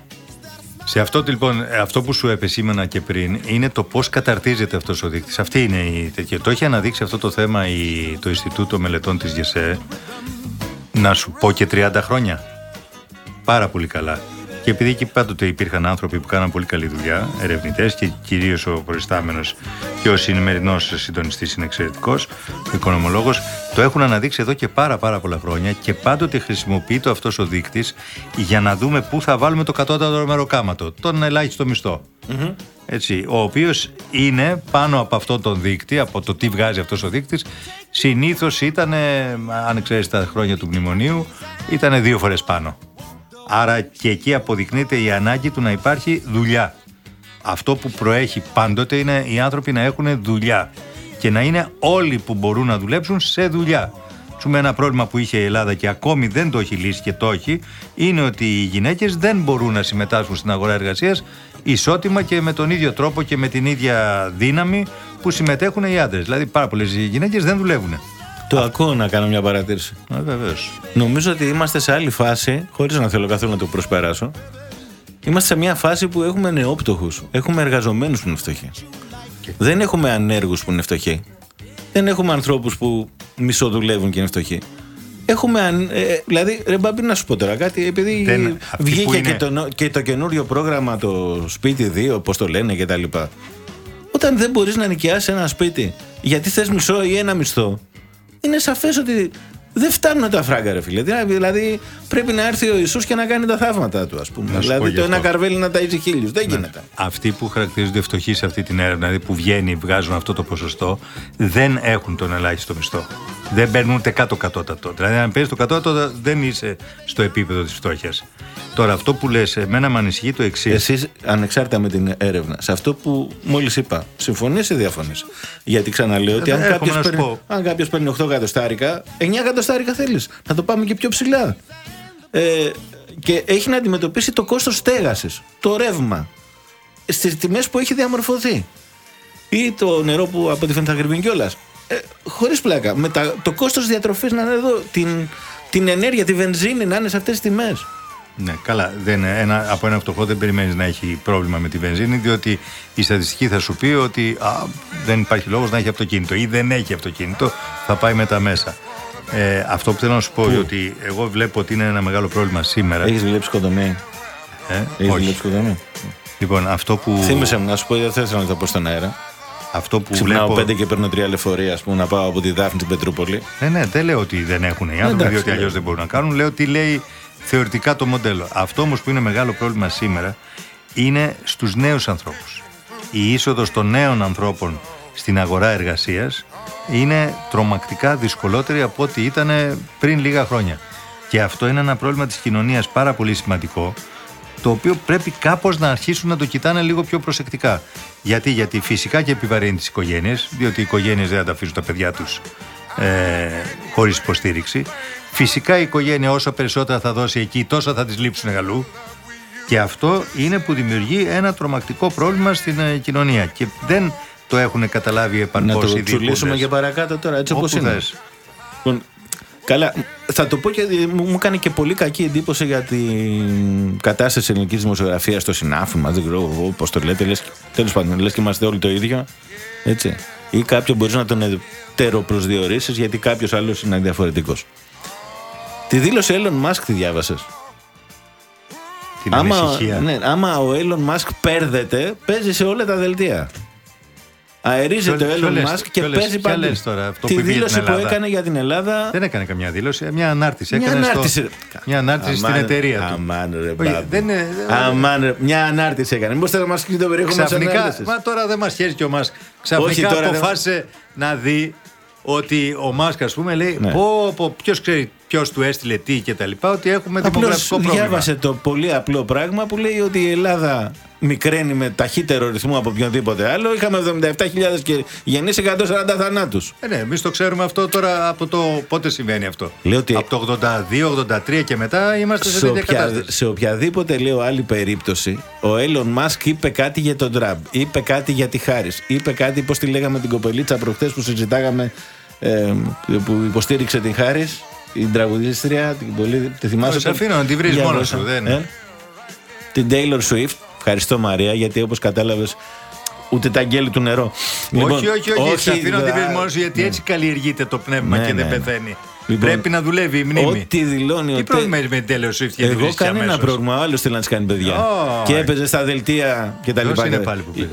Σε αυτό λοιπόν, αυτό που σου επεσήμανα και πριν είναι το πώς καταρτίζεται αυτός ο δείκτης. Αυτή είναι η τέτοια. Το έχει αναδείξει αυτό το θέμα η, το Ινστιτούτο Μελετών της ΓΕΣΕ να σου πω και 30 χρόνια. Πάρα πολύ καλά. Και επειδή εκεί πάντοτε υπήρχαν άνθρωποι που κάναν πολύ καλή δουλειά, ερευνητές και κυρίως ο προϊστάμενος και ο σημερινός συντονιστής είναι εξαιρετικός, ο οικονομολόγος, το έχουν αναδείξει εδώ και πάρα, πάρα πολλά χρόνια και πάντοτε χρησιμοποιείται αυτός ο δείκτης για να δούμε πού θα βάλουμε το κατώτατο μεροκάματο, τον ελάχιστο μισθό. Έτσι, ο οποίος είναι πάνω από αυτό τον δείκτη, από το τι βγάζει αυτός ο δείκτης, συνήθως ήταν, αν ξέρεις τα χρόνια του μνημονίου, ήταν δύο φορές πάνω. Άρα και εκεί αποδεικνύεται η ανάγκη του να υπάρχει δουλειά. Αυτό που προέχει πάντοτε είναι οι άνθρωποι να έχουν δουλειά και να είναι όλοι που μπορούν να δουλέψουν σε δουλειά. Σου με ένα πρόβλημα που είχε η Ελλάδα και ακόμη δεν το έχει λύσει και το έχει, είναι ότι οι γυναίκες δεν μπορούν να συμμετάσχουν στην αγορά εργασίας ισότιμα και με τον ίδιο τρόπο και με την ίδια δύναμη που συμμετέχουν οι άντρες. Δηλαδή πάρα πολλές γυναίκες δεν δουλεύουν. Το ακούω να κάνω μια παρατήρηση. Ε, βεβαίως. Νομίζω ότι είμαστε σε άλλη φάση, χωρίς να θέλω καθόλου να το προσπεράσω. Είμαστε σε μια φάση που έχουμε νεόπτωχους, έχουμε εργαζομένους που είναι φτωχοί. Δεν έχουμε ανέργους που είναι φτωχοί. Δεν έχουμε ανθρώπους που μισοδουλεύουν και είναι φτωχοί. Έχουμε, αν, ε, δηλαδή, ρε Μπάμπη, να σου πω τώρα κάτι, επειδή Δεν- αυτοί που βγήκε και, είναι- το, νο- και το καινούριο πρόγραμμα το σπίτι 2, πώς το λένε και τα λοιπά. Όταν δεν μπορείς να νοικιάσεις ένα σπίτι, γιατί θες μισό ή ένα μισθό, είναι σαφές ότι δεν φτάνουν τα φράγκα, ρε φίλε. Δηλαδή, Δηλαδή πρέπει να έρθει ο Ιησούς και να κάνει τα θαύματα του, ας πούμε. Να σου πω Δηλαδή γι' το ένα αυτό. καρβέλι να ταΐζει χίλιους. Δεν γίνεται. Αυτοί που χαρακτηρίζονται φτωχοί σε αυτή την έρευνα, δηλαδή που βγαίνει, βγάζουν αυτό το ποσοστό, δεν έχουν τον ελάχιστο μισθό. Δεν παίρνουν ούτε κάτω κατώτατο. Δηλαδή, αν παίρνεις το κατώτατο, δεν είσαι στο επίπεδο της φτώχειας. Τώρα, αυτό που λες, εμένα με ανησυχεί το εξής. Εσείς, ανεξάρτητα με την έρευνα, σε αυτό που μόλις είπα, συμφωνείς ή διαφωνείς; Γιατί ξαναλέω ότι Ε, αν έρχομαι κάποιο να σου παίρνει, πω. αν κάποιος παίρνει 8 εκατοστάρικα, 9 εκατοστάρικα θέλεις. Να το πάμε και πιο ψηλά. Ε, και έχει να αντιμετωπίσει το κόστος στέγασης, το ρεύμα, στις τιμές που έχει διαμορφωθεί. Ή το νερό που από ό,τι φαίνεται θα κρυβεί κιόλας. Ε, Χωρίς πλάκα. Με τα, το κόστος διατροφής να είναι εδώ, την, την ενέργεια, τη βενζίνη να είναι σε αυτές τις τιμές. Ναι, καλά. Δεν, ένα, από ένα φτωχό δεν περιμένεις να έχει πρόβλημα με τη βενζίνη, διότι η στατιστική θα σου πει ότι α, δεν υπάρχει λόγος να έχει αυτοκίνητο ή δεν έχει αυτοκίνητο, θα πάει με τα μέσα. Ε, αυτό που θέλω να σου πω είναι ότι εγώ βλέπω ότι είναι ένα μεγάλο πρόβλημα σήμερα. Έχεις δουλέψει σκοτωμή. Ε, Έχεις όχι. δουλέψει σκοτωμή. Λοιπόν, αυτό που, Θύμησε μου να σου πω, δεν θέλω να το πω στον αέρα. αυτό που Ξυπνάω βλέπω. πέντε και παίρνω τρία λεωφορεία, ας πούμε, να πάω από τη Δάφνη στην Πετρούπολη. Ναι, ναι, δεν λέω ότι δεν έχουν οι άνθρωποι, εντάξει, διότι λέω. αλλιώς δεν μπορούν να κάνουν. Λέω τι λέει θεωρητικά το μοντέλο. Αυτό όμως που είναι μεγάλο πρόβλημα σήμερα είναι στους νέους ανθρώπους. Η είσοδος των νέων ανθρώπων στην αγορά εργασίας είναι τρομακτικά δυσκολότερη από ό,τι ήταν πριν λίγα χρόνια. Και αυτό είναι ένα πρόβλημα της κοινωνίας πάρα πολύ σημαντικό, το οποίο πρέπει κάπως να αρχίσουν να το κοιτάνε λίγο πιο προσεκτικά. Γιατί, γιατί φυσικά και επιβαρύνει τις οικογένειες, διότι οι οικογένειες δεν θα τα αφήσουν τα παιδιά τους ε, χωρίς υποστήριξη. Φυσικά η οικογένεια όσο περισσότερα θα δώσει εκεί, τόσο θα τις λείψουν αλλού. Και αυτό είναι που δημιουργεί ένα τρομακτικό πρόβλημα στην ε, κοινωνία. Και δεν το έχουν καταλάβει Να επαρκώς το οι τσουλήσουμε διοικούντες. και παρακάτω τώρα, έτσι όπως Όπου είναι. θες. Λοιπόν, Καλά, θα το πω και μου, μου κάνει και πολύ κακή εντύπωση για την κατάσταση της ελληνικής δημοσιογραφίας στο συνάφι μα. Δεν ξέρω πώ το λέτε. Τέλος πάντων, λες και είμαστε όλοι το ίδιο. Έτσι. Ή κάποιον μπορείς να τον ετεροπροσδιορίσεις γιατί κάποιος άλλος είναι διαφορετικός. Τη δήλωση Elon Musk τη διάβασες. Την Άμα, ανησυχία. ναι, άμα ο Elon Musk πέρδεται, παίζει σε όλα τα δελτία. Αερίζεται Ποιο- ο ποιο Elon λες, Musk και ποιο λες, παίζει ποια παντού. λες τώρα, αυτό Τη που είπε για δήλωση την που Ελλάδα. έκανε για την Ελλάδα. Δεν έκανε καμιά δήλωση, μια ανάρτηση. Μια έκανε ανάρτηση. Στο... ρε. Μια ανάρτηση στην Αμάν, εταιρεία του. Αμάν, ρε, Όχι, μπάμπη. δεν είναι- δεν- Αμάν, ρε, μια ανάρτηση έκανε. Μήπως θέλει να μας πει το περιεχόμενο της Ξαφνικά, ανάρτηση. μα τώρα δεν μας χαίρει και ο Μάσκ. Ξαφνικά Όχι, τώρα δεν- αποφάσισε να δει ότι ο Μάσκ, ας πούμε, λέει: Ναι. Πω, πω, ποιος ξέρει ποιος του έστειλε τι και τα λοιπά, ότι έχουμε δημογραφικό Απλώ πρόβλημα. διάβασε το πολύ απλό πράγμα που λέει ότι η Ελλάδα μικραίνει με ταχύτερο ρυθμό από οποιονδήποτε άλλο. Είχαμε 77.000 και γεννήσει 140 θανάτους. Ε, ναι, εμείς το ξέρουμε αυτό τώρα από το πότε συμβαίνει αυτό. Λέω ότι- Από το 82-83 και μετά είμαστε σε Σε, τέτοια οποια, κατάσταση. σε οποιαδήποτε λέω άλλη περίπτωση, ο Elon Musk είπε κάτι για τον Τραμπ, είπε κάτι για τη Χάρης, είπε κάτι, πώς τη λέγαμε την κοπελίτσα προχτές που συζητάγαμε, ε, που υποστήριξε την Χάρης, την τραγουδίστρια, την πολύ, τη θυμάσαι. Όχι, σε αφήνω να τη βρεις Για μόνος δώσε. σου, δεν- Ε, την Taylor Swift, ευχαριστώ Μαρία, γιατί όπως κατάλαβες, ούτε τα αγγέλη του νερό. Λοιπόν, όχι, όχι, όχι, σε αφήνω να τη βρεις α, μόνος σου γιατί έτσι καλλιεργείται το πνεύμα Ναι, και δεν ναι, ναι. πεθαίνει. Λοιπόν, Πρέπει να δουλεύει η μνήμη. Ό,τι δηλώνει Τι ο πρόβλημα Τε- έχει με την Taylor Swift γιατί Εγώ βρίσκει κανένα αμέσως. πρόβλημα. Ο άλλο θέλει να τι κάνει παιδιά. Ω, και ε. έπαιζε στα δελτία και τα Ποιος λοιπά. είναι Και- πάλι που πήρε;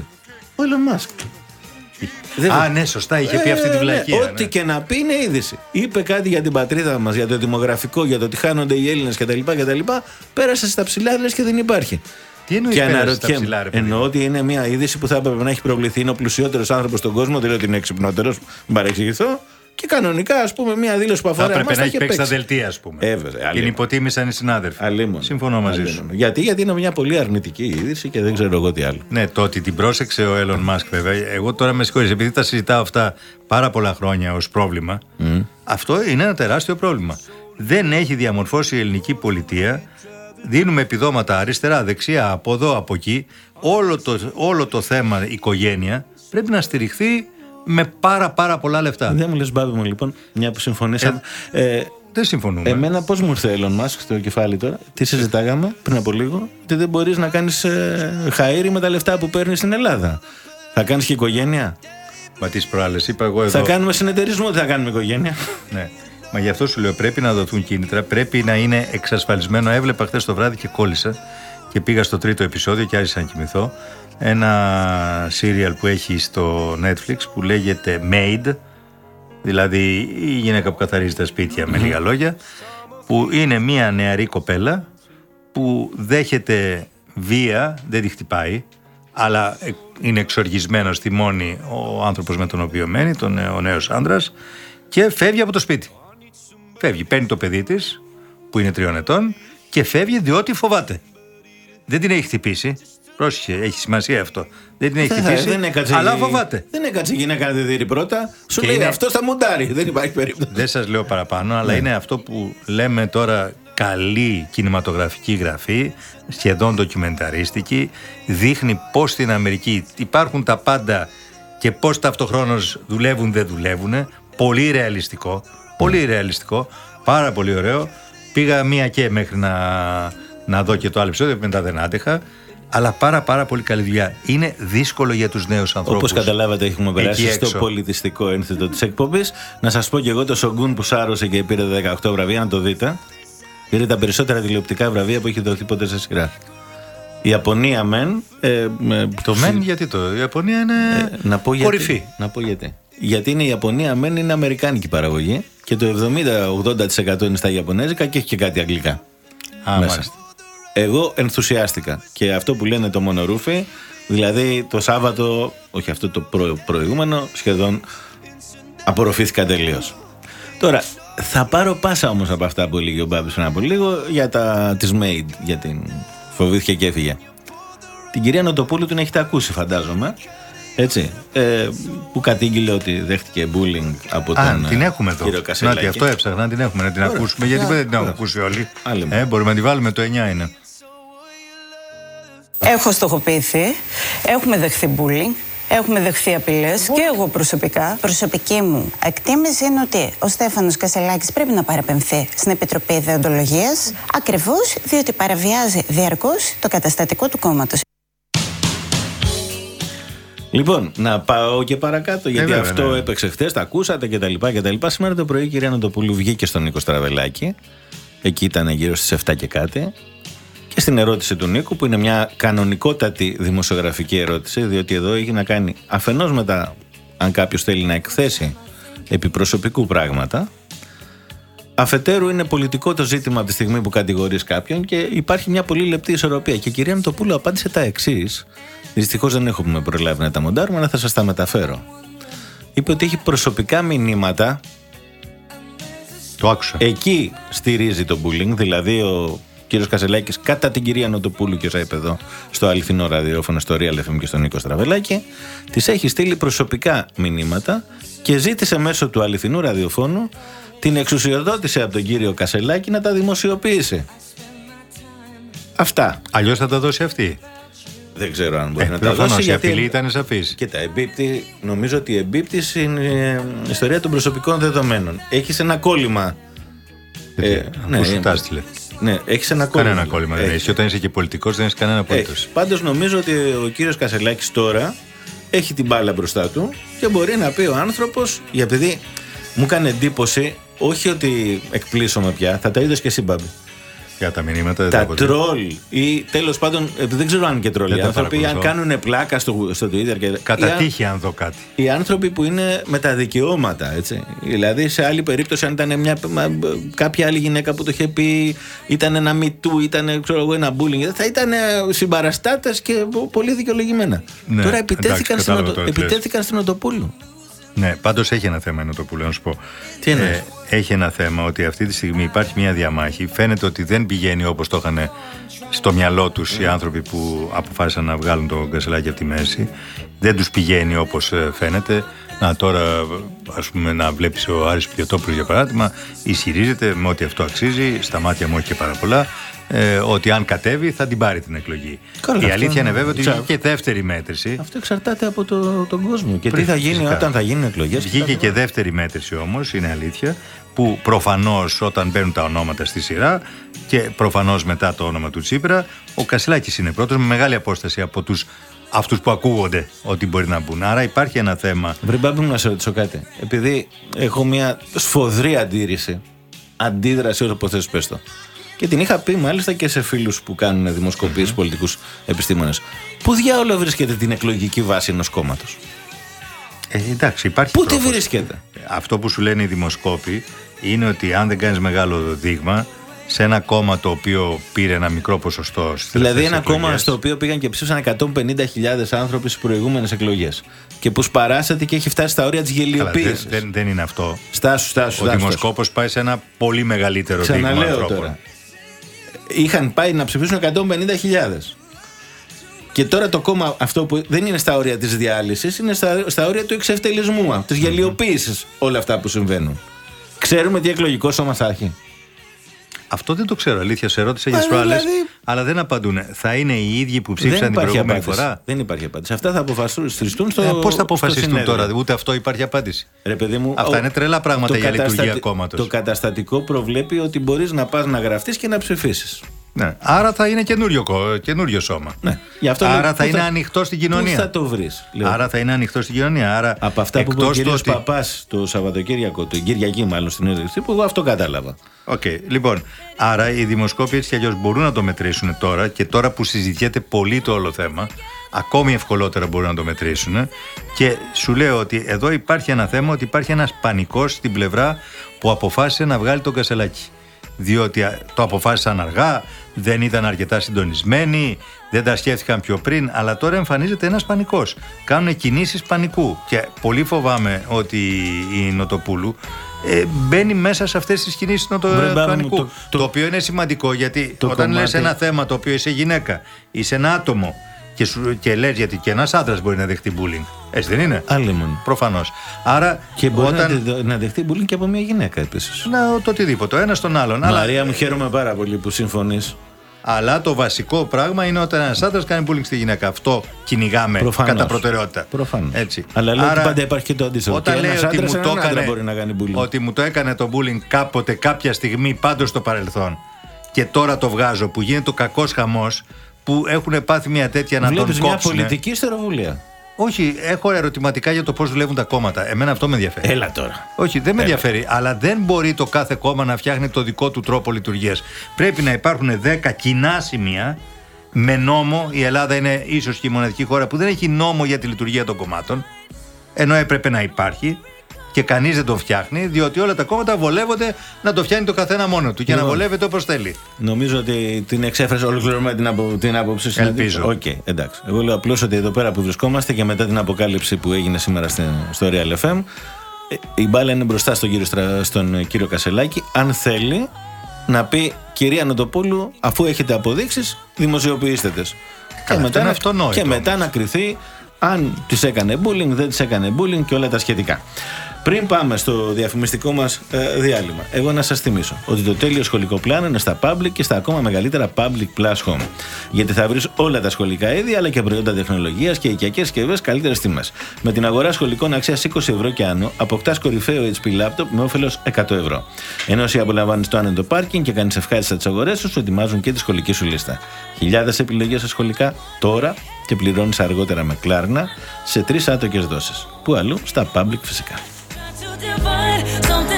Ο Elon Musk. Δεν- Α, ναι, σωστά, είχε πει αυτή τη Ε, βλακία. ναι, ναι. Ό,τι και να πει είναι είδηση. Είπε κάτι για την πατρίδα μας, για το δημογραφικό, για το ότι χάνονται οι Έλληνες κτλ. κτλ. Πέρασε στα ψηλά, λες και δεν υπάρχει. Τι εννοείς και πέρασε στα αναρωτιέμαι. ψηλά, ρε παιδί Εννοώ μου; ότι είναι μια είδηση που θα έπρεπε να έχει προβληθεί. Είναι ο πλουσιότερος άνθρωπος στον κόσμο. Δεν λέω ότι είναι εξυπνότερο, μην παρεξηγηθώ. Και κανονικά, ας πούμε, μια δήλωση που Θα αφορά έπρεπε εμάς να έχει είχε παίξει τα παίξει. δελτία, ας πούμε. Ε, βέβαια, και την αλλήμον. υποτίμησαν οι συνάδελφοι. Αλλήμον. Συμφωνώ μαζί σου. Αλλήμον. Γιατί, γιατί είναι μια πολύ αρνητική είδηση και δεν ξέρω εγώ τι άλλο. Ναι, το ότι την πρόσεξε ο Elon Musk βέβαια. Εγώ τώρα με συγχωρείς, επειδή τα συζητάω αυτά πάρα πολλά χρόνια ως πρόβλημα, αυτό είναι ένα τεράστιο πρόβλημα. Δεν έχει διαμορφώσει η ελληνική πολιτεία. Δίνουμε επιδόματα αριστερά, δεξιά, από εδώ, από εκεί. Όλο το, όλο το θέμα οικογένεια πρέπει να στηριχθεί με πάρα πάρα πολλά λεφτά. Δεν μου λες, Μπάμπη μου, λοιπόν, μια που συμφωνήσαμε. Ε, Δεν συμφωνούμε. εμένα πώς μου ήρθε ο Elon Musk στο κεφάλι τώρα, τι συζητάγαμε πριν από λίγο, ότι δεν μπορείς να κάνεις ε, χαΐρι με τα λεφτά που παίρνεις στην Ελλάδα. Θα κάνεις και οικογένεια; Μα τις προάλλες είπα εγώ εδώ. Θα κάνουμε συνεταιρισμό, δεν θα κάνουμε οικογένεια. Ναι. Μα γι' αυτό σου λέω πρέπει να δοθούν κίνητρα, πρέπει να είναι εξασφαλισμένο. Έβλεπα χθες το βράδυ και κόλλησα και πήγα στο τρίτο επεισόδιο και άρχισα να κοιμηθώ. Ένα σύριαλ που έχει στο Netflix που λέγεται Maid, δηλαδή η γυναίκα που καθαρίζει τα σπίτια με λίγα λόγια, που είναι μια νεαρή κοπέλα που δέχεται βία, δεν τη χτυπάει, αλλά ε, είναι εξοργισμένος στη μόνη ο άνθρωπος με τον οποίο μένει, τον, ε, ο νέος άντρας, και φεύγει από το σπίτι. Φεύγει, παίρνει το παιδί της, που είναι τριών ετών, και φεύγει διότι φοβάται. Δεν την έχει χτυπήσει. Πρόσεχε, έχει σημασία αυτό. Δεν την έχει Δεν θα- χτυπήσει, δεν έκατσε αλλά η- φοβάται. Δεν έκατσε η γυναίκα να τη δει πρώτα. Σου Και λέει είναι- αυτό θα μουντάρει. [laughs] Δεν υπάρχει περίπτωση. Δεν σας λέω παραπάνω, αλλά Ναι. είναι αυτό που λέμε τώρα καλή κινηματογραφική γραφή, σχεδόν ντοκιμενταρίστικη, δείχνει πώς στην Αμερική υπάρχουν τα πάντα και πώς ταυτοχρόνως δουλεύουν δεν δουλεύουν. Πολύ ρεαλιστικό, πολύ ρεαλιστικό, πάρα πολύ ωραίο. Πήγα μία και μέχρι να, να δω και το άλλο επεισόδιο, μετά δεν άντεχα. Αλλά πάρα πάρα πολύ καλή δουλειά. Είναι δύσκολο για τους νέους ανθρώπους. Όπως καταλάβατε, έχουμε περάσει εκεί στο έξω. πολιτιστικό ένθετο της εκπομπής. Να σας πω και εγώ το Σογκούν που σάρωσε και πήρε 18 βραβεία, να το δείτε. Πήρε τα περισσότερα τηλεοπτικά βραβεία που έχει δοθεί ποτέ σε σειρά. Η Ιαπωνία μεν. Ε, με- Το μεν γιατί το. Η Ιαπωνία είναι να πω γιατί. κορυφή. Να πω γιατί. Γιατί είναι η Ιαπωνία μεν είναι αμερικάνικη παραγωγή και το 70-80% είναι στα Ιαπωνέζικα και έχει και κάτι αγγλικά. Α, μέσα. μάλιστα. Εγώ ενθουσιάστηκα. Και αυτό που λένε το μονορούφι, δηλαδή το Σάββατο, όχι αυτό το προ- προηγούμενο, σχεδόν απορροφήθηκα τελείως. Τώρα, Θα πάρω πάσα όμως από αυτά που έλεγε ο Μπάμπης πριν από λίγο για τα της Made, για την φοβήθηκε και έφυγε. Την κυρία Νοτοπούλου την έχετε ακούσει φαντάζομαι. Έτσι, ε, που κατήγγειλε ότι δέχτηκε bullying από Α, τον την ε, έχουμε εδώ. κύριο Να, Κασελάκη. τι, αυτό έψαχνα να την έχουμε, να την Ωραία. ακούσουμε. Γιατί Ωραία. δεν την έχουμε Ωραία. ακούσει όλοι. Άλλη μου. Ε, μπορούμε να τη βάλουμε, το 9 είναι. Έχω στοχοποιηθεί, έχουμε δεχθεί bullying, έχουμε δεχθεί απειλές και εγώ προσωπικά. Προσωπική μου εκτίμηση είναι ότι ο Στέφανος Κασελάκης πρέπει να παραπεμφθεί στην Επιτροπή Ιδεοντολογίας ακριβώς διότι παραβιάζει διαρκώς το καταστατικό του κόμματος. Λοιπόν, να πάω και παρακάτω, γιατί βέβαια, αυτό ναι. έπαιξε χθες, τα ακούσατε κτλ. κτλ. Σήμερα το πρωί η κυρία Νοτοπούλου βγήκε στον Νίκο Στραβελάκη. Εκεί ήταν γύρω στις 7 και κάτι. Και στην ερώτηση του Νίκου, που είναι μια κανονικότατη δημοσιογραφική ερώτηση, διότι εδώ έχει να κάνει αφενός με τα αν κάποιος θέλει να εκθέσει επί προσωπικού πράγματα. Αφετέρου είναι πολιτικό το ζήτημα από τη στιγμή που κατηγορείς κάποιον και υπάρχει μια πολύ λεπτή ισορροπία. Και η κυρία Νοτοπούλου απάντησε τα εξής. Δυστυχώς δεν έχουμε προλάβει να τα μοντάρουμε, αλλά θα σας τα μεταφέρω. Είπε ότι έχει προσωπικά μηνύματα Το άκουσα. Εκεί στηρίζει το bullying, δηλαδή ο κύριος Κασελάκης κατά την κυρία Νοτοπούλου και όσα είπε εδώ στο αληθινό ραδιόφωνο, στο Real FM και στον Νίκο Στραβελάκη, της έχει στείλει προσωπικά μηνύματα και ζήτησε μέσω του αληθινού ραδιοφώνου την εξουσιοδότηση από τον κύριο Κασελάκη να τα δημοσιοποιήσει. Αυτά. Αλλιώς θα τα δώσει αυτή. Δεν ξέρω αν μπορεί Ε, να τα προφανώς, δώσει. η απειλή ήταν σαφής. Κοίτα, εμπίπτει, νομίζω ότι εμπίπτει στην ε, ιστορία των προσωπικών δεδομένων. Έχεις ένα κόλλημα. Ε, ναι, σου τα έστειλε. Ναι, έχεις ένα κόλλημα. Κανένα κόλλημα δεν Έχεις. έχει. Όταν είσαι και πολιτικός, δεν έχεις κανένα απολύτως. Έχεις. Πάντως νομίζω ότι ο κύριος Κασελάκης τώρα έχει την μπάλα μπροστά του και μπορεί να πει ο άνθρωπος, για επειδή μου έκανε εντύπωση, όχι ότι εκπλήσωμαι πια, θα τα είδες και εσύ Μπάμπη. Για τα μηνύματα δεν Τα τα τρόλ ή τέλος πάντων, επειδή δεν ξέρω αν είναι και τρόλ, Δεν οι τα άνθρωποι αν παρακολουθώ. κάνουν πλάκα στο, στο Twitter και. Κατά ή αν- τύχη, αν δω κάτι. οι άνθρωποι που είναι με τα δικαιώματα, έτσι. Δηλαδή, σε άλλη περίπτωση, αν ήταν μια, μα, κάποια άλλη γυναίκα που το είχε πει, ήταν ένα μητού, ήταν ξέρω εγώ, ένα bullying, θα ήταν συμπαραστάτες και πο- πολύ δικαιολογημένα. Ναι, Τώρα επιτέθηκαν, εντάξει, στην, κατάλαβα Οτο- τώρα τι λες. επιτέθηκαν στην Οτοπούλου. Ναι, πάντως έχει ένα θέμα είναι το που λέω να σου πω. Τι εννοείς; έχει ένα θέμα ότι αυτή τη στιγμή υπάρχει μια διαμάχη. Φαίνεται ότι δεν πηγαίνει όπως το είχαν στο μυαλό τους οι άνθρωποι που αποφάσισαν να βγάλουν το κασελάκι από τη μέση. Δεν τους πηγαίνει όπως φαίνεται. Να τώρα, ας πούμε, να βλέπεις ο Άρης Πιωτόπουλος για παράδειγμα, ισχυρίζεται με ότι αυτό αξίζει, στα μάτια μου έχει και πάρα πολλά, ε, ότι αν κατέβει θα την πάρει την εκλογή. Καλά, Η αυτό αλήθεια είναι είναι- βέβαια ότι Τσα- βγήκε δεύτερη μέτρηση. Αυτό εξαρτάται από το, τον κόσμο. Και Πριν, τι θα γίνει φυσικά. όταν θα γίνουν εκλογές. Βγήκε και δεύτερη μέτρηση όμως, είναι αλήθεια, που προφανώς όταν μπαίνουν τα ονόματα στη σειρά και προφανώς μετά το όνομα του Τσίπρα, ο Κασιλάκης είναι πρώτος με μεγάλη απόσταση από τους αυτούς που ακούγονται ότι μπορεί να μπουν. Άρα υπάρχει ένα θέμα. Βρε Μπάμπη μου να σε ρωτήσω κάτι. Επειδή έχω μια σφοδρή αντίρρηση, αντίδραση όπω θες πες το. Και την είχα πει μάλιστα και σε φίλους που κάνουν δημοσκοπήσεις πολιτικούς επιστήμονες. Πού διάολο βρίσκεται την εκλογική βάση ενός κόμματος; Ε, εντάξει, υπάρχει. Πού τη τρόπος. βρίσκεται; Αυτό που σου λένε οι δημοσκόποι είναι ότι αν δεν κάνεις μεγάλο δείγμα σε ένα κόμμα το οποίο πήρε ένα μικρό ποσοστό στις Δηλαδή τελευταίες ένα κόμμα εκλογές, στο οποίο πήγαν και ψήφισαν 150.000 άνθρωποι στις προηγούμενες εκλογές και που σπαράσατε και έχει φτάσει στα όρια της Καλά, δεν, γελιοποίησης. δεν, δεν είναι αυτό. Στάσου, στάσου, Ο στάσου. δημοσκόπος πάει σε ένα πολύ μεγαλύτερο δείγμα Ξαναλέω ανθρώπων. τώρα. Είχαν πάει να ψηφίσουν 150.000. Και τώρα το κόμμα αυτό που δεν είναι στα όρια της διάλυσης, είναι στα, στα όρια του εξευτελισμού, της γελιοποίησης όλα αυτά που συμβαίνουν. Ξέρουμε τι εκλογικό σώμα θα έχει. Αυτό δεν το ξέρω. Αλήθεια, σε ρώτησα για Α, τι προάλλε. δηλαδή- Αλλά δεν απαντούν. Θα είναι οι ίδιοι που ψήφισαν δεν την υπάρχει προηγούμενη απάντηση. φορά; Δεν υπάρχει απάντηση. Αυτά θα αποφασιστούν στο. Ε, Πώς θα στο αποφασιστούν συνέδριο. τώρα, ούτε αυτό υπάρχει απάντηση. Ρε παιδί μου, Αυτά ο- είναι τρελά πράγματα το για λειτουργία καταστατι- κόμματος. Το καταστατικό προβλέπει ότι μπορείς να πας να γραφτείς και να ψηφίσεις. Ναι. Άρα θα είναι καινούριο, κο- καινούριο σώμα. Ναι. Γι' αυτό Άρα λέω, θα πού είναι ανοιχτό στην κοινωνία. Πού θα το βρεις. Άρα θα είναι ανοιχτό στην κοινωνία. Άρα Από αυτά που είπε ο εκτός κύριος του ότι- Παπάς το Σαββατοκύριακο, την Κυριακή μάλλον στην έδειξη, που εγώ αυτό κατάλαβα. Οκ, λοιπόν, άρα οι δημοσκόποι έτσι κι αλλιώς μπορούν να το μετρήσουν τώρα και τώρα που συζητιέται πολύ το όλο θέμα, ακόμη ευκολότερα μπορούν να το μετρήσουν. Και σου λέω ότι εδώ υπάρχει ένα θέμα ότι υπάρχει ένας πανικός στην πλευρά που αποφάσισε να βγάλει τον κασελάκι. Διότι α, το αποφάσισαν αργά, δεν ήταν αρκετά συντονισμένοι, δεν τα σκέφτηκαν πιο πριν, αλλά τώρα εμφανίζεται ένας πανικός. Κάνουν κινήσεις πανικού και πολύ φοβάμαι ότι η Νοτοπούλου ε, μπαίνει μέσα σε αυτές τις κινήσεις νοτο, Βρε, του μπάμπη μου, πανικού. το- Το, το- οποίο είναι σημαντικό γιατί το όταν κομμάτι- λες ένα θέμα το οποίο είσαι γυναίκα, είσαι ένα άτομο και, σου, και λες γιατί και ένας άντρας μπορεί να δεχτεί bullying. Έτσι δεν είναι; Άλλη μόνο. Προφανώς. Άρα Και μπορεί όταν... να, δε- να δεχτεί bullying και από μια γυναίκα επίσης. Να, το οτιδήποτε, ο ένας τον άλλον. Αλλά, Μαρία μου, χαίρομαι πάρα πολύ που συμφωνείς. αλλά το βασικό πράγμα είναι όταν ένας άντρας κάνει bullying στη γυναίκα. Αυτό κυνηγάμε Προφανώς. κατά προτεραιότητα. Προφανώς. Έτσι. Αλλά λέω ότι πάντα υπάρχει και το αντίστοιχο. Όταν Και λέει ένας ότι άντρας μου, το έναν άντρα έκανε, μπορεί να κάνει bullying. ότι μου το έκανε το bullying κάποτε, κάποια στιγμή, πάντως στο παρελθόν και τώρα το βγάζω που γίνεται ο κακός χαμός που έχουν πάθει μια τέτοια να Βλέπεις τον μια κόψουν. πολιτική στεροβουλία. Όχι, έχω ερωτηματικά για το πώς δουλεύουν τα κόμματα. Εμένα αυτό με ενδιαφέρει. Έλα τώρα. Όχι, δεν με Έλα. ενδιαφέρει. Αλλά δεν μπορεί το κάθε κόμμα να φτιάχνει το δικό του τρόπο λειτουργίας. Πρέπει να υπάρχουν 10 κοινά σημεία με νόμο. Η Ελλάδα είναι ίσως και η μοναδική χώρα που δεν έχει νόμο για τη λειτουργία των κομμάτων. Ενώ έπρεπε να υπάρχει. Και κανείς δεν τον φτιάχνει, διότι όλα τα κόμματα βολεύονται να το φτιάχνει το καθένα μόνο του και να Λοιπόν. βολεύεται όπως θέλει. Νομίζω ότι την εξέφρασε ολοκληρωμένη την, απο, την άποψη σου. Ελπίζω. Οκ, εντάξει. Εγώ λέω απλώς ότι εδώ πέρα που βρισκόμαστε και μετά την αποκάλυψη που έγινε σήμερα στην, στο Real FM, ε, η μπάλα είναι μπροστά στον κύριο, Στρα- στον κύριο Κασελάκη. Αν θέλει να πει, κυρία Νοτοπούλου, αφού έχετε αποδείξεις, δημοσιοποιήστε τις. Καλά, αυτό είναι να, αυτονόητο και μετά όμως. να κρυθεί αν της έκανε bullying, δεν της έκανε bullying και όλα τα σχετικά. Πριν πάμε στο διαφημιστικό μας διάλειμμα, εγώ να σας θυμίσω ότι το τέλειο σχολικό πλάνο είναι στα public και στα ακόμα μεγαλύτερα public plus home. Γιατί θα βρεις όλα τα σχολικά είδη αλλά και προϊόντα τεχνολογίας και οικιακές συσκευές καλύτερες τιμές. Με την αγορά σχολικών αξίας 20 ευρώ και άνω, αποκτάς κορυφαίο HP laptop με όφελος 100 ευρώ. Ενώ εσύ απολαμβάνεις το άνετο πάρκινγκ και κάνεις ευχάριστα τις αγορές σου, σου ετοιμάζουν και τη σχολική σου λίστα. Χιλιάδες επιλογές σε σχολικά τώρα και πληρώνεις αργότερα με κλάρνα σε τρεις άτοκες δόσεις. Πού αλλού, στα public φυσικά. Divine. Something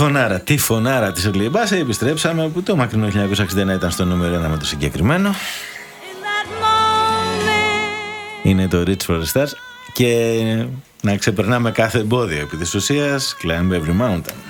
φωνάρα, τη φωνάρα της Λιμπάσα, επιστρέψαμε που το μακρινό 1969 ήταν στο νούμερο 1 με το συγκεκριμένο. In that moment, Είναι το Rich for the Stars και να ξεπερνάμε κάθε εμπόδιο επί της ουσίας Climb Every Mountain.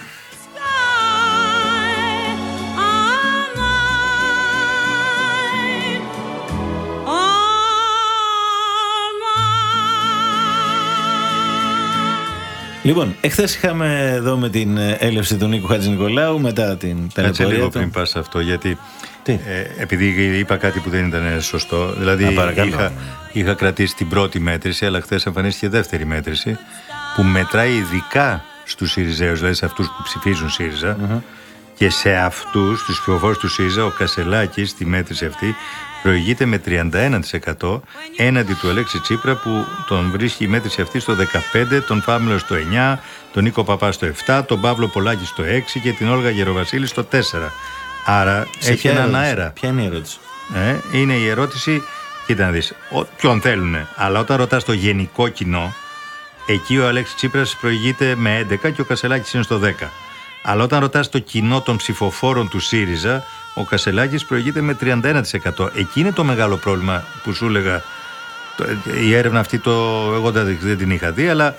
Λοιπόν, εχθές είχαμε εδώ με την ε, έλευση του Νίκου Χατζη Νικολάου μετά την Κάτσε ταλαιπωρία λίγο του. πριν πας σε αυτό, γιατί Τι; ε, επειδή είπα κάτι που δεν ήταν σωστό, δηλαδή Α, παρακαλώ. είχα, είχα κρατήσει την πρώτη μέτρηση, αλλά χθες εμφανίστηκε δεύτερη μέτρηση, που μετράει ειδικά στους Σιριζέους, δηλαδή σε αυτούς που ψηφίζουν ΣΥΡΙΖΑ, και σε αυτούς, τους ψηφοφόρους του ΣΥΡΙΖΑ, ο Κασελάκης στη μέτρηση αυτή προηγείται με 31% έναντι του Αλέξη Τσίπρα που τον βρίσκει η μέτρηση αυτή στο 15, τον Πάμελο στο 9, τον Νίκο Παπά στο 7, τον Παύλο Πολάκη στο 6 και την Όλγα Γεροβασίλη στο 4. Άρα Σε έχει ποια έναν ερώτηση; αέρα. Ποια είναι η ερώτηση; Ε, είναι η ερώτηση, κοίτα να δεις, ο, ποιον θέλουν. Αλλά όταν ρωτάς το γενικό κοινό, εκεί ο Αλέξης Τσίπρας προηγείται με 11 και ο Κασελάκης είναι στο 10. Αλλά όταν ρωτάς το κοινό των ψηφοφόρων του ΣΥΡΙΖΑ, ο Κασελάκης προηγείται με 31%. Εκεί είναι το μεγάλο πρόβλημα που σου έλεγα. Το- Η έρευνα αυτή το, εγώ δεν δεν την είχα δει, αλλά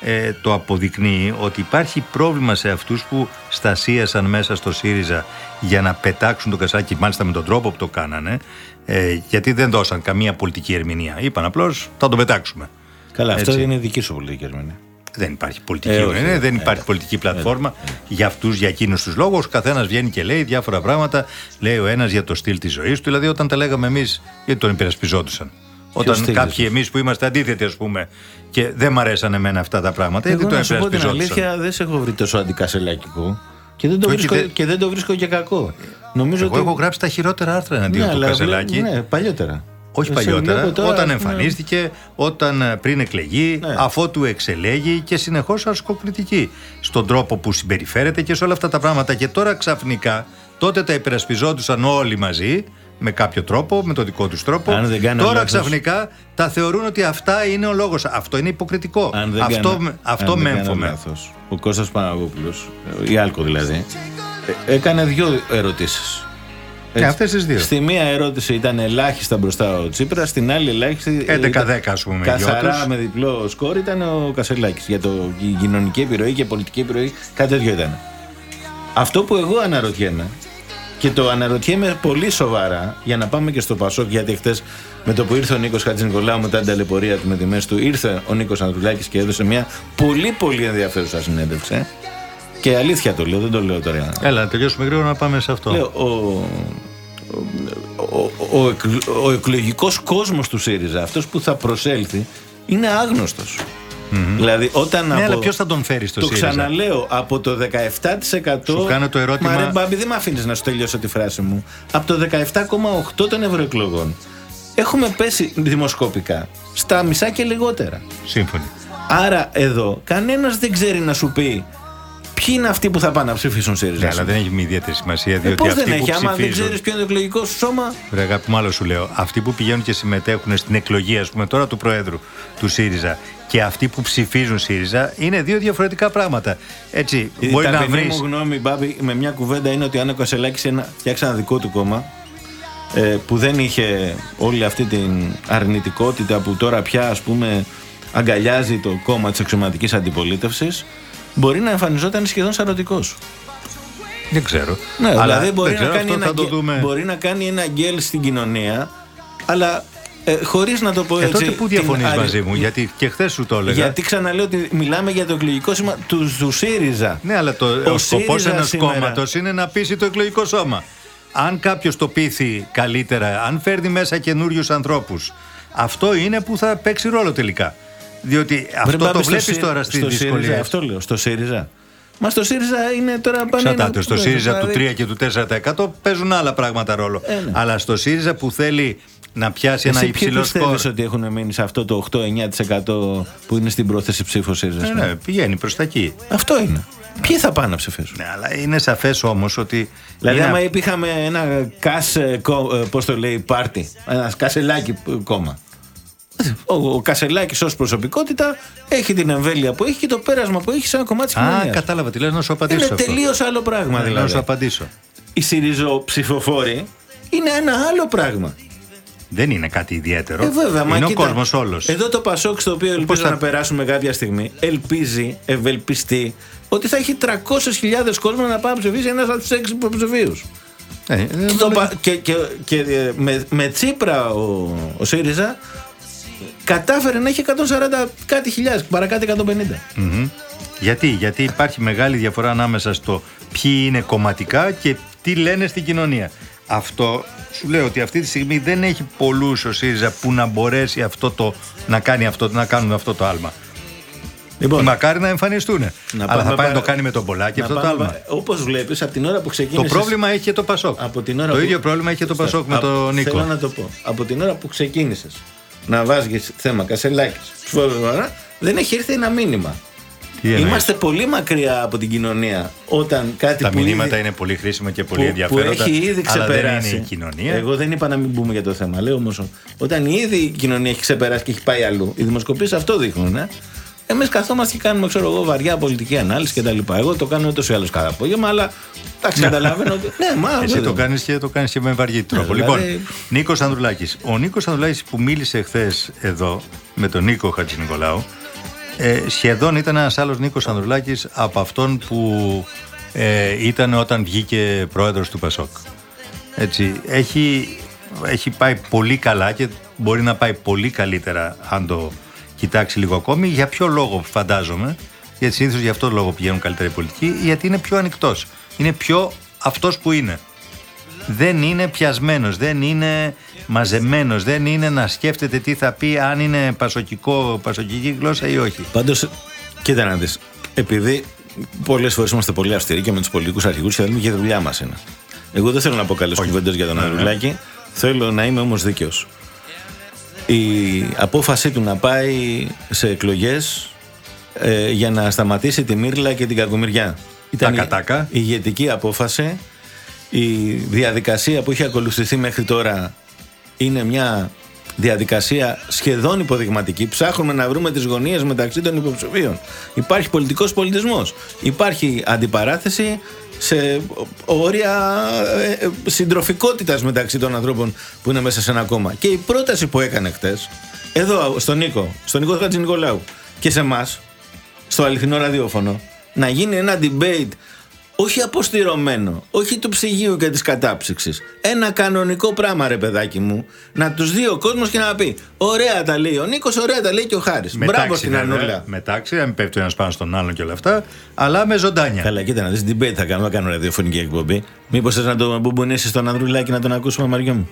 ε, το αποδεικνύει ότι υπάρχει πρόβλημα σε αυτούς που στασίασαν μέσα στο ΣΥΡΙΖΑ για να πετάξουν τον Κασελάκη, μάλιστα με τον τρόπο που το κάνανε, ε, γιατί δεν δώσαν καμία πολιτική ερμηνεία. Είπαν απλώς θα τον πετάξουμε. Καλά, αυτό Έτσι. είναι δική σου πολιτική ερμηνεία. Δεν υπάρχει πολιτική Ε, όχι, ερμηνεία, ε, δεν ε, υπάρχει ε, πολιτική πλατφόρμα για αυτούς, για εκείνους τους λόγους. Ο καθένας βγαίνει και λέει διάφορα πράγματα. Λέει ο ένας για το στυλ της ζωής του. Δηλαδή, όταν τα λέγαμε εμείς, γιατί τον υπερασπιζόντουσαν. Όταν στυλ κάποιοι της εμείς που είμαστε αντίθετοι, ας πούμε, και δεν μ' αρέσαν εμένα αυτά τα πράγματα, γιατί Εγώ τον να σου πω την υπερασπιζόντουσαν. αλήθεια, δεν σε έχω βρει τόσο αντικασελακικό. Και δεν το, Όχι, βρίσκω, δεν- και δεν το βρίσκω και κακό. Νομίζω Εγώ ότι... έχω γράψει τα χειρότερα άρθρα ναι, εναντίον του αλλά Κασελάκη. βλέ- Ναι, παλιότερα. Όχι Σε παλιότερα, βλέπω τώρα, όταν ας πούμε, εμφανίστηκε, όταν ε, πριν εκλεγεί, Ναι. αφότου εξελέγει και συνεχώς ασκοκριτική στον τρόπο που συμπεριφέρεται και σε όλα αυτά τα πράγματα. Και τώρα ξαφνικά, τότε τα υπερασπιζόντουσαν όλοι μαζί, με κάποιο τρόπο, με το δικό τους τρόπο. Αν δεν κάνω τώρα λάθος. ξαφνικά τα θεωρούν ότι αυτά είναι ο λόγος. Αυτό είναι υποκριτικό. Αν δεν αυτό κάνω- με- αυτό αν με δεν κάνω έμφωμε. λάθος, Ο Κώστας Παναγόπουλος, η Άλκο δηλαδή, ε, έκανε δύο ερωτήσεις. Και αυτές τις δύο. Στη μία ερώτηση ήταν ελάχιστα μπροστά ο Τσίπρας, στην άλλη ελάχιστη. 11-10 ας πούμε, οι δυο Καθαρά τους. με διπλό σκόρ ήταν ο Κασελάκης. Για το η κοινωνική επιρροή και πολιτική επιρροή, κάτι τέτοιο ήταν. Αυτό που εγώ αναρωτιέμαι και το αναρωτιέμαι πολύ σοβαρά για να πάμε και στο Πασόκ, γιατί χθες με το που ήρθε ο Νίκος Χατζηνικολάου μετά την ταλαιπωρία του με τη μέση του, ήρθε ο Νίκος Ανατολάκη και έδωσε μια πολύ πολύ ενδιαφέρουσα συνέντευξη. Και αλήθεια το λέω, δεν το λέω τώρα. Έλα, να τελειώσουμε γρήγορα να πάμε σε αυτό. Λέω, ο, ο, ο, ο, εκλ- ο εκλογικός κόσμος του ΣΥΡΙΖΑ, αυτός που θα προσέλθει, είναι άγνωστος. Δηλαδή, όταν Ναι, από... αλλά ποιος θα τον φέρει στο το ΣΥΡΙΖΑ; ξαναλέω, από το 17%. Σου κάνω το ερώτημα- Μα ρε Μπάμπη, δεν με αφήνεις να σου τελειώσω τη φράση μου. Από το 17,8 των ευρωεκλογών έχουμε πέσει δημοσκοπικά στα μισά και λιγότερα. Σύμφωνοι. Άρα εδώ κανένας δεν ξέρει να σου πει ποιοι είναι αυτοί που θα πάνε να ψηφίσουν ΣΥΡΙΖΑ. Ναι, αλλά δεν έχει ιδιαίτερη σημασία Ε, διότι πώς αυτοί δεν έχει, που άμα δεν ψηφίζουν. ξέρεις ποιο είναι το εκλογικό σου σώμα. Ρε αγάπη μου, άλλο σου λέω. Αυτοί που πηγαίνουν και συμμετέχουν στην εκλογή, ας πούμε, τώρα του Προέδρου του ΣΥΡΙΖΑ και αυτοί που ψηφίζουν ΣΥΡΙΖΑ είναι δύο διαφορετικά πράγματα. Έτσι, Η μπορεί να ταπεινή βρει. μου γνώμη, Μπάμπη, με μια κουβέντα είναι ότι αν ο Κασελάκης φτιάξει ένα δικό του κόμμα ε, που δεν είχε όλη αυτή την αρνητικότητα που τώρα πια ας πούμε αγκαλιάζει το κόμμα της αξιωματικής αντιπολίτευσης μπορεί να εμφανιζόταν σχεδόν σαρωτικός. Δεν ξέρω. Ναι, Αλλά δηλαδή μπορεί δεν να, ξέρω, κάνει αυτό ένα, θα το γκέ- δούμε. μπορεί να κάνει ένα γκέλ στην κοινωνία αλλά ε, χωρίς να το πω Ε, έτσι τότε πού την διαφωνείς αρι- μαζί μου, γιατί και χθες σου το έλεγα. γιατί ξαναλέω ότι μιλάμε για το εκλογικό σήμα του, τους ΣΥΡΙΖΑ. Ναι, αλλά το, ο, σκοπός ΣΥΡΙΖΑ ενός σήμερα- κόμματος είναι να πείσει το εκλογικό σώμα. Αν κάποιος το πείθει καλύτερα, αν φέρνει μέσα καινούριους ανθρώπους, αυτό είναι που θα παίξει ρόλο τελικά. Διότι Βρε, αυτό Μπάμπη, το στο βλέπεις ΣΥ- τώρα στι στο ΣΥΡΙΖΑ, δυσκολίε. Αυτό λέω, στο ΣΥΡΙΖΑ. Μα στο ΣΥΡΙΖΑ είναι τώρα πάνε. Ξαρτάται. να- Στο ΣΥΡΙΖΑ του δηλαδή, 3 και του 4% παίζουν άλλα πράγματα ρόλο. Ε, ναι. Αλλά στο ΣΥΡΙΖΑ που θέλει να πιάσει ένα Εσύ ποιοι υψηλό σκορ. πιστεύεις ότι έχουν μείνει σε αυτό το 8-9% που είναι στην πρόθεση ψήφου ΣΥΡΙΖΑ. ας Ναι, πούμε. ναι, πηγαίνει προς τα εκεί. Αυτό είναι. Ποιοι θα πάνε να ψηφίσουν; Ναι, αλλά είναι σαφές όμως ότι. Δηλαδή, είναι άμα αυ- είχαμε ένα κας, ε, κο- ε, πώς το λέει, πάρτι, ένας κασελάκι ε, κόμμα. Ο, ο Κασελάκης ως προσωπικότητα έχει την εμβέλεια που έχει και το πέρασμα που έχει σε ένα κομμάτι της Α, κοινωνίας. κατάλαβα τι λες, να σου απαντήσω. Είναι αυτό. τελείως άλλο πράγμα Ναι, δηλαδή. Να σου απαντήσω. Οι ΣΥΡΙΖΟ-ψηφοφόροι είναι ένα άλλο πράγμα. Δεν είναι κάτι ιδιαίτερο. Ε, βέβαια, μα είναι ο κοίτα, κόσμος όλος. Εδώ το Πασόκ, στο οποίο ελπίζω θα- να περάσουμε κάποια στιγμή, ελπίζει, ευελπιστεί, ότι θα έχει 300.000 κόσμο να πάει να ψηφίσει ένας από τους έξι υποψηφίους. Ε, Και, το πα- και, και, και ε, με, με Τσίπρα ο, ο ΣΥΡΙΖΑ κατάφερε να έχει 140 κάτι χιλιάδες, παρακάτω 150. Μμμ. Γιατί, γιατί υπάρχει μεγάλη διαφορά ανάμεσα στο ποιοι είναι κομματικά και τι λένε στην κοινωνία. Αυτό σου λέω ότι αυτή τη στιγμή δεν έχει πολλούς ο ΣΥΡΙΖΑ που να μπορέσει αυτό το, να, κάνει αυτό, να κάνουν αυτό το άλμα. Λοιπόν, Μακάρι να εμφανιστούν. Αλλά θα πάει να το κάνει με τον Πολάκη αυτό το άλμα. Όπως βλέπεις, από την ώρα που Το ξεκίνησε. πρόβλημα έχει και το Πασόκ. Από την ώρα το που- ίδιο πρόβλημα έχει και το Πασόκ με τον Νίκο. Θέλω να το πω. Από την ώρα που ξεκίνησες να βάζεις θέμα Κασελάκη, δεν έχει έρθει ένα μήνυμα. Τι εννοείς; Είμαστε πολύ μακριά από την κοινωνία όταν κάτι Τα που μηνύματα ήδη- είναι πολύ χρήσιμα και που, πολύ που ενδιαφέροντα. έχει ήδη αλλά ξεπεράσει. δεν είναι η κοινωνία. Εγώ δεν είπα να μην μπούμε για το θέμα. Λέω όμως, όταν ήδη η κοινωνία έχει ξεπεράσει και έχει πάει αλλού, οι δημοσκοπήσεις αυτό δείχνουν. Ε; Εμείς καθόμαστε και κάνουμε, ξέρω εγώ, βαριά πολιτική ανάλυση κτλ. Εγώ το κάνω ούτως ή άλλως κάθε απόγευμα, αλλά εντάξει, καταλαβαίνω ότι. Ναι, μα Εσύ βέβαια. το κάνεις και το κάνεις και με βαριή τρόπο. δηλαδή- Λοιπόν, Νίκος Ανδρουλάκης. Ο Νίκος Ανδρουλάκης που μίλησε χθες εδώ με τον Νίκο Χατζη Νικολάου, ε, σχεδόν ήταν ένας άλλος Νίκος Ανδρουλάκης από αυτόν που ε, ήταν όταν βγήκε πρόεδρος του Πασόκ. Έτσι, έχει, έχει πάει πολύ καλά και μπορεί να πάει πολύ καλύτερα αν το κοιτάξει λίγο ακόμη. Για ποιο λόγο φαντάζομαι, γιατί συνήθως για αυτό το λόγο πηγαίνουν καλύτερα οι πολιτικοί, γιατί είναι πιο ανοιχτός. Είναι πιο αυτός που είναι. Δεν είναι πιασμένος, δεν είναι μαζεμένος, δεν είναι να σκέφτεται τι θα πει αν είναι πασοκικό, πασοκική γλώσσα ή όχι. Πάντως, κοίτα να δεις. Επειδή πολλές φορές είμαστε πολύ αυστηροί και με τους πολιτικούς αρχηγούς και λέμε και η δουλειά μας είναι. Εγώ δεν θέλω να πω καλές κουβέντες για τον Ανδρουλάκη. Θέλω να είμαι όμως δίκαιος. Η απόφασή του να πάει σε εκλογές ε, για να σταματήσει τη Μύρλα και την Κακομοιριά. Ήταν η- Τάκα-τάκα. η ηγετική απόφαση. Η διαδικασία που έχει ακολουθηθεί μέχρι τώρα είναι μια διαδικασία σχεδόν υποδειγματική. Ψάχνουμε να βρούμε τις γωνίες μεταξύ των υποψηφίων. Υπάρχει πολιτικός πολιτισμός. Υπάρχει αντιπαράθεση σε όρια ε, ε, συντροφικότητας μεταξύ των ανθρώπων που είναι μέσα σε ένα κόμμα. Και η πρόταση που έκανε χτες, εδώ στον Νίκο, στον Νίκο Χατζη Νικολάου και σε εμάς, στο αληθινό ραδιόφωνο, να γίνει ένα debate όχι αποστηρωμένο, όχι του ψυγείου και της κατάψυξης. Ένα κανονικό πράγμα ρε παιδάκι μου, να τους δει ο κόσμος και να πει ωραία τα λέει ο Νίκος, ωραία τα λέει και ο Χάρης. Μπράβο στην βέβαια, Ανούλα. Μετάξι, να μην πέφτει ένας πάνω στον άλλον και όλα αυτά, αλλά με ζωντάνια. Καλά, κοίτα να δεις debate θα κάνουμε, θα κάνω ραδιοφωνική εκπομπή. Μήπως θες να το μπουμπουνίσεις στον Ανδρουλάκη να τον ακούσουμε Μαριό μου;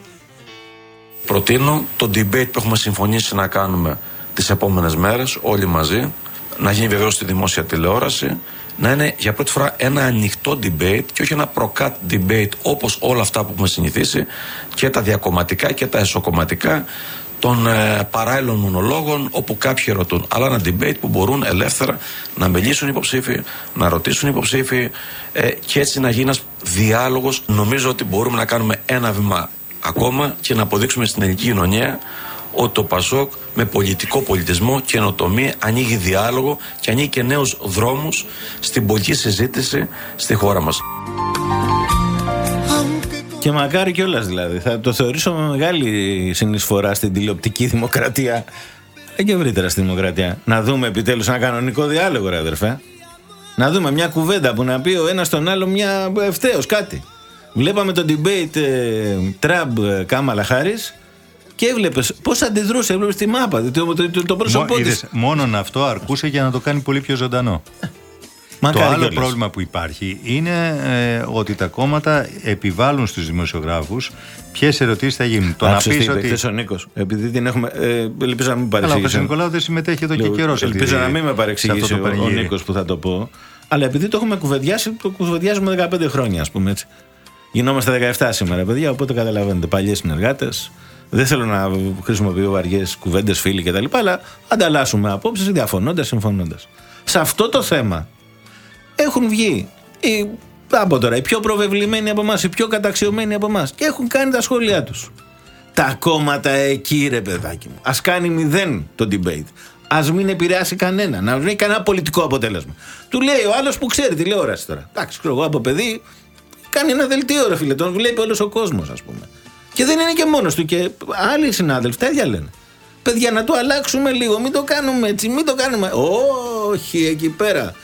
Προτείνω το debate που έχουμε συμφωνήσει να κάνουμε τις επόμενες μέρες όλοι μαζί, να γίνει βεβαίως στη δημόσια τηλεόραση, να είναι για πρώτη φορά ένα ανοιχτό debate και όχι ένα προκάτ debate όπως όλα αυτά που έχουμε συνηθίσει και τα διακομματικά και τα εσωκομματικά των ε, παράλληλων μονολόγων όπου κάποιοι ρωτούν. Αλλά ένα debate που μπορούν ελεύθερα να μιλήσουν οι υποψήφοι, να ρωτήσουν οι υποψήφοι ε, και έτσι να γίνει ένας διάλογος. Νομίζω ότι μπορούμε να κάνουμε ένα βήμα ακόμα και να αποδείξουμε στην ελληνική κοινωνία ότι το Πασόκ με πολιτικό πολιτισμό και ενοτομία ανοίγει διάλογο και ανοίγει και νέους δρόμους στην πολιτική συζήτηση στη χώρα μας. Και μακάρι κιόλας δηλαδή. Θα το θεωρήσω με μεγάλη συνεισφορά στην τηλεοπτική δημοκρατία. Ε, και ευρύτερα στη δημοκρατία. Να δούμε επιτέλους ένα κανονικό διάλογο, ρε αδερφέ. Να δούμε μια κουβέντα που να πει ο ένας τον άλλο μια ευθέως κάτι. Βλέπαμε το debate ε, Τραμπ ε, Κάμαλα Χάρη και έβλεπες πώς αντιδρούσε. Έβλεπες τη μάπα, το, το, το, το πρόσωπό Μο- της. είδες, μόνον αυτό αρκούσε για να το κάνει πολύ πιο ζωντανό. Το άλλο πρόβλημα που υπάρχει είναι ε, ότι τα κόμματα επιβάλλουν στους δημοσιογράφους ποιες ερωτήσεις θα γίνουν. Το να Άκουσες τι πεις είπε ότι... χθες ο Νίκος. Επειδή την έχουμε. Ε, ελπίζω να μην Καλά, ο παρεξηγήσει. Νικολάου δεν συμμετέχει εδώ και Λέω, καιρός. σε αυτή Ελπίζω τη- να μην με σε παρεξηγήσει αυτό το ο, ο πανηγύρι. Νίκος που θα το πω. Αλλά επειδή το έχουμε κουβεντιάσει, το κουβεντιάζουμε 15 χρόνια, ας πούμε έτσι. Γινόμαστε 17 σήμερα, παιδιά, οπότε καταλαβαίνετε. Παλιές συνεργάτες. Δεν θέλω να χρησιμοποιώ βαριές κουβέντες, φίλοι κτλ. Αλλά ανταλλάσσουμε απόψεις διαφωνώντας, συμφωνώντας. Σε αυτό το θέμα έχουν βγει οι, από τώρα, οι πιο προβεβλημένοι από εμάς, οι πιο καταξιωμένοι από εμάς και έχουν κάνει τα σχόλιά τους. Τα κόμματα εκεί, ρε παιδάκι μου. Α κάνει μηδέν το debate. Α μην επηρεάσει κανένα. Να μην έχει κανένα πολιτικό αποτέλεσμα. Του λέει ο άλλος που ξέρει τηλεόραση τώρα. Εντάξει, ξέρω εγώ από παιδί. Κάνει ένα δελτίο, ρε φίλε. Τον βλέπει όλος ο κόσμος, ας πούμε. Και δεν είναι και μόνος του. Και άλλοι συνάδελφοι τα ίδια λένε. Παιδιά, να το αλλάξουμε λίγο. Μην το κάνουμε έτσι. Μην το κάνουμε. Όχι, εκεί πέρα.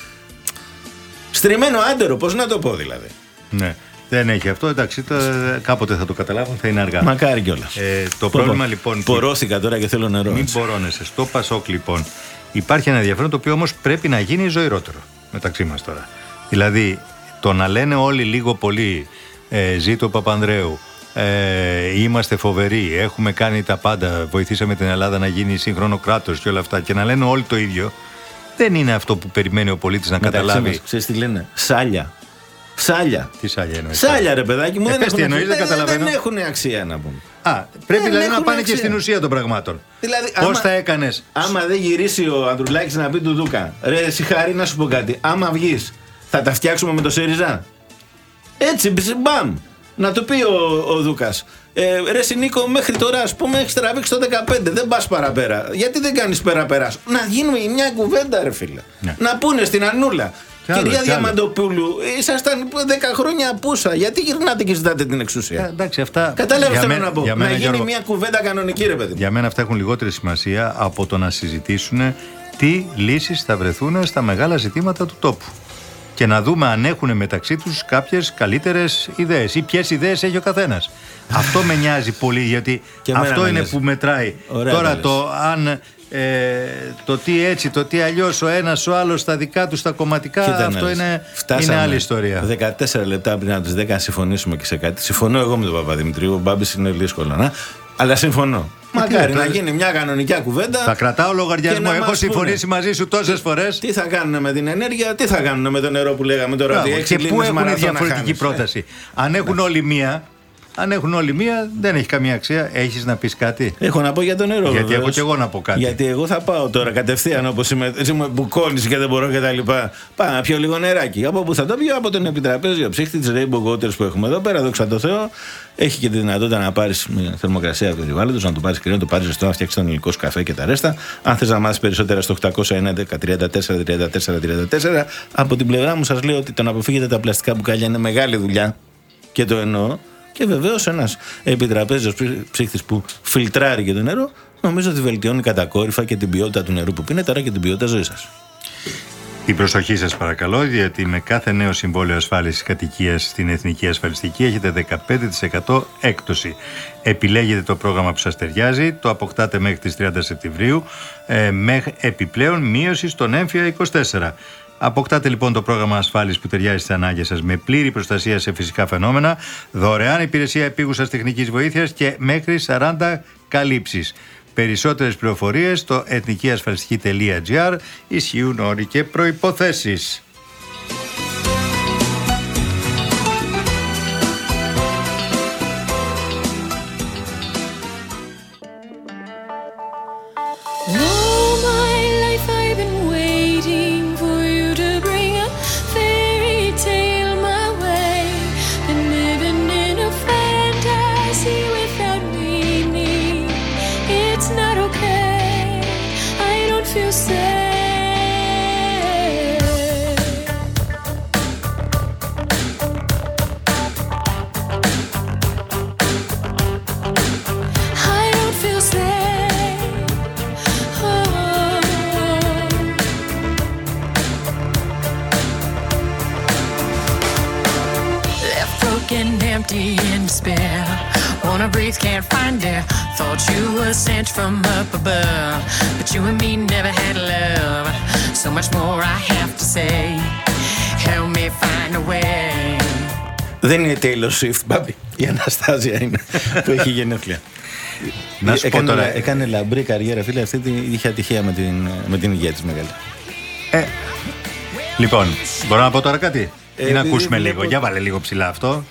Στριμμένο άντερο, πώς να το πω δηλαδή. Ναι. Δεν έχει αυτό. Εντάξει, το, κάποτε θα το καταλάβουν, θα είναι αργά. Μακάρι κιόλας. Ε, το πρόβλημα λοιπόν. Πορώθηκα τώρα και θέλω νερό. Μην έτσι. μπορώνεσαι. Στο Πασόκ λοιπόν υπάρχει ένα ενδιαφέρον το οποίο όμως πρέπει να γίνει ζωηρότερο μεταξύ μας τώρα. Δηλαδή το να λένε όλοι λίγο πολύ ε, ζήτω Παπανδρέου, ε, είμαστε φοβεροί, έχουμε κάνει τα πάντα, βοηθήσαμε την Ελλάδα να γίνει σύγχρονο κράτος και όλα αυτά και να λένε όλοι το ίδιο. Δεν είναι αυτό που περιμένει ο πολίτης να Μεταξύ καταλάβει. μας, Ξέρεις τι λένε; Σάλια. Σάλια. Τι σάλια εννοείς. Σάλια, ρε παιδάκι μου. Ε, δεν, πες τι έχουν, εννοείς, δεν δεν, καταλαβαίνω. δεν έχουν αξία να πούμε. Α, πρέπει Δεν δηλαδή να έχουν πάνε και αξία. στην ουσία των πραγμάτων. Δηλαδή, Πώς άμα- θα έκανες; Άμα δεν γυρίσει ο Ανδρουλάκης να πει του Δούκα, ρε συγχαρή να σου πω κάτι. Άμα βγεις, θα τα φτιάξουμε με το ΣΥΡΙΖΑ; Έτσι, μπαμ. Να του πει ο, ο Δούκας. Ε, ρε Νίκο, μέχρι τώρα ας πούμε έχεις τραβήξει το 15. Δεν πας παραπέρα. Γιατί δεν κάνεις πέρα-πέρα. Να γίνουμε μια κουβέντα, ρε φίλε. Ναι. Να πούνε στην Ανούλα. Κι άλλο, Κυρία κι άλλο. Διαμαντοπούλου, ήσασταν 10 χρόνια απούσα. Γιατί γυρνάτε και ζητάτε την εξουσία; Ε, εντάξει, αυτά. Κατάλαβες για θέλω μέ- να πω. για να μένα, γίνει Γιώργο, μια κουβέντα κανονική, ρε παιδί. μου. Για μένα αυτά έχουν λιγότερη σημασία από το να συζητήσουν τι λύσεις θα βρεθούν στα μεγάλα ζητήματα του τόπου. Και να δούμε αν έχουν μεταξύ τους κάποιες καλύτερες ιδέες ή ποιες ιδέες έχει ο καθένας. Αυτό με νοιάζει πολύ γιατί Και εμένα αυτό με είναι νοιάζει. που μετράει. Ωραία Τώρα τα λες. το αν ε, το τι έτσι, το τι αλλιώς ο ένας ο άλλος στα δικά τους στα κομματικά Κοίτα να αυτό δεις. είναι, Φτάσαμε είναι άλλη ιστορία. 14 λεπτά πριν από τι 10 να συμφωνήσουμε και σε κάτι. Συμφωνώ εγώ με τον Παπαδημητρίου. Ο Μπάμπης είναι δύσκολο να. Αλλά συμφωνώ. Μακάρι τι, να τώρα- γίνει μια κανονική κουβέντα. Θα κρατάω και λογαριασμό. να Έχω μας συμφωνήσει πούνε. μαζί σου τόσες φορές. Τι θα κάνουν με την ενέργεια, τι θα κάνουν με το νερό που λέγαμε τώρα. Μπράβο, ότι έξι και πού λίμνες έχουν μαραθώνας διαφορετική χάνεις. πρόταση; Αν έχουν όλοι μία, αν έχουν όλοι μία, δεν έχει καμία αξία. Έχεις να πεις κάτι; Έχω να πω για το νερό. Γιατί βεβαίως. έχω κι εγώ να πω κάτι. Γιατί εγώ θα πάω τώρα κατευθείαν όπως είμαι. Εσύ με μπουκώνεις και δεν μπορώ και τα λοιπά. Πάω να πιω λίγο νεράκι. Από πού θα το πιω, από τον επιτραπέζιο ψύχτη της Rainbow Waters που έχουμε εδώ πέρα, δόξα τω Θεώ. Έχει και τη δυνατότητα να πάρεις θερμοκρασία από το περιβάλλοντος, να το πάρεις κρύο, να το πάρεις ζεστό, να φτιάξεις τον ελληνικό καφέ και τα ρέστα. Αν θες να μάθεις περισσότερα στο 811 34 34 34 από την πλευρά μου σας λέω ότι το να αποφύγετε τα πλαστικά μπουκάλια είναι μεγάλη δουλειά και το εννοώ. Και βεβαίως ένας επιτραπέζιος ψύχτης που φιλτράρει και το νερό, νομίζω ότι βελτιώνει κατακόρυφα και την ποιότητα του νερού που πίνετε, άρα και την ποιότητα ζωής σας. Την προσοχή σας παρακαλώ, γιατί με κάθε νέο συμβόλαιο ασφάλισης κατοικίας στην Εθνική Ασφαλιστική έχετε 15% έκπτωση. Επιλέγετε το πρόγραμμα που σας ταιριάζει, το αποκτάτε μέχρι τις 30 Σεπτεμβρίου, ε, με επιπλέον μείωση στον έμφυα 24. Αποκτάτε λοιπόν το πρόγραμμα ασφάλισης που ταιριάζει στις ανάγκες σας με πλήρη προστασία σε φυσικά φαινόμενα, δωρεάν υπηρεσία επίγουσας τεχνικής βοήθειας και μέχρι 40 καλύψεις. Περισσότερες πληροφορίες στο εθνικιασφαλιστική.gr ισχύουν όροι και προϋποθέσεις. Empty, in despair. Wanna breathe, can't find air. Thought you were sent from up above, but you and me never had love. So much more I have to say. Help me find a way. Δεν είναι Taylor Swift, Μπάμπη. Η Αναστάζια είναι που έχει γενέθλια. Να σου πω έκανε, τώρα- έκανε λαμπρή καριέρα, φίλε. Αυτή την- είχε ατυχία με την, με την υγεία της μεγάλη. Ε, λοιπόν, μπορώ να πω τώρα κάτι; Ε, ή να επειδή ακούσουμε βλέπω- λίγο. Για βάλε λίγο ψηλά αυτό.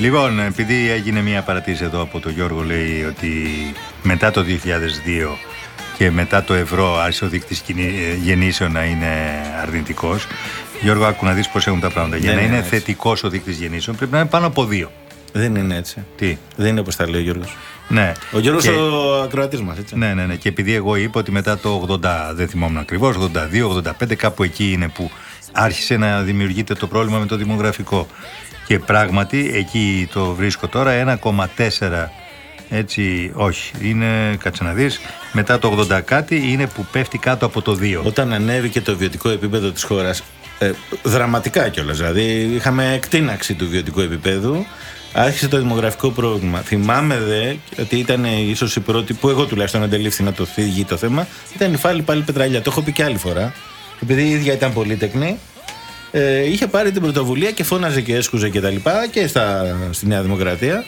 Λοιπόν, επειδή έγινε μια παρατήρηση εδώ από τον Γιώργο, λέει ότι μετά το 2002 και μετά το ευρώ άρχισε ο δείκτης κινη- ε, γεννήσεων να είναι αρνητικός. Γιώργο, άκου να δεις πώς έχουν τα πράγματα. Για Δεν να είναι είναι έτσι. θετικός ο δείκτης γεννήσεων πρέπει να είναι πάνω από δύο. Δεν είναι έτσι. Τι; Δεν είναι όπως τα λέει ο Γιώργος. Ναι. Ο Γιώργος Και- ο ακροατής μας, έτσι. Ναι, ναι, ναι. Και επειδή εγώ είπα ότι μετά το 80, δεν θυμόμουν ακριβώς, 82, 85, κάπου εκεί είναι που άρχισε να δημιουργείται το πρόβλημα με το δημογραφικό. Και πράγματι εκεί το βρίσκω τώρα 1,4 έτσι, όχι, είναι, κάτσε να δεις, μετά το 80 κάτι είναι που πέφτει κάτω από το 2. Όταν ανέβηκε το βιωτικό επίπεδο της χώρας ε, δραματικά κιόλας, δηλαδή είχαμε εκτείναξη του βιωτικού επίπεδου άρχισε το δημογραφικό πρόβλημα. Θυμάμαι δε ότι ήταν ίσως η πρώτη που εγώ τουλάχιστον αντελήφθη να το φύγει το θέμα ήταν η Φάλη πάλι Πετραλιά. Το έχω πει και άλλη φορά. Επειδή η ίδια ήταν πολύτεκνη ε, είχε πάρει την πρωτοβουλία και φώναζε και έσκουζε και τα λοιπά και στα, στη Νέα Δημοκρατία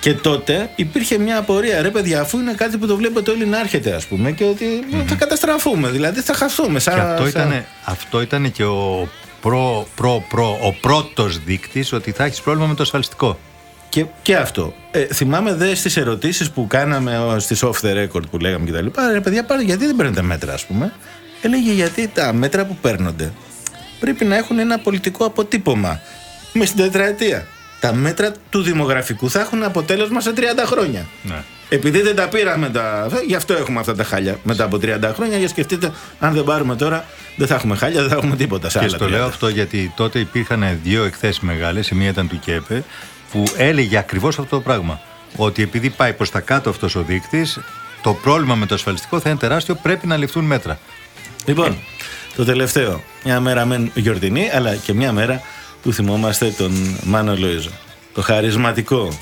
και τότε υπήρχε μια απορία, ρε παιδιά, αφού είναι κάτι που το βλέπετε όλοι να έρχεται, ας πούμε, και ότι θα καταστραφούμε, δηλαδή θα χαθούμε. Σαν, Και αυτό σαν- ήταν, αυτό ήταν και ο, προ, προ, προ, ο πρώτος δείκτης ότι θα έχεις πρόβλημα με το ασφαλιστικό. Και, και αυτό. Ε, θυμάμαι δε στις ερωτήσεις που κάναμε στις off the record που λέγαμε κτλ. Ρε παιδιά, πάρε, γιατί δεν παίρνετε μέτρα, ας πούμε. Έλεγε γιατί τα μέτρα που παίρνονται πρέπει να έχουν ένα πολιτικό αποτύπωμα με στην τετραετία. Τα μέτρα του δημογραφικού θα έχουν αποτέλεσμα σε 30 χρόνια. Ναι. Επειδή δεν τα πήραμε τα. Γι' αυτό έχουμε αυτά τα χάλια μετά από 30 χρόνια. Για σκεφτείτε, αν δεν πάρουμε τώρα, δεν θα έχουμε χάλια, δεν θα έχουμε τίποτα σε Και άλλα στο 30. λέω αυτό γιατί τότε υπήρχαν δύο εκθέσεις μεγάλες. Η μία ήταν του ΚΕΠΕ που έλεγε ακριβώς αυτό το πράγμα. Ότι επειδή πάει προς τα κάτω αυτός ο δείκτης, το πρόβλημα με το ασφαλιστικό θα είναι τεράστιο, πρέπει να ληφθούν μέτρα. Λοιπόν, το τελευταίο. Μια μέρα μεν γιορτινή, αλλά και μια μέρα που θυμόμαστε τον Μάνο Λοίζο. Το χαρισματικό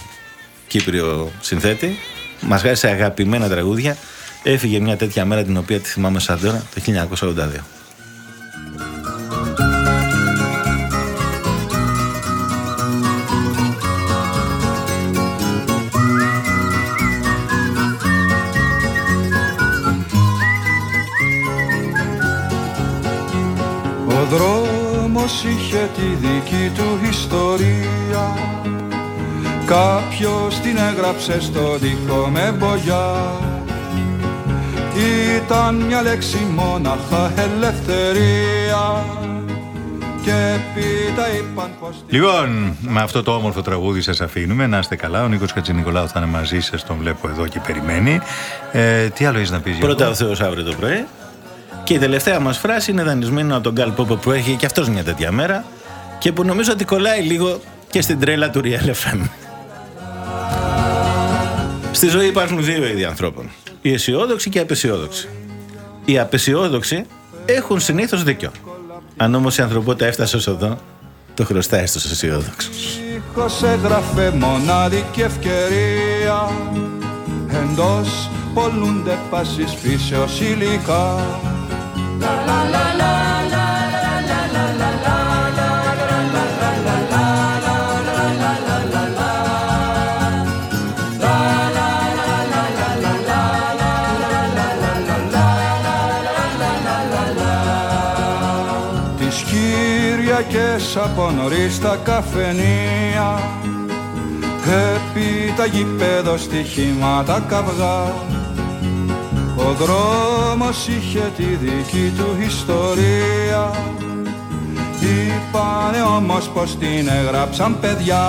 Κύπριο συνθέτη. Μας χάρισε αγαπημένα τραγούδια. Έφυγε μια τέτοια μέρα την οποία τη θυμάμαι σαν τώρα το 1982. Δρόμος είχε τη δική του ιστορία Κάποιος την έγραψε στο δικό με μπογιά Ήταν μια λέξη μόναχα ελευθερία Και έπειτα είπαν πως Λοιπόν, με αυτό το όμορφο τραγούδι σας αφήνουμε. Να είστε καλά. Ο Νίκος Κατζηνικολάου θα είναι μαζί σας. Τον βλέπω εδώ και περιμένει. Ε, τι άλλο έχεις να πεις, Πρώτα ο Θεός αύριο το πρωί. Και η τελευταία μας φράση είναι δανεισμένη από τον Γκάλ Πόπο που έχει και αυτός μια τέτοια μέρα και που νομίζω ότι κολλάει λίγο και στην τρέλα του Real FM. Στη ζωή υπάρχουν δύο είδη ανθρώπων. Οι αισιόδοξοι και οι απεσιόδοξοι. Οι απεσιόδοξοι έχουν συνήθως δίκιο. Αν όμως η ανθρωπότητα έφτασε ως εδώ, το χρωστάει στους αισιόδοξους. Ήχος έγραφε μονάδικη ευκαιρία Εντός πολλούνται πάσης φύσεως υλικά Τις Κυριακές από νωρίς τα καφενεία Επί τα γήπεδο στοιχήματα καυγά Ο δρόμος είχε τη δική του ιστορία. Είπανε όμως πως την έγραψαν παιδιά